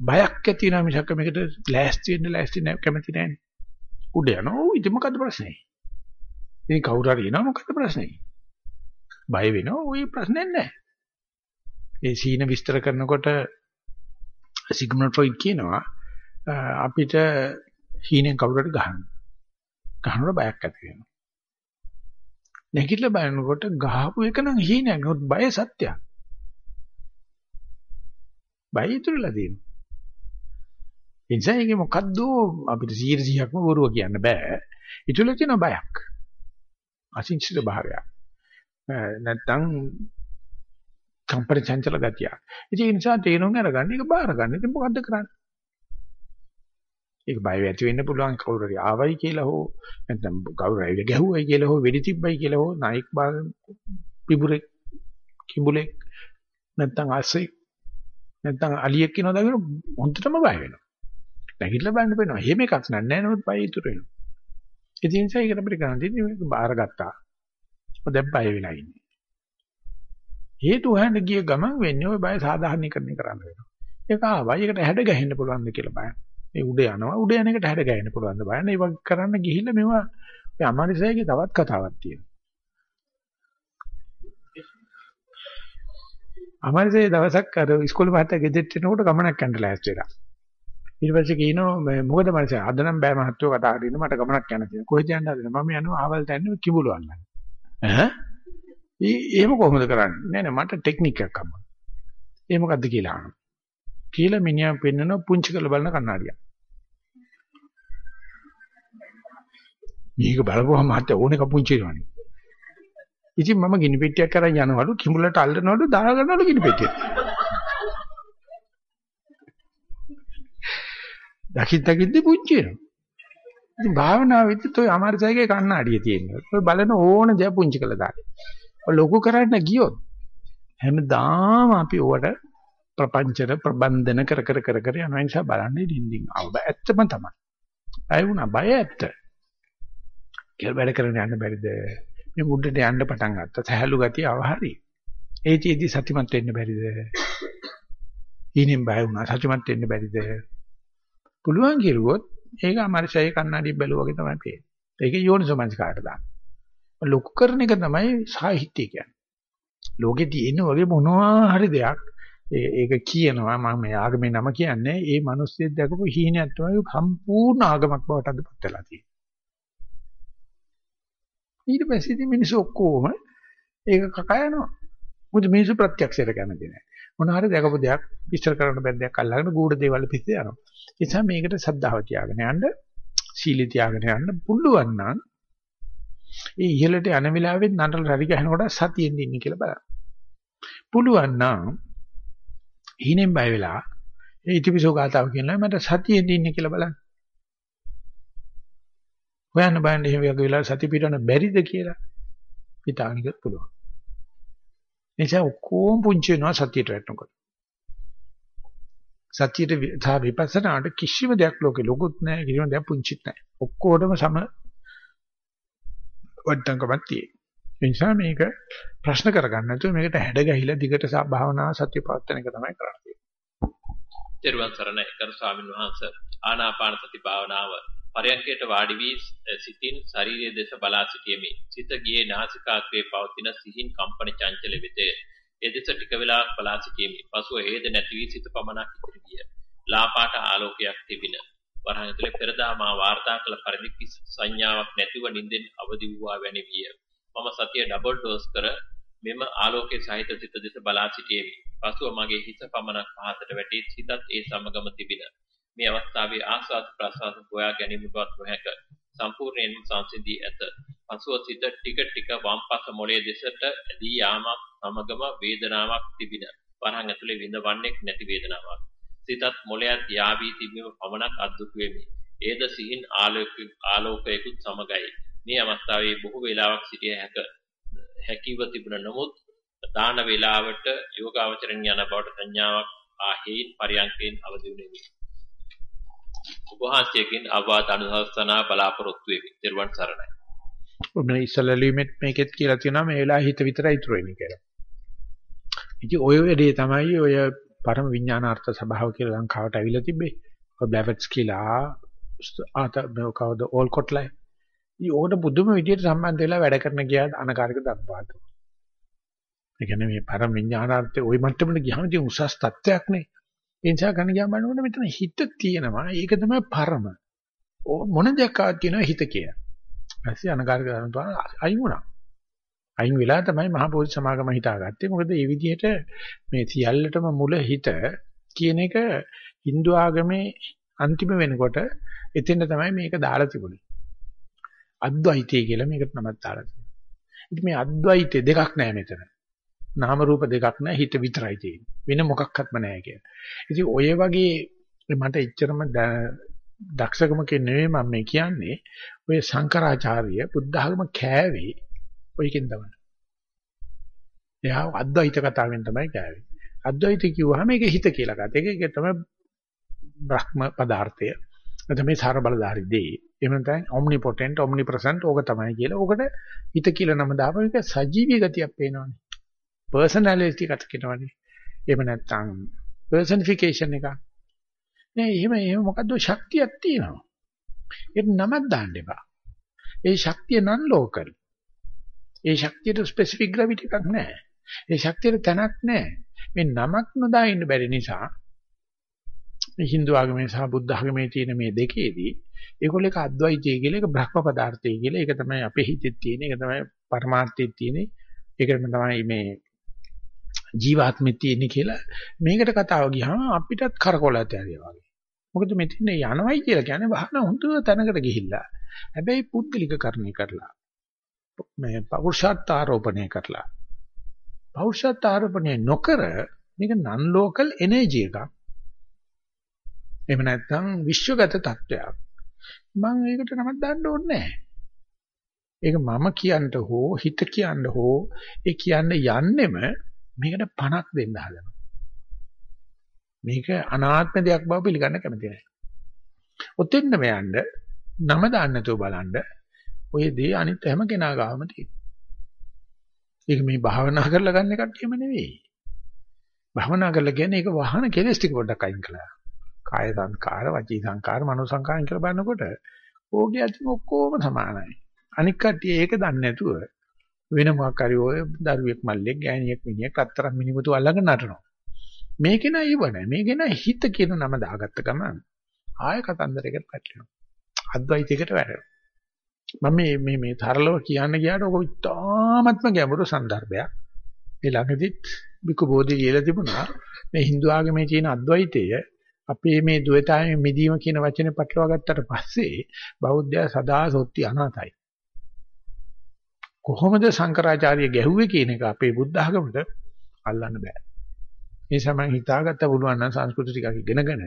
බයක් ඇති වෙනා මිසක් මේකට ලෑස්ති වෙන්න ලෑස්ති නැහැ කැමති නැහැ. උඩ යනවා. ඔව් ඉතින් මොකද්ද ප්‍රශ්නේ? ඉතින් කවුරු හරි එනවා මොකද්ද ප්‍රශ්නේ? බය වෙනවා. ওই ප්‍රශ්නේ නැහැ. ඒ සීන විස්තර කරනකොට සිග්මන්ඩ් ෆ්‍රොයිඩ් කියනවා අපිට හීනෙන් කවුරුහරි ගහන්න. ගහනකොට බයක් ඇති වෙනවා. නැගිටලා බලනකොට ගහපු එක නම් හීනයක් නමුත් බය සත්‍යයක්. බය ඉතුරුලා තියෙනවා. ඒ නිසා ඒකේ මොකද්ද අපිට 100%ක්ම බොරුව කියන්න බෑ. ඉතුරුලා තියෙන බයක්. අසිංචිත භාවයක්. නැත්තම් කම්පන චංචල ගතිය. ඉතින් ඒ නිසා තේරුම් අරගන්න ඒක බාර ගන්න. ඉතින් මොකද්ද කරන්නේ? ඒක බය වෙති වෙන්න පුළුවන් කවුරු හරි ආවයි කියලා හෝ නැත්නම් කවුරු හරි ගැහුවයි කියලා හෝ වෙඩි තිබ්බයි කියලා හෝ නායික් බාග පිබුරෙක් කිඹුලෙක් නැත්නම් අසෙක් නැත්නම් අලියෙක් කියනවා දගෙන හොඳටම බය වෙනවා. නැගිටලා බලන්න වෙනවා. එහෙම එකක් නෑ නමුත් බය ඉතුරු වෙනවා. ඒ නිසා ඒකට අපිට කරන්න තියෙන්නේ මේක බාරගත්තා. දැන් බය වෙලා ඉන්නේ. හේතු හොයන්න ගිය ගමන් වෙන්නේ ওই බය සාධාරණීකරණය කරන්න වෙනවා. ඒක ආවයි ඒකට හැඩ ගැහෙන්න පුළුවන්ද කියලා බලන්න. ඒ උඩ යනවා උඩ යන එකට හැඩ ගැහෙන්න පුළුවන්ද බලන්න. ඒ වගේ කරන්න ගිහිල්ලා මේවා ඔය අමානිසයිගේ තවත් කතාවක් තියෙනවා. අමානිසයි දවසක් අර ඉස්කෝලේ මහත්තයා ගෙදෙට්ට එනකොට ගමනක් යන්න ලෑස්ති වෙලා. ඊට පස්සේ කියනවා මොකද මනස අද නම් බෑ මහත්තයෝ කතා කරගෙන මට ගමනක් යන්න තියෙනවා. කොහෙද යන්න හදන්නේ? මම යනවා ආවල් තැන්නේ කිඹුලු අල්ලන්න. ඈ? ඒ එහෙම කොහොමද කරන්නේ? නෑ නෑ මට ටෙක්නික් එකක් අම්මා. ඒ මොකද්ද කියලා අහනවා. කියලා මිනිහා පෙන්නන පුංචි කරලා බලන කණ්ණාඩියක්. මේක බලපුවම මහත්තයා ඕනේ කපුංචි වෙනවනේ. ඉතින් මම ගිනි පෙට්ටියක් කරන් යනවලු කිඹුලට අල්ලනවලු දාගන්නවලු ගිනි පෙට්ටිය. දකින් දකින්දී පුංචි වෙනවා. ඉතින් භාවනාවෙත් ඔය අමාරුසයිගේ කණ්ණාඩිය තියෙනවා. ඔය බලන ඕන දේ පුංචි කළා දාන්න. ඔය ලොකු කරන්න ගියොත් හැමදාම අපි ඕවට ප්‍රපංචන ප්‍රබන්ධන කර කර කර කර යන නිසා බලන්නේ දින්දින් අවබ ඇත්තම තමයි. අය වුණා බය ඇත්ත. කියලා වැඩ කරගෙන යන්න බැරිද? මේ මුඩට යන්න පටන් ගත්තා. සහැල්ලු ගතිය අවහරි. ඒ චේදි සත්‍යමත් වෙන්න බැරිද? ඊනින් බය වුණා. සත්‍යමත් වෙන්න බැරිද? පුළුවන් කිරුවොත් ඒක අමරසය කන්නඩි බැලුවා වගේ තමයි පේන්නේ. ඒක යෝනිසෝමනස්කාරට දාන්න. ලොකු කරන එක තමයි සාහිත්‍ය කියන්නේ. ලෝකේ තියෙන වගේ මොනවා හරි දෙයක් ඒක කියනවා මම මේ ආගමේ නම කියන්නේ ඒ මිනිස්සෙක් දැකපු හීනයක් තමයි සම්පූර්ණ ආගමක් බවට අදපත් වෙලා තියෙන්නේ. ඊට පස්සේ ඉතින් මිනිස්සු ඔක්කොම ඒක කකා යනවා. මොකද මිනිස්සු ප්‍රත්‍යක්ෂයට කැමති නැහැ. මොන හරි දැකපු දෙයක් විස්තර කරන්න බැරි දෙයක් අල්ලගෙන ගුඪ දේවල් පිස්සේ යනවා. ඒ නිසා මේකට සද්ධාව තියාගෙන යන්න, සීලී තියාගෙන යන්න පුළුවන් නම් ඒ ඉහළට යන වෙලාවෙත් නටල රැලි ගහනකොට සතියෙන් ඉන්නේ කියලා බලන්න. පුළුවන් නම් හීනෙන් බය වෙලා ඒ ඉතිපිසෝ ගාතාව කියනවා මට සතියෙන් ඉන්නේ කියලා බලන්න. හොයන්න බලන්න එහෙම වගේ වෙලාව සති පිටවන්න බැරිද කියලා හිතාගන්නත් පුළුවන්. එනිසා ඔක්කොම පුංචි වෙනවා සතියට වැටෙනකොට. සතියට සහ විපස්සනාට කිසිම දෙයක් ලෝකේ ලොකුත් නැහැ කිසිම දෙයක් පුංචිත් නැහැ. ඔක්කොටම සම වට්ටම්කමක් තියෙනවා. ඒ නිසා මේක ප්‍රශ්න කරගන්න නැතුව මේකට හැඩ ගැහිලා දිගට භාවනා සත්‍ය පවත්වන එක තමයි කරන්නේ. ත්‍රිවන් සරණයි කරු ස්වාමීන් වහන්සේ ආනාපාන සති භාවනාව පරයන්කයට වාඩි වී සිතින් ශරීරයේ දෙස බලා සිටීමේ සිත ගියේ නාසිකාග්‍රේ පවතින සිහින් කම්පන චංචල වෙතය. ඒ දෙස ටික වෙලාවක් බලා සිටීමේ පසුව හේද නැති වී සිත පමණක් ඉතිරි විය. ලාපාට ආලෝකයක් තිබින. වරහන් ඇතුලේ පෙරදා මා වාර්තා කළ පරිදි කිසි සංඥාවක් නැතිව නිින්දෙන් අවදි වූවා වැනි විය. මම සතිය ඩබල් ඩෝස් කර මෙම ආලෝකයේ සහිත සිත දෙස බලා සිටියෙමි. පසුව මගේ හිස පමණක් පහතට වැටී සිතත් ඒ සමගම තිබින. මේ අවස්ථාවේ ආස්වාද ප්‍රසආස හොයා ගැනීමවත් නොහැක. සම්පූර්ණයෙන්ම සංසිඳී ඇත. පසුව සිත ටික ටික වම් පස මොළයේ දෙසට ඇදී යාමක් සමගම වේදනාවක් තිබින. වරහන් ඇතුලේ විඳවන්නේ නැති වේදනාවක්. සිතත් මොළයත් යාවී තිබීම පමණක් අද්දුක් වෙමි. ඒද සිහින් ආලෝකයකුත් සමගයි. මේ අවස්ථාවේ බොහෝ වේලාවක් සිටිය හැක. හැකිව තිබුණ නමුත් දාන වේලාවට යෝගාවචරණ යන බවට සංඥාවක් ආහේන් පරියන්කෙන් අවදි වුනේමි. උපහාසයෙන් අවවාද අනුශාසනා බලාපොරොත්තු වෙමි. ත්වන් සරණයි. මම ඉස්සලලීමෙත් මේකෙත් කියලා තියෙනවා මේ වෙලාව හිත විතරයි ඉතුරු වෙන්නේ කියලා. ඉතින් ඔය වැඩේ තමයි ඔය පරම විඥානාර්ථ සභාව කියලා ලංකාවට ඇවිල්ලා තිබ්බේ. ඔය බ්ලැවට්ස් කියලා ආත කවද ඕල්කොට්ලයි. ඉතින් ඕකට බුදුම විදියට සම්බන්ධ වෙලා වැඩ කරන ගියා අනකාරික ධර්මපාත. ඒ කියන්නේ මේ පරම විඥානාර්ථයේ ওই මට්ටමට ගියාම ඉතින් උසස් තත්ත්වයක් නේ. ඒ නිසා ගණ ගියාම බලනකොට මෙතන හිත තියෙනවා. ඒක තමයි පරම. මොන දෙයක් ආවත් කියනවා හිත කියලා. ඊපස්සේ අනකාරික ධර්මපාත අයින් වුණා. අයින් වෙලා තමයි මහා බෝධි සමාගම හිතාගත්තේ. මොකද මේ විදිහට මේ සියල්ලටම මුල හිත කියන එක Hindu ආගමේ අන්තිම වෙනකොට එතෙන්ද තමයි මේක දාලා තිබුණේ. අද්වෛතය කියලා මේකට නමක් දාලා තියෙනවා. ඉතින් මේ අද්වෛතය දෙකක් නෑ මෙතන. නාම රූප දෙකක් නෑ හිත විතරයි තියෙන්නේ. වෙන මොකක්වත්ම නෑ කියලා. ඉතින් ඔය වගේ මට එච්චරම දක්ෂකමකින් නෙවෙයි මම මේ කියන්නේ. ඔය શંકරාචාර්ය බුද්ධ ආගම කෑවේ ඔයකින් තමයි. එයා අද්වෛත කතාවෙන් තමයි කෑවේ. අද්වෛත කිව්වහම ඒක හිත කියලා ගත්තා. ඒක තමයි බ්‍රහ්ම පදාර්ථය. එතන මේ සාර බලධාරි දෙයි. එහෙම නැත්නම් omnipotent omnipresent ඕක තමයි කියලා. ඕකට හිත කියලා නම දාපම ඒක සජීවී ගතියක් පේනවනේ. personality එකක් කියනවනේ. එහෙම නැත්නම් personification එකක්. නෑ එහෙම එහෙම මොකද්ද ශක්තියක් තියෙනවා. ඒක නමක් දාන්න එපා. ඒ ශක්තිය non local. ඒ ශක්තියට ස්පෙસિෆික් ග්‍රැවිටි එකක් නැහැ. ඒ ශක්තියට තැනක් නැහැ. මේ නමක් නොදා ඉන්න බැරි නිසා මේ Hindu ආගමේ සහ බුද්ධ ආගමේ තියෙන මේ දෙකේදී ඒගොල්ලෝ එක අද්වෛතය කියලා එක බ්‍රහ්ම පදාර්ථය කියලා ඒක තමයි අපේ හිතේ තියෙන ඒක තමයි පරමාර්ථයේ තියෙන ඒකම තමයි මේ ජීවාත්මෙත් තියෙන්නේ කියලා මේකට කතාව ගියාම අපිටත් කරකොලත ඇරියා වගේ. මොකද මෙතන යනවයි කියලා කියන්නේ වහන හොඳ තැනකට ගිහිල්ලා. හැබැයි පුද්ගලිකකරණය කරලා මේ පෞරුෂත්ව ආරෝපණය කරලා. පෞරුෂත්ව ආරෝපණය නොකර මේක නන් ලෝකල් එනර්ජි එකක්. එහෙම නැත්නම් විශ්වගත තත්වයක්. මම ඒකට නමක් දාන්න ඕනේ නැහැ. ඒක මම කියන්න හෝ හිත කියන්න හෝ ඒ කියන්න යන්නෙම මේකට පණක් දෙන්න හදනවා. මේක අනාත්ම දෙයක් බව පිළිගන්න කැමති නැහැ. ඔතෙන්නම යන්න නම දාන්න නැතුව බලන්න ඔය දේ අනිත් හැම කෙනා ගාවම තියෙනවා. ඒක මේ භාවනා කරලා ගන්න එකක් එහෙම නෙවෙයි. භාවනා කරලා කියන්නේ ඒක වහන කෙලස් ටික පොඩ්ඩක් අයින් කළා. කාය සංකාර, වචී සංකාර, මනෝ සංකාර කියලා බලනකොට ඕකේ අතින් ඔක්කොම සමානයි. අනික් කට්ටිය ඒක දන්නේ නැතුව වෙන මොකක් හරි ඔය දරුවෙක් මල්ලෙක් ගෑණියෙක් මිනිහෙක් අත්තරම් මිනිමුතු අල්ලගෙන නටනවා. මේකේ නෑ ඉව නෑ. මේකේ නෑ හිත කියන නම දාගත්ත ගමන් ආය කතන්දරයකට පැටලෙනවා. අද්වෛතයකට වැටෙනවා. මම මේ මේ මේ තරලව කියන්න ගියාට ඔක ඉතාමත්ම ගැඹුරු સંદર્ભයක්. ඒ ළඟදිත් බිකු බෝධි කියලා තිබුණා. මේ Hindu ආගමේ තියෙන අද්වෛතය අපේ මේ ද්වෛතාවේ මිදීම කියන වචනේ පැටලවා ගත්තට පස්සේ බෞද්ධයා සදා සොත්ති අනාතයි. කොහොමද සංකරාචාර්ය ගැහුවේ කියන එක අපේ බුද්ධ ආගමට අල්ලන්න බෑ. ඒ සමන් හිතාගත්ත පුළුවන් නම් සංස්කෘත ටිකක් ඉගෙනගෙන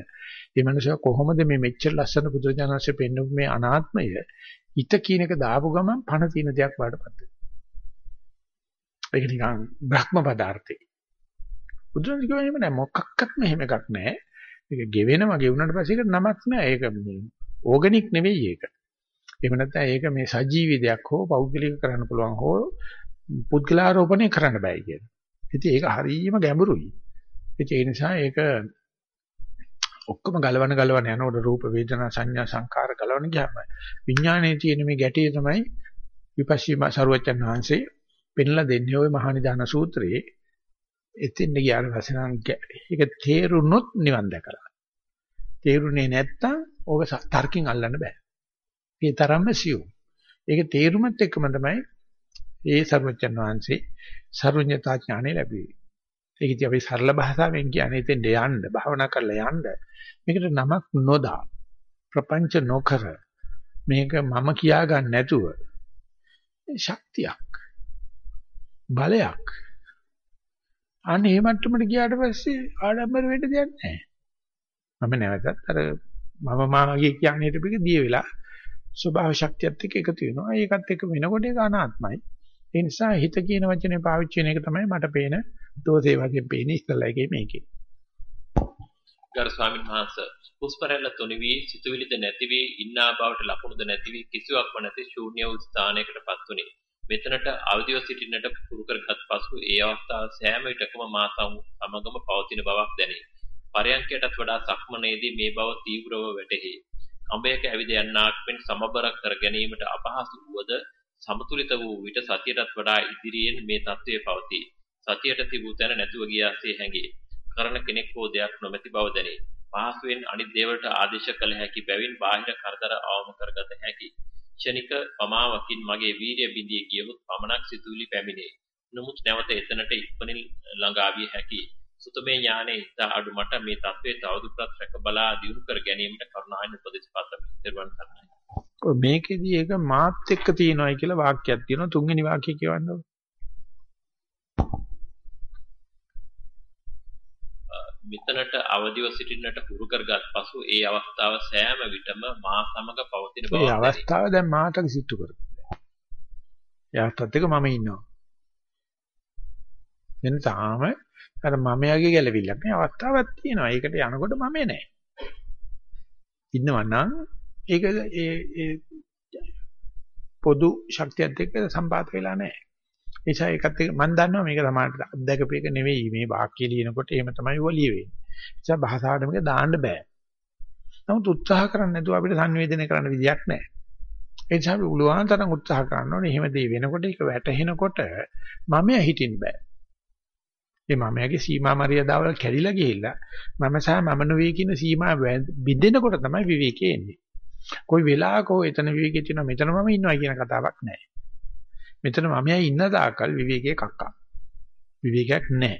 මේ මනුස්සයා කොහොමද මේ මෙච්චර ලස්සන බුදුරජාණන්සේ පෙන්වපු මේ අනාත්මය හිත කියන එක දාපු ගමන් පණ තියෙන දෙයක් වඩපත් වෙනවා. ඒක නිකන් බ්‍රහ්ම පදාර්ථේ. බුදුරජාණන් කියවීම නෑ මොකක්වත්ම එහෙම එකක් නෑ. ඒක ගෙවෙනවා ගෙවුනට පස්සේ ඒක නමක් නෑ. ඒක මේ ඕගනික් නෙවෙයි ඒක. එහෙම නැත්නම් ඒක මේ සජීවී දෙයක් හෝ පෞද්ගලික කරන්න පුළුවන් හෝ පුද්ගලාරෝපණය කරන්න බෑ කියන. ඉතින් ඒක හරියම ගැඹුරුයි. ඉතින් ඒ නිසා ඒක ඔක්කොම ගලවන ගලවන යනකොට රූප වේදනා සංඥා සංකාර ගලවන ගියාම විඥානයේ තියෙන මේ ගැටේ තමයි විපස්සී සරුවචන් වහන්සේ පෙන්ලා දෙන්නේ ওই මහානිදාන සූත්‍රයේ. එතින් ගියාට පස්සේ නම් ඒක තේරුනොත් නිවන් දැකලා. තේරුනේ නැත්තම් ඕක තර්කින් අල්ලන්න බෑ. ඒ තරම්ම සියුම්. ඒක තේරුමත් එක්කම තමයි ඒ සර්වඥන් වහන්සේ සර්වඥතා ඥානෙ ලැබුවේ. ඒක ඉතින් අපි සරල භාෂාවෙන් කියන්නේ එතෙන්ට යන්න, භාවනා කරලා යන්න. මේකට නමක් නොදා ප්‍රපංච නොකර මේක මම කියා ගන්න නැතුව ශක්තියක් බලයක් අන්න ඒ මට්ටමට ගියාට පස්සේ ආඩම්බර වෙන්න දෙයක් නැහැ. මම නැවතත් අර මම මාගේ කියන්නේ හිටපෙක දිය වෙලා ස්වභාව ශක්තියත් එක්ක එකතු වෙනවා. ඒකත් එක්ක වෙනකොට ඒක අනාත්මයි. ඒ නිසා හිත කියන වචනේ පාවිච්චි වෙන එක තමයි මට පේන දෝෂේ වගේ පේන්නේ ඉස්සලා එකේ මේකේ. ගරු ස්වාමීන් වහන්සේ පුස්පරැල්ල තුනි වී සිතුවිලිද නැති වී ඉන්නා බවට ලකුණුද නැති වී කිසිවක්ම නැති ශූන්‍ය වූ ස්ථානයකටපත් උනේ. මෙතනට අවදිව සිටින්නට පුරු කරගත් පසු ඒ අවස්ථාව සෑම විටකම මා සමගම පවතින බවක් දැනේ. පරයන්කයටත් වඩා සක්මනේදී මේ බව තීව්‍රව වැටහි. කඹයක ඇවිද යන්නාක් මෙන් සමබර කර ගැනීමට අපහසු වුවද සමතුලිත වූ විට සතියටත් වඩා ඉදිරියෙන් මේ தત્ත්වය පවතී. සතියට තිබූ තැන නැතුව ගියාසේ හැඟේ. කරන කෙනෙක් හෝ දෙයක් නොමැති බව දැනේ. පහසුවෙන් අනිත් දේවල්ට ආදේශ කළ හැකි බැවින් බාහිර කරදර අවම කරගත හැකි. ක්ෂණික පමාවකින් මගේ වීරිය බිඳී ගියොත් පමණක් සිතුවිලි පැමිණේ. නමුත් නැවත එතනට ඉක්මනින් ළඟා විය හැකියි. සුතමේ ඥානයේ ඉත අඩු මට මේ தત્ත්වයේ තවදුරටත් රැක බලා දියුණු කර ගැනීමට කරුණාවෙන් උපදෙස් පතමි. ත්වන් සරණයි. මේකෙදී ඒක මාත් එක්ක තියෙනවායි කියලා වාක්‍යයක් තියෙනවා තුන්වෙනි වාක්‍යය කියවන්නකො. මෙතනට අවදිව සිටින්නට හුරු කරගත් පසු ඒ අවස්ථාව සෑම විටම මා සමග පවතින බව. ඒ අවස්ථාව දැන් මාට සිටු කරගන්න. අවස්ථාවත් එක මම ඉන්නවා. එන්න තාම අර මමයාගේ ගැළවිල්ලක් නේ අවස්ථාවක් තියෙනවා. ඒකට යනකොට මම නෑ. ඉන්නවා නම් ඒක ඒ ඒ පොදු ශක්තියත් එක්ක සම්පාත වෙලා නැහැ. නිසා ඒකත් එක්ක මම දන්නවා මේක තමයි අත්දැකපේක නෙවෙයි මේ වාක්‍ය ලියනකොට එහෙම තමයි ඔලිය වෙන්නේ. නිසා භාෂාවට මේක දාන්න බෑ. නමුත් උත්සාහ කරන්නේ නැතුව අපිට සංවේදනය කරන්න විදියක් නැහැ. ඒ නිසා අපි උලුවාන් තරම් උත්සාහ කරන්න ඕනේ. එහෙම දේ වෙනකොට ඒක වැටහෙනකොට මම හිටින්න බෑ. මේ මමයාගේ සීමා මරියදාවල් කැඩිලා ගිහිල්ලා මම සහ මම නොවේ කියන සීමා බිඳෙනකොට තමයි විවේකයේ එන්නේ. કોઈ වෙලාවක හෝ එතන විවේකයේ තියෙනවා මෙතන මම ඉන්නවා කියන කතාවක් නැහැ. මෙතන මමයා ඉන්න තාකල් විවේකයේ කක්කා. විවේකයක් නැහැ.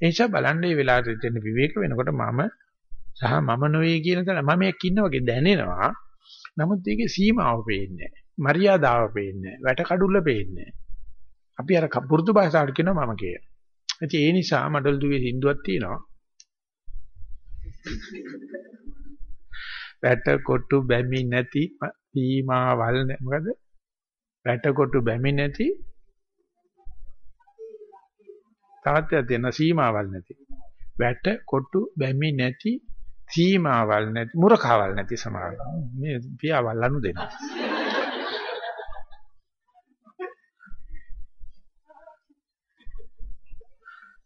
ඒ නිසා බලන්න මේ වෙලාවට තියෙන විවේක වෙනකොට මම සහ මම නොවේ කියන තැන මම එක්ක ඉන්න වගේ දැනෙනවා. නමුත් ඒකේ සීමාව පේන්නේ නැහැ. මරියාදාව පේන්නේ නැහැ. වැට කඩුල්ල පේන්නේ නැහැ. අපි අර පුරුදු භාෂාවට කියනවා මම කියලා. ඒ නිසා මඩල් දුවේ හින්දුවක් තියෙනවා. වැට කොටු බැමි නැති සීමාවල් මොකද? වැට කොටු බැමි නැති තවත් තියෙන සීමාවල් නැති. වැට කොටු බැමි නැති සීමාවල් නැති මුරකාවල් නැති සමාව. මේ පියාවල් අනු දෙනවා.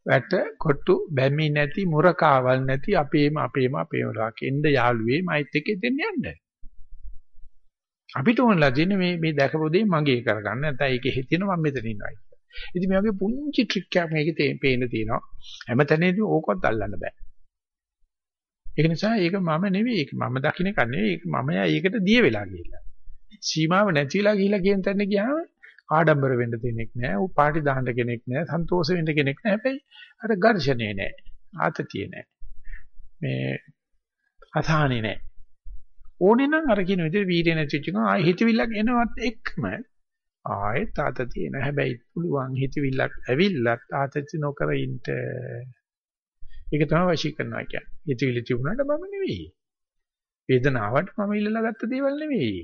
වැට කොටු බැමි නැති මුරකාවල් නැති අපේම අපේම අපේම ලකෙන්ද යාළුවේ මයිත් එක්ක දෙන්න යන්න. අපිට ඕනලා තියෙන්නේ මේ මේ දැකපු දේ මගේ කරගන්න නැත්නම් ඒකේ හිතෙන මම මෙතන ඉන්නවා කියලා. ඉතින් මේ වගේ පුංචි ට්‍රික් එකක් මේකේ පේන්න තියෙනවා. හැමතැනදී ඕකවත් අල්ලන්න බෑ. ඒක නිසා ඒක මම නෙවෙයි ඒක මම දකින්න එක නෙවෙයි ඒක මම ඒකට දිය වෙලා ගිහිල්ලා. සීමාව නැතිලා ගිහිල්ලා කියන තැන ගියාම ආඩම්බර වෙන්න දෙනෙක් නෑ, උ පාටි දාන්න කෙනෙක් නෑ, සන්තෝෂ වෙන්න කෙනෙක් නෑ. හැබැයි අර ඝර්ෂණේ නෑ, ආතතිය නෑ. මේ අසහනේ නෑ. ඕනේ නම් අර කියන විදිහට වීර්ය නැතිවෙච්ච එක ආයෙ හිතවිල්ලක් එනවත් එක්කම ආයෙත් ආතතිය නෑ. හැබැයි පුළුවන් හිතවිල්ලක් ඇවිල්ලත් ආතති නොකර ඉන්න. ඒක තමයි වශී කරනවා කියන්නේ. හිතවිලි තිබුණාට මම නෙවෙයි. වේදනාවට මම ඉල්ලලා ගත්ත දේවල් නෙවෙයි.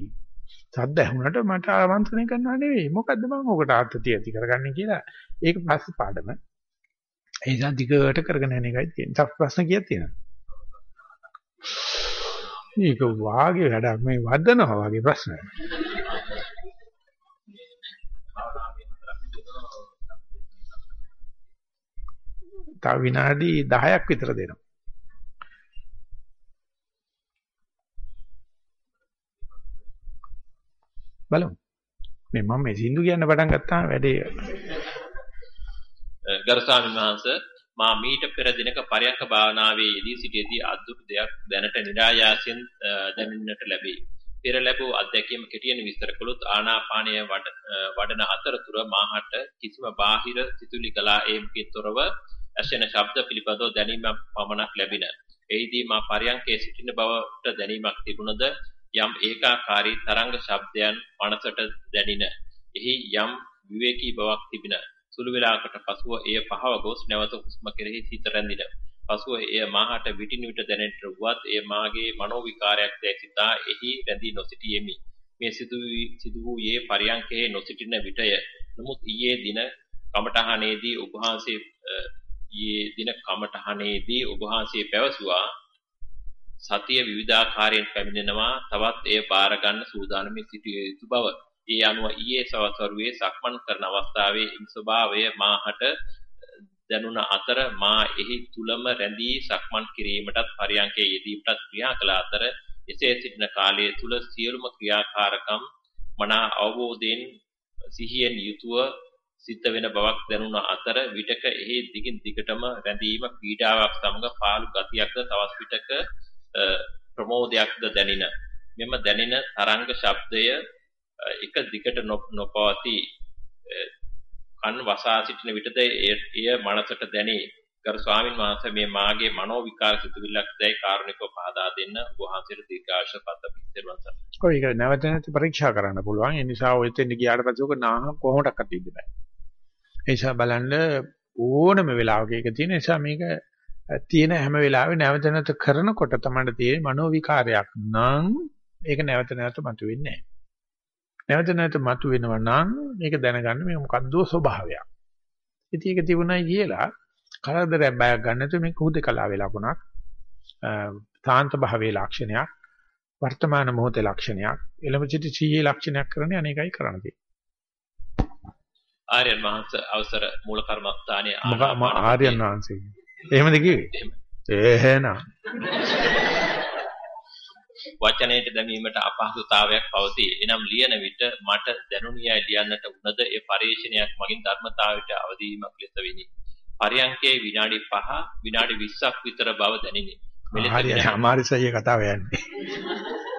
සද්ද ඇහුනට මට ආමන්ත්‍රණය කරනවා නෙවෙයි. මොකද්ද මම ඔකට ආත්‍යතිය ඇති කරගන්නේ කියලා. ඒක පස්සේ පාඩම. ඒ නිසා දිගට කරගෙන යන එකයි තියෙන්නේ. තව ප්‍රශ්න කීයක් තියෙනවද? මේක වාගේ වැඩක් මේ වදනවා වගේ ප්‍රශ්න. තව විනාඩි 10ක් විතර දෙනවා. බලමු. මේ මම මේ සින්දු කියන්න පටන් ගත්තාම වැඩේ ගරුස්වාමීන් වහන්සේ මා මීට පෙර දිනක පරයන්ක භාවනාවේ යෙදී සිටියේදී අද්දුට දෙයක් දැනට નિરાයාසයෙන් දැනෙන්නට ලැබේ. පෙර ලැබූ අත්දැකීම් කෙටියෙන් විස්තර කළොත් ආනාපානය වඩන අතරතුර මාහට කිසිම බාහිර සිතුවිලි කලා ඒමකින් තොරව ඇසෙන ශබ්ද පිළිබඳව දැනීමක් පමණක් ලැබින. එහිදී මා පරයන්කේ සිටින බවට දැනීමක් තිබුණද යම් ඒකාකාරී තරංග ශබ්දයන් මනසට දැනින. එහි යම් විවේකී බවක් තිබින. සුළු වේලාවකට පසුව එය පහව ගොස් නැවත හුස්ම කෙරෙහි සිත රැඳින. පසුව එය මාහට විටින් විට දැනෙන්නට වුවත් එය මාගේ මනෝ විකාරයක් දැයි සිතා එහි රැඳී නොසිටියෙමි. මේ සිදු සිදු වූයේ පරියන්කේ නොසිටින විටය. නමුත් ඊයේ දින කමඨහනේදී ඔබ වහන්සේ ඊයේ දින කමඨහනේදී ඔබ වහන්සේ පැවසුවා සතිය විවිධාකාරයෙන් පැමිණෙනවා තවත් එය බාර ගන්න සූදානම්ින් සිටිය යුතු බව. ඒ අනුව ඊයේ සවස් වරුවේ සක්මන් කරන අවස්ථාවේ ඉන් ස්වභාවය මාහට දැනුණ අතර මා එහි තුලම රැඳී සක්මන් කිරීමටත් පරියන්කේ යෙදීමටත් ක්‍රියා කළ අතර එසේ සිටින කාලය තුල සියලුම ක්‍රියාකාරකම් මනා අවබෝධයෙන් සිහියෙන් යුතුව සිද්ධ වෙන බවක් දැනුණ අතර විටක එහි දිගින් දිගටම රැඳීම පීඩාවක් සමග පාළු ගතියක්ද තවත් විටක ප්‍රමෝදයක්ද දැනින. මෙම දැනෙන තරංග ශබ්දය එක දිගට නොපවතී කන් වසා සිටින විටද එය මනසට දැනේ ගරු ස්වාමින් වහන්සේ මේ මාගේ මනෝ විකාර සිතුවිල්ලක් දැයි කාරණිකව පහදා දෙන්න ඔබ වහන්සේට දීර්ඝාෂ පත පිටරුවන් සර්. ඔය ඒක නැවත නැවත පරීක්ෂා කරන්න පුළුවන්. ඒ නිසා ඔය තෙන්න ගියාට පස්සේ ඔක නාහ කොහොමඩක්වත් ඉන්න බෑ. ඒ නිසා බලන්න ඕනම වෙලාවක ඒක තියෙන නිසා මේක තියෙන හැම වෙලාවෙම නැවත නැවත කරනකොට තමයි තියෙන්නේ මනෝ විකාරයක් නම් ඒක නැවත නැවත මතුවෙන්නේ නැහැ. නැවත නැවත මතුවෙනවා නම් මේක දැනගන්න මේ මොකද්ද ස්වභාවයක්. ඉතින් ඒක තිබුණයි කියලා කරදරයක් බයක් ගන්න නැතුව මේක හුදකලා ලකුණක්. තාන්ත භාවයේ ලක්ෂණයක්. වර්තමාන මොහොතේ ලක්ෂණයක්. එළඹ සිටි සීයේ ලක්ෂණයක් කරන්නේ අනේකයි කරන්නේ. ආර්යයන් වහන්සේ අවසර මූල කර්මස්ථානයේ ආර්යයන් වහන්සේ. එහෙමද කිව්වේ? එහෙනම් වචනයට දැමීමට අපහසුතාවයක් පවතී. එනම් ලියන විට මට දැනුණියයි ලියන්නට උනද ඒ පරිශ්‍රණයක් මගින් ධර්මතාවයට අවදීමක් ලෙස වෙනි. පරියංකේ විනාඩි 5 විනාඩි 20ක් විතර බව දැනිනි. මෙලෙස අමාරිසය කතාව යන්නේ.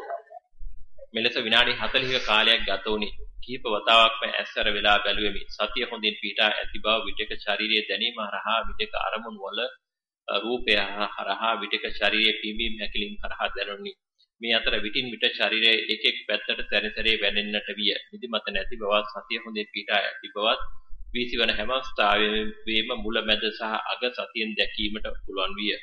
මෙලෙස විනාඩි 40ක කාලයක් ගත වුණි. කීප වතාවක්ම ඇස්සර වෙලා බැලුවෙමි. සතිය හොඳින් පිටා ඇති බව විටක ශාරීරියේ දැනීම හරහා විටක අරමුණු වල රූපය හරහා විටක ශාරීරියේ පිම්බීම හැකිලින් හරහා දැනුනි. මේ අතර විටින් විට ශරීරයේ එක් එක් පැත්තට සැරසැරේ වැනෙන්නට විය. නිදිමත නැති බවත් සතිය හොඳින් පිටා ඇති බවත් වීසිවන හැම ස්ථාවයෙම මුල මැද සහ අග සතියෙන් දැකීමට පුළුවන් විය.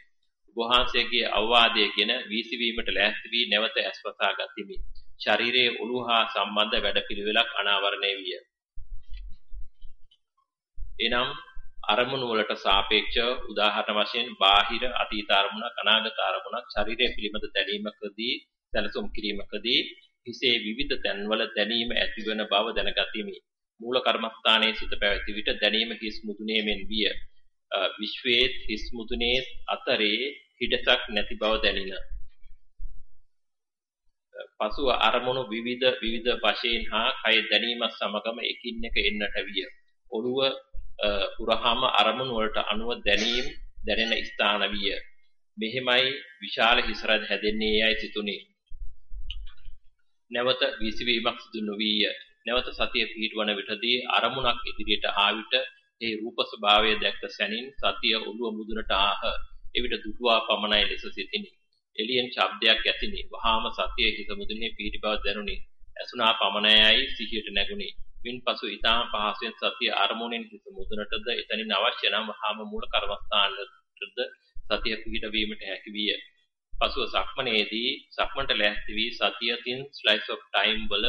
වහන්සේගේ අවවාදයේගෙන වීසිවීමට ලෑස්ති වී නැවත ඇස්වසා ගතිමි. ශරීරයේ ඔළුව හා සම්බන්ධ වැඩපිළිවෙලක් අනාවරණය විය. එනම් අරමුණු වලට සාපේක්ෂව උදාහරණ වශයෙන් බාහිර අතීත අරමුණක් අනාගත අරමුණක් ශරීරය පිළිබඳ දැනීමකදී සැලසුම් කිරීමකදී හිසේ විවිධ තැන්වල දැනීම ඇතිවන බව දැනගතිමි. මූල කර්මස්ථානයේ සිට පැවති විට දැනීම හිස් මුදුනේ මෙන් විය. විශ්වයේ හිස් මුදුනේ අතරේ හිඩසක් නැති බව දැනින. පසුව අරමුණු විවිධ විවිධ වශයෙන් හා කය දැනීමත් සමගම එකින් එක එන්නට විය. ඔළුව උරහාම අරමුණු වලට අනුව දැනීම දැනෙන ස්ථාන විය. මෙහෙමයි විශාල හිසරද හැදෙන්නේ යයි සිතුනි. නැවත විසිවීමක් සිදු නොවිය. නැවත සතිය පිහිටවන විටදී අරමුණක් ඉදිරියට ආවිට ඒ රූප ස්වභාවය දැක්ක සැනින් සතිය ඔළුව මුදුනට ආහ. එවිට දුටුවා පමණයි ලෙස සිටිනි. එළියෙන් ශබ්දයක් ඇතිනි. වහාම සතිය හිස මුදුනේ පිහිටි බව දැනුනි. ඇසුණා පමණයි සිහියට නැගුණි. මින්පසු ඊටාම පහසුවෙන් සතිය අරමුණෙන් හිත මුදුනටද එතනින් අවශ්‍ය නම් වහාම මූල කර්මස්ථානටද සතිය පිහිට වීමට හැකි විය. පසුව සක්මනේදී සක්මන්ට ලැස්ති වී සතිය තින් ස්ලයිස් ඔෆ් ටයිම් වල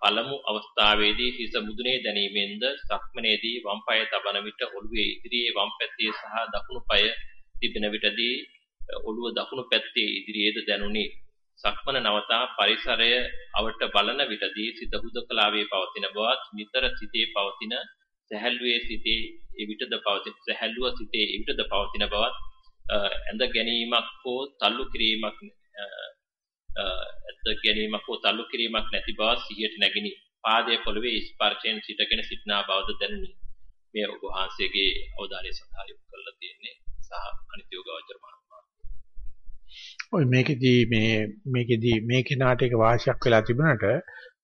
පළමු අවස්ථාවේදී හිස මුදුනේ දැනීමෙන්ද සක්මනේදී වම් පාය තබන විට ඔළුවේ ඉදිරියේ වම් පැත්තේ සහ දකුණු පාය තිබෙන විටදී ඔළුව දකුණු පැත්තේ ඉදිරියේද දැනුනි. සක්මන නවතා පරිසරය අවට බලන විටදී සිත හුදකලාවේ පවතින බවත් නිතර සිතේ පවතින සැහැල්ලුවේ සිතේ එවිටද පවතින සැහැල්ලුව සිතේ එවිටද පවතින බවත් ඇඳ ගැනීමක් හෝ තල්ලු කිරීමක් ඇඳ ගැනීමක් හෝ තල්ලු කිරීමක් නැති බව සිහියට නැගිනි. පාදයේ පොළවේ ස්පර්ශයෙන් සිටගෙන සිටනා බවද දැනුනි. මේ ඔබ වහන්සේගේ අවධානය සඳහා යොමු කරලා තියෙන්නේ සහ අනිත්‍යෝගවචර මහත්මයා. ඔය මේකෙදී මේ මේකෙදී මේ කෙනාට එක වාසියක් වෙලා තිබුණාට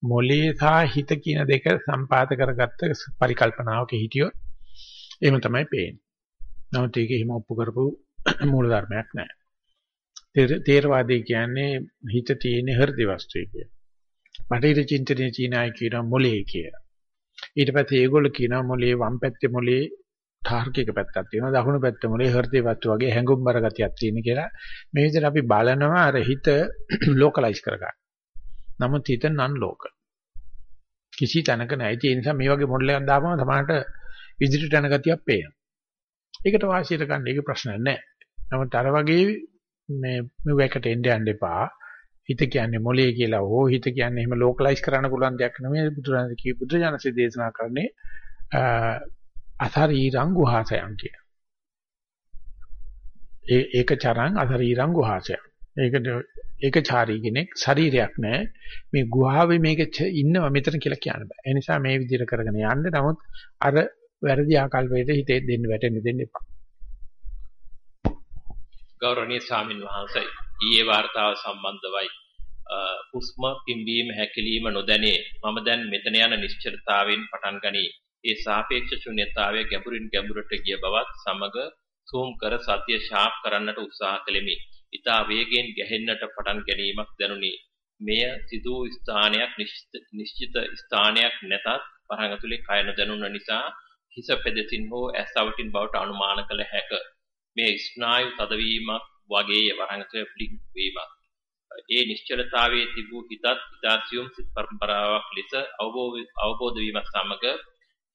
මොලේ සහ හිත කියන දෙක සම්පාත කරගත්ත පරිකල්පනාවක හිටියොත් එහෙම තමයි පේන්නේ. නමුත් ඒක එහෙම ඔප්පු කරපු මූල ධර්මයක් නැහැ. තේරවාදී කියන්නේ හිත තියෙන හෘද වස්තුවේ කිය. බටහිර චින්තනයේ චීනායි කියන මොලේ කිය. ඊට පස්සේ ඒගොල්ලෝ කියනවා මොලේ වම් පැත්තේ මොලේ තාර්කික පැත්තක් තියෙනවා දකුණු පැත්තේ මොලේ හෘද වස්තු වගේ හැඟුම්බර ගතියක් තියෙන කියලා මේ විදිහට අපි බලනවා අර හිත ලෝකලයිස් කරගන්න. නමුත් හිත නන් ලෝක. කිසි තැනක නැහැ. ඒ නිසා මේ වගේ මොඩල් එකක් දාපම තමයි ඉදිරියට යන ගතියක් පේනවා. ඒකට වාසියට ගන්න ඒක ප්‍රශ්නයක් නැහැ. නමුත් අර වගේ මේ මෙවකට එන්න යන්න එපා. හිත කියන්නේ මොලේ කියලා හෝ හිත කියන්නේ එහෙම ලෝකලයිස් කරන්න පුළුවන් දෙයක් නෙමෙයි බුදුරජාණන් කී බුදුරජාණන්සේ දේශනා කරන්නේ අසරීරං ගුහාසයන් කිය. ඒ ඒක චරං අසරීරං ගුහාසය. ඒකට ඒක චාරී කෙනෙක් ශරීරයක් නැහැ. මේ ගුහාවේ මේක ඉන්නව මෙතන කියලා කියන්න බෑ. ඒ නිසා මේ විදිහට කරගෙන යන්න. නමුත් අර වැරදි ආකල්පයට හිතේ දෙන්න වැටෙන්න දෙන්න එපා. ගෞරවනීය ස්වාමින් වහන්සේ ඊයේ වார்த்தාව සම්බන්ධවයි හුස්ම පිම්බීම හැකිලිම නොදැනේ මම දැන් මෙතන යන නිශ්චලතාවයෙන් පටන් ගනී ඒ සාපේක්ෂ ශුන්‍යතාවයේ ගැඹුරින් ගැඹුරට ගිය බවත් සමග සූම් කර සතිය ෂාප් කරන්නට උත්සාහ කළෙමි. ඊතා වේගෙන් ගැහෙන්නට පටන් ගැනීමක් දැනුනි. මෙය සිදු ස්ථානයක් නිශ්චිත ස්ථානයක් නැතත් වරහන් ඇතුලේ කය නොදැනුන නිසා හිස පෙදෙසින් හෝ ඇස් අවටින් බවට අනුමාන කළ හැක. මේ ස්නායු තදවීමක් වගේ වරහන් ඇතුලේ ෆ්ලික් වීමක්. ඒ නිශ්චලතාවයේ තිබූ හිතත් ඉතාසියුම් සිත් පරම්පරාවක් ලෙස අවබෝධ වීමත් සමග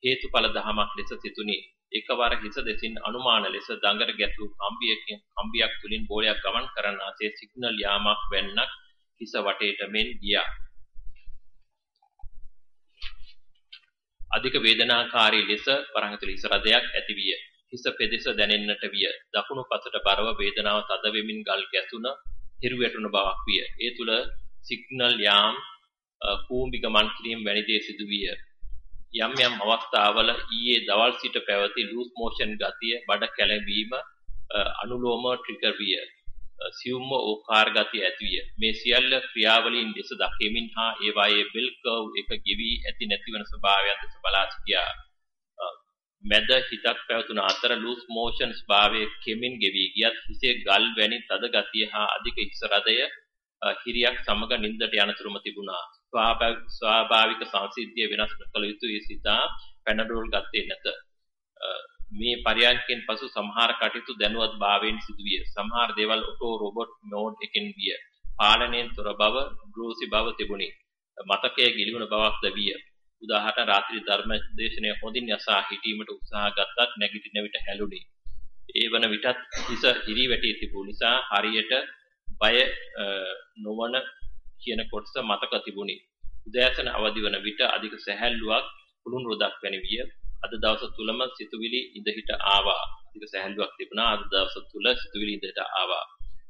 හේතුඵල ධමයක් ලෙස සිතුනි. එකවර හිස දෙසින් අනුමාන ලෙස දඟර ගැසූ කම්බියකින් කම්බියක් තුලින් බෝලයක් ගමන් කරන ආසේ සිග්නල් යාමක් වෙන්නක් හිස වටේට මෙන් ගියා. අධික වේදනාකාරී ලෙස වරහතුල හිස රදයක් ඇතිවිය. හිස පෙදෙස දැනෙන්නට විය. දකුණු පසට බරව වේදනාව තද වෙමින් ගල් ගැසුන හිරු වැටුණ බවක් විය. ඒ තුල සිග්නල් යාම් කූඹි ගමන් කිරීම වැනි දේ සිදු විය. යම් යම් අවස්ථාවල ඊයේ දවල් සිට පැවති ලූස් මෝෂන් ගතිය බඩ කැළඹීම අනුලෝම ට්‍රිගර් විය. සියුම්ම ඕකාර ගතිය ඇතිවිය. මේ සියල්ල ක්‍රියාවලීන් දෙස දකිමින් හා ඒවායේ බෙල් කර්ව් එක ගෙවි ඇති නැති වෙන ස්වභාවයන් දෙස බලා සිටියා. මැද හිතක් පැවතුන අතර ලූස් මෝෂන් ස්වභාවයේ කෙමින් ගෙවි ගියත් හිසේ ගල් වැනි තද ගතිය හා අධික හිස රදය හිරියක් සමග නින්දට යනතුරුම තිබුණා. ස්වාභාවික සංසිද්ධිය වෙනස් කළ යුතුයි සිතා පැනඩෝල් ගත්තේ නැත. මේ පරියන්කෙන් පසු සමහර කටයුතු දැනුවත් භාවයෙන් සිදුවිය. සමහර දේවල් ඔටෝ රොබොට් මෝඩ් එකෙන් විය. පාලනයෙන් තොර බව, ග්‍රෝසි බව තිබුණි. මතකයේ ගිලිවුණ බවක්ද විය. උදාහරණ රාත්‍රී ධර්ම දේශනය හොඳින් යසා හිටීමට උත්සාහ ගත්තත් නැගිටින විට හැලුණි. ඒ වන විටත් හිස හිරි වැටී තිබු නිසා හරියට බය නොවන කියන කොටස මතක තිබුණි. උදෑසන අවදි වන විට අධික සැහැල්ලුවක් කුළුණු රොදක් වැනි විය. අද දවස තුලම සිතුවිලි ඉඳහිට ආවා. අධික සැහැල්ලුවක් තිබුණා. අද දවස තුල සිතුවිලි ඉඳහිට ආවා.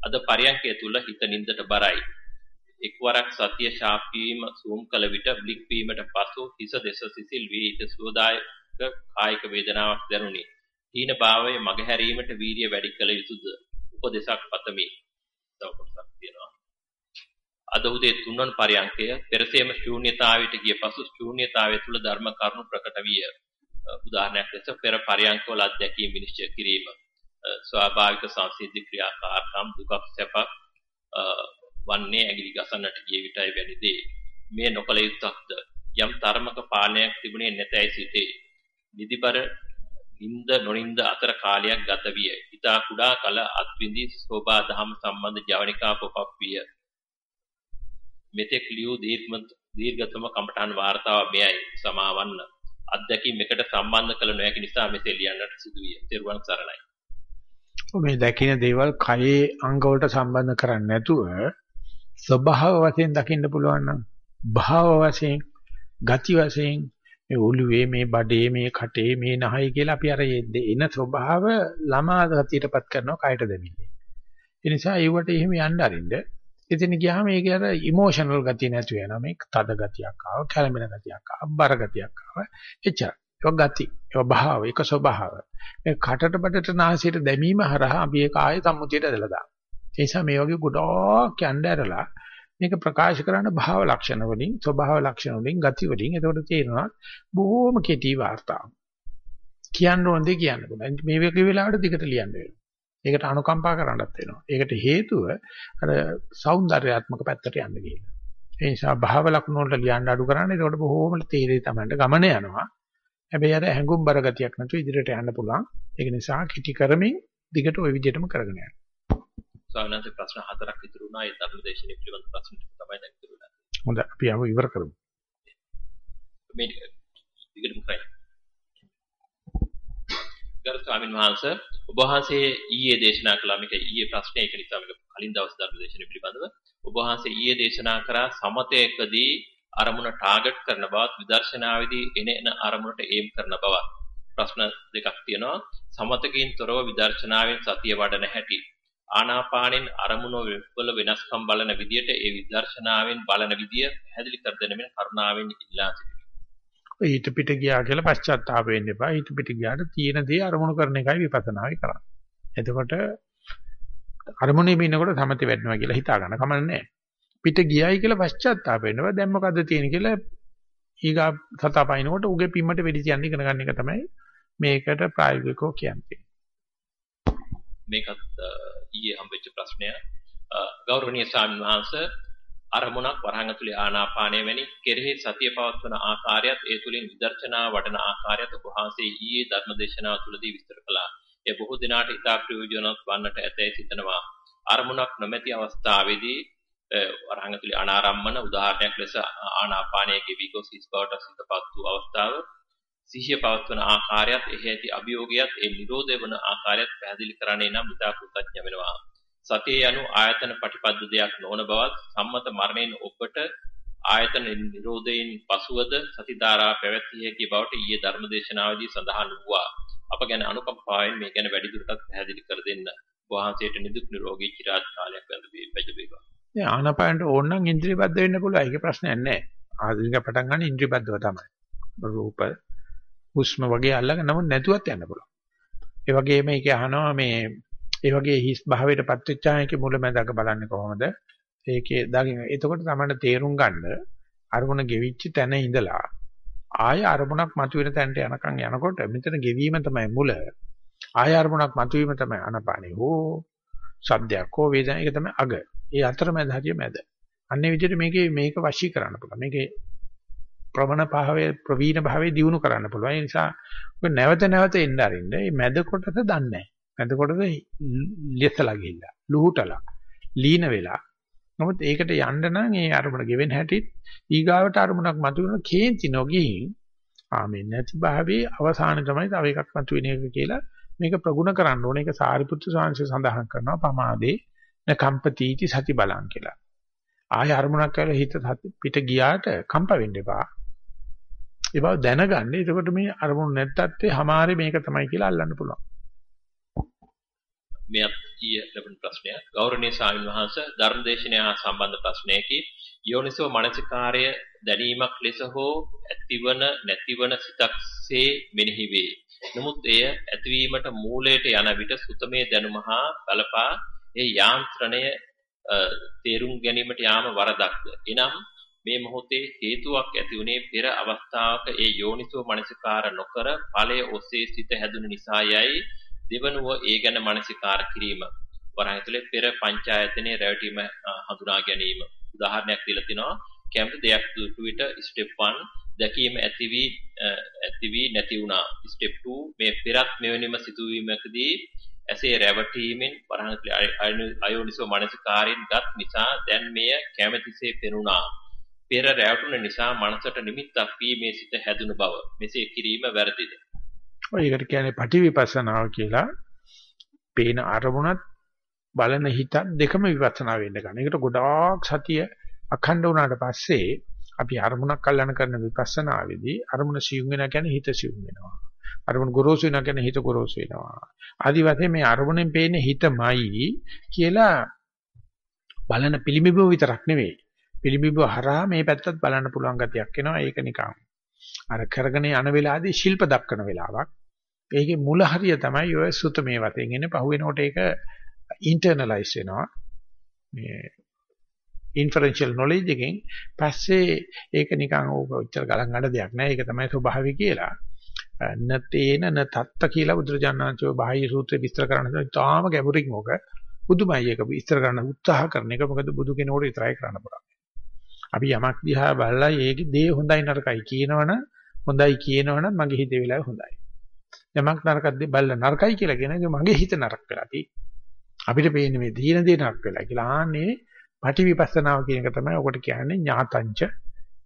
අද පරියන්කය තුල හිත නින්දට බරයි. එක්වරක් සතිය ශාපීම සූම් කළ විට බ්ලික් වීමට පසු හිස දෙස සිසිල් වී ඊට සුවදායක කායික වේදනාවක් දැනුනි. තීන භාවයේ මගහැරීමට වීරිය වැඩි කළ යුතුද? උපදේශක් පතමි. තව කොටසක් තියෙනවා. අද උදේ තුන්වන පරයන්කය පෙරසේම ශූන්‍යතාවයට ගිය පසු ශූන්‍යතාවය තුළ ධර්ම කරුණු ප්‍රකට විය. උදාහරණයක් ලෙස පෙර පරයන්කවල අධ්‍යක්ීම් විනිශ්චය කිරීම ස්වාභාවික සංසිද්ධි ක්‍රියාකාරකම් දුකක් සැපක් වන්නේ ඇඟිලි ගසන්නට ගිය විටයි වැනි දේ. මේ නොකල යුත්තක්ද යම් තර්මක පාලනයක් තිබුණේ නැතයි සිටේ. නිදිබර නිින්ද නොනිින්ද අතර කාලයක් ගත විය. ඊට කුඩා කල අත්විඳි සෝබා දහම සම්බන්ධ ජවනිකා පොපක් විය. මෙතෙක් ලියූ දීර්ඝතම කමඨාන් වාර්තාව මෙයයි සමාවන්න. අත්දැකීම් එකට සම්බන්ධ කළ නොහැකි නිසා මෙසේ ලියන්නට සිදුවිය. ත්වන් සරණයි. මේ දකින්න දේවල් කයේ අංග වලට සම්බන්ධ කරන්නේ නැතුව ස්වභාව වශයෙන් දකින්න පුළුවන් නම් භාව වශයෙන් ගති වශයෙන් මේ ඔළුවේ මේ බඩේ මේ කටේ මේ නහයි කියලා අපි අර එන ස්වභාව ළමා ගතියටපත් කරනවා කයට දෙමින්නේ. ඒ නිසා ඒවට එහෙම යන්න අරින්න. එතන ගියාම ඒකේ අර ඉමෝෂනල් ගතිය නැතු වෙනවා. මේ තද ගතියක් ආව, කැළඹෙන ගතියක් ආව, බර ගතියක් ආව. එච්චර. ඒක ගති, ඒක භාව, ඒක ස්වභාව. මේ කටට බඩට නාසයට දැමීම හරහා අපි ඒක ආයේ සම්මුතියට ඇදලා දානවා. ඒ නිසා මේ වගේ ගොඩක් යන්න ඇරලා මේක ප්‍රකාශ කරන්න භාව ලක්ෂණ වලින් ස්වභාව ලක්ෂණ වලින් ගති වලින් එතකොට තේරෙනවා බොහෝම කෙටි වාර්තාවක්. කියන්න ඕන දේ කියන්න පුළුවන්. මේ වගේ වෙලාවට දිගට ලියන්න වෙනවා. ඒකට අනුකම්පා කරන්නත් වෙනවා. ඒකට හේතුව අර సౌందర్యාත්මක පැත්තට යන්න කියලා. ඒ නිසා භාව ලක්ෂණ වලට ලියන්න අඩු කරන්න. ඒකට බොහෝම තීරේ තමයි ගමන යනවා. හැබැයි අර හැඟුම් බර ගතියක් නැතුව ඉදිරියට යන්න පුළුවන්. ඒක නිසා කිටි කරමින් දිගට ওই විදිහටම කරගෙන යන්න. සාමාන්‍යයෙන් ප්‍රශ්න හතරක් ඉතුරු වුණා. ඒ ධර්මදේශනයේ පිළිබඳ ප්‍රශ්න ටික තමයි දැන් ඉතුරු වෙලා. හොඳයි අපි ආව ඉවර කරමු. මේ දිගටම කරයි. ගරු ස්වාමීන් වහන්සේ ඔබ වහන්සේ ඊයේ දේශනා කළා මේක ඊයේ ප්‍රශ්නේ ඒක නිසා මේක කලින් දවස් ධර්මදේශනයේ පිළිබඳව. ඔබ වහන්සේ ඊයේ දේශනා කරා සමතයකදී අරමුණ ටාගට් කරන බවත් විදර්ශනාවේදී එන එන අරමුණට ඒම් කරන බවත්. ප්‍රශ්න දෙකක් තියෙනවා. සමතකින් තොරව විදර්ශනාවෙන් සතිය වඩන හැටි. ආනාපානෙන් අරමුණ වල වෙනස්කම් බලන විදියට ඒ විදර්ශනාවෙන් බලන විදිය පැහැදිලි කර දෙන මෙන් කරුණාවෙන් ඉල්ලා සිටිමි. ඔය හිත පිට ගියා කියලා පශ්චාත්තාප වෙන්න එපා. හිත පිට ගියාට තියෙන දේ අරමුණු කරන එකයි විපස්සනාවේ කරන්නේ. එතකොට අරමුණේ ඉන්නකොට සමතේ වැඩනවා කියලා හිතා ගන්න කමන්නේ නැහැ. පිට ගියයි කියලා පශ්චාත්තාප වෙනවා. දැන් මොකද්ද තියෙන්නේ කියලා ඊගා සතාපයින්කොට උගේ පිම්මට වෙඩි තියන්න ඉගෙන ගන්න එක තමයි මේකට ප්‍රායෝගිකව කියන්නේ. මේකත් ඊයේ හම්බෙච්ච ප්‍රශ්නය. ගෞරවනීය ස්වාමීන් වහන්සේ අරමුණක් වරහන් ඇතුලේ ආනාපානය වැනි කෙරෙහි සතිය පවත්වන ආකාරයත් ඒ තුලින් විදර්ශනා වඩන ආකාරයත් ඔබ වහන්සේ ඊයේ ධර්මදේශනාව තුළදී විස්තර කළා. ඒ බොහෝ දිනාට ඉතා ප්‍රයෝජනවත් වන්නට ඇතැයි සිතනවා. අරමුණක් නොමැති අවස්ථාවේදී වරහන් ඇතුලේ අනාරම්මන උදාහරණයක් ලෙස ආනාපානයේ ගෙවි ගොස් හිස් බවට සිතපත් වූ අවස්ථාව සිහිය පවත්වන ආකාරයත් එහි ඇති අභියෝගයත් ඒ නිරෝධය වන ආකාරයත් පැහැදිලි කරන්නේ නම් ඉතා කෘතඥ වෙනවා. සතිය යනු ආයතන ප්‍රතිපද දෙයක් නොවන බවත් සම්මත මරණයෙන් ඔබට ආයතන නිරෝධයෙන් පසුවද සති ධාරා පැවැත්විය හැකි බවට ඊයේ ධර්මදේශනාවේදී සඳහන් වුණා. අප ගැන අනුකම්පාවෙන් මේ ගැන වැඩිදුරටත් පැහැදිලි කර දෙන්න. වහන්සේට නිදුක් නිරෝගී චිරාත් කාලයක් ලැබේවා. මේ ආනපානට ඕන නම් ඉන්ද්‍රියබද්ධ වෙන්න පුළුවන්. ඒක ප්‍රශ්නයක් නැහැ. ආධුනික පටන් ගන්න ඉන්ද්‍රියබද්ධව තමයි. රූප හුස්ම වගේ අල්ලගෙන නමුත් නැතුවත් යන්න පුළුවන්. ඒ වගේම මේක අහනවා මේ ඒ වගේ හිස් භාවයටපත් වෙච්චායකේ මුලැමැදක බලන්නේ කොහොමද? ඒකේ දකින්න. එතකොට තමයි තේරුම් ගන්න අරමුණ ගෙවිච්ච තැන ඉඳලා ආය අරමුණක් මතුවෙන තැනට යනකම් යනකොට මෙතන ගෙවීම තමයි මුල. ආය අරමුණක් මතුවීම තමයි අනපානේ. හෝ සද්දයක් හෝ වේදනයක් ඒක තමයි අග. ඒ අතරමැද හරිය මැද. අන්නේ විදිහට මේකේ මේක වශී කරන්න පුළුවන්. මේකේ ප්‍රවණ භාවයේ ප්‍රවීණ භාවයේ දියුණු කරන්න පුළුවන්. ඒ නිසා ඔය නැවත නැවත එන්න අරින්න. මේ මැද කොටස දන්නේ නැහැ. මැද කොටස ලෙසලා ගිහිල්ලා, ලුහුටලා, ලීන වෙලා. නමුත් ඒකට යන්න නම් ඒ අරමුණ ගෙවෙන හැටිත් ඊගාවට අරමුණක් මතුවෙන කේන්ති නොගිහින් ආ මේ නැති භාවයේ අවසාන තමයි තව එකක් මතුවෙන එක කියලා මේක ප්‍රගුණ කරන්න ඕනේ. ඒක සාරිපුත්තු සාංශය සඳහන් කරනවා පමාදේ නකම්පතිටි සති බලං කියලා. ආය අරමුණක් කරලා හිත පිට ගියාට කම්ප වෙන්න එපා. ඒ බව දැනගන්න. එතකොට මේ අරමුණු නැත්තත් හමාරේ මේක තමයි කියලා අල්ලන්න පුළුවන්. මෙයත් ඊය ලැබුණ ප්‍රශ්නයක්. ගෞරවනීය ස්වාමීන් වහන්සේ ධර්මදේශනය හා සම්බන්ධ ප්‍රශ්නයකි. යෝනිසෝ මනසිකාර්ය දැනීමක් ලෙස හෝ ඇතිවන නැතිවන සිතක්සේ මෙනෙහි වේ. නමුත් එය ඇතිවීමට මූලයට යන විට සුතමේ දැනුම හා බලපා ඒ යාන්ත්‍රණය තේරුම් ගැනීමට යාම වරදක්ද. එනම් මේ මොහොතේ හේතුවක් ඇති උනේ පෙර අවස්ථාවක ඒ යෝනිසෝ මනසිකාර නොකර ඵලයේ ඔස්සේ සිත හැදුණු නිසා යයි දෙවනුව ඒ ගැන මනසිකාර කිරීම වරහන් ඇතුලේ පෙර පංචායතනයේ රැවටීම හඳුනා ගැනීම උදාහරණයක් දීලා තිනවා කැමති දෙයක් දුටු විට ස්ටෙප් 1 දැකීම ඇති වී ඇති වී නැති වුණා ස්ටෙප් 2 මේ පෙරත් මෙවැනිම සිදුවීමකදී ඇසේ රැවටීමෙන් වරහන් ඇතුලේ අයෝනිසෝ මනසිකාරයෙන් ගත් නිසා දැන් මෙය කැමැතිසේ පෙනුණා පෙර රැවටුන නිසා මනසට නිමිත්තක් වී මේ සිත හැදුණු බව. මෙසේ කිරීම වැරදිද? ඔය ඒකට කියන්නේ පටිවිපස්සනාව කියලා. පේන අරමුණත් බලන හිතත් දෙකම විපස්සනා වෙන්න ගන්න. ඒකට ගොඩාක් සතිය අඛණ්ඩ වුණාට පස්සේ අපි අරමුණක් අල්ලන කරන විපස්සනාවේදී අරමුණ සියුම් වෙනවා කියන්නේ හිත සියුම් වෙනවා. අරමුණ ගොරෝසු වෙනවා කියන්නේ හිත ගොරෝසු වෙනවා. ආදි වශයෙන් මේ අරමුණෙන් පේන්නේ හිතමයි කියලා බලන පිළිඹුව විතරක් නෙවෙයි. පිළිඹුව හරහා මේ පැත්තත් බලන්න පුළුවන් ගතියක් එනවා. ඒක නිකන් අර කරගෙන යන වෙලාවේදී ශිල්ප දක්වන වෙලාවක්. ඒකේ මුල හරිය තමයි ඔය සුතමේ වතෙන් එන්නේ. පහුවෙනකොට ඒක ඉන්ටර්නලයිස් වෙනවා. මේ ඉන්ෆරෙන්ෂල් නොලෙජ් එකෙන් පස්සේ ඒක නිකන් ඕක උච්චර ගලන් ගන්න දෙයක් නෑ ඒක තමයි ස්වභාවය කියලා. නතේන නතත්ත කියලා බුදුරජාණන්චෝ බාහ්‍ය සූත්‍රය විස්තර කරන තාම ගැඹුරින් ඕක බුදුමයි ඒක විස්තර කරන්න උත්සාහ කරන එක මොකද බුදු කෙනෙකුට විතරයි කරන්න පුළුවන්. අපි යමක් දිහා බලලා ඒකේ දේ හොඳයි නරකයි කියනවනම් හොඳයි කියනවනම් මගේ හිතේ වෙලාව හොඳයි. යමක් නරකක්ද බලලා නරකයි කියලා කියන එක මගේ හිත නරක වෙලා තියෙන්නේ. අපිට පේන්නේ මේ දීන දේ නරක වෙලා කියලා. ආන්නේ පටි විපස්සනාව කියන එක තමයි ඔකට කියන්නේ ඥාතංච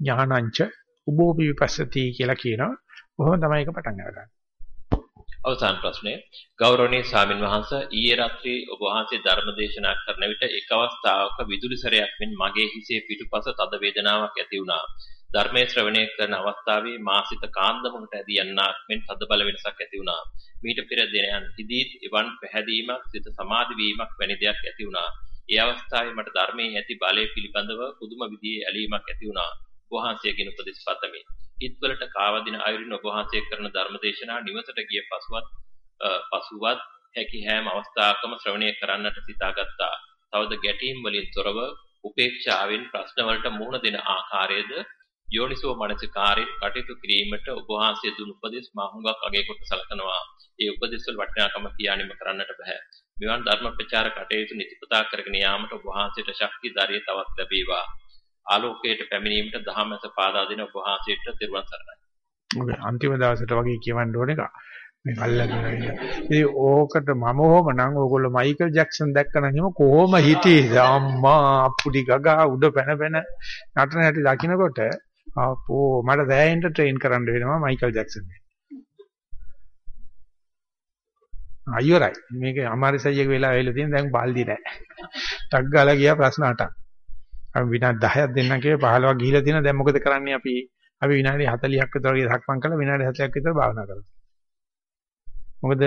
ඥානංච උබෝ විපස්සති කියලා කියනවා. කොහොම තමයි ඒක පටන් අරගන්නේ. අවසාන ප්‍රශ්නය ගෞරවනීය ස්වාමින් වහන්සේ ඊයේ රාත්‍රියේ ඔබ වහන්සේ ධර්ම දේශනා කරන විට එක් අවස්ථාවක විදුලි සැරයක් මෙන් මගේ හිසේ පිටුපස තද වේදනාවක් ඇති වුණා. ධර්මයේ ශ්‍රවණය කරන අවස්ථාවේ මාසිත කාන්දමකට ඇදී යන්නක් මෙන් තද බල වෙනසක් ඇති වුණා. මීට පෙර දිනයන් හිදී එවන් පැහැදීමක් සිත සමාධි වීමක් වැනි දෙයක් ඇති වුණා. ඒ අවස්ථාවේ මට ධර්මයේ ඇති බලය පිළිබඳව පුදුම විදිහේ ඇලීමක් ඇති වුණා. වහන්සේගෙන් උපදෙස් පතමි. හිත්වලට කාවදින අයුරින් ඔබ වහන්සේ කරන ධර්මදේශනා නිවසට ගිය පසුවත් පසුවත් හැකි හැම අවස්ථාවකම ශ්‍රවණය කරන්නට සිතාගත්තා. තවද ගැටීම් වලින් තොරව උපේක්ෂාවෙන් ප්‍රශ්න වලට මුහුණ දෙන ආකාරයේද යෝනිසෝ මනසිකාරයෙන් කටයුතු කිරීමට ඔබ වහන්සේ දුන් උපදෙස් මා හුඟක් අගය කොට සලකනවා. ඒ උපදෙස් වල වටිනාකම කියානිම කරන්නට බෑ. මෙවන් ධර්ම ප්‍රචාර කටයුතු නිතිපතා කරගෙන යාමට ඔබ වහන්සේට ශක්තිය ධෛර්යය තවත් ලැබේවා. ආලෝකයට පැමිණීමට දහමස පාදා දෙන ඔබ වහන්සේට තෙරුවන් සරණයි. ඔක අන්තිම දවසට වගේ කියවන්න ඕන එක. මේ අල්ලගෙන ඉතින් ඕකට මම හොම නම් ඕගොල්ලෝ මයිකල් ජැක්සන් දැක්කනම් එහෙම කොහොම හිටියේද අම්මා අප්පුඩි ගගා උඩ පැන පැන නටන හැටි දකින්නකොට අපෝ මට දැයෙන්ට ට්‍රේන් කරන්න වෙනවා මයිකල් ජැක්සන්. අයියෝරයි මේක අමාරිසයියක වෙලා වෙලා තියෙන දැන් බාල්දි නැහැ. ටක් ගාලා ගියා ප්‍රශ්න අටක්. අපි විනාඩි 10ක් දෙන්නම් කියලා 15ක් ගිහිලා තියෙනවා. දැන් මොකද කරන්නේ අපි? අපි විනාඩි 40ක් විතර වගේ සක්මන් කළා විනාඩි 40ක් විතර භාවනා කරා. මොකද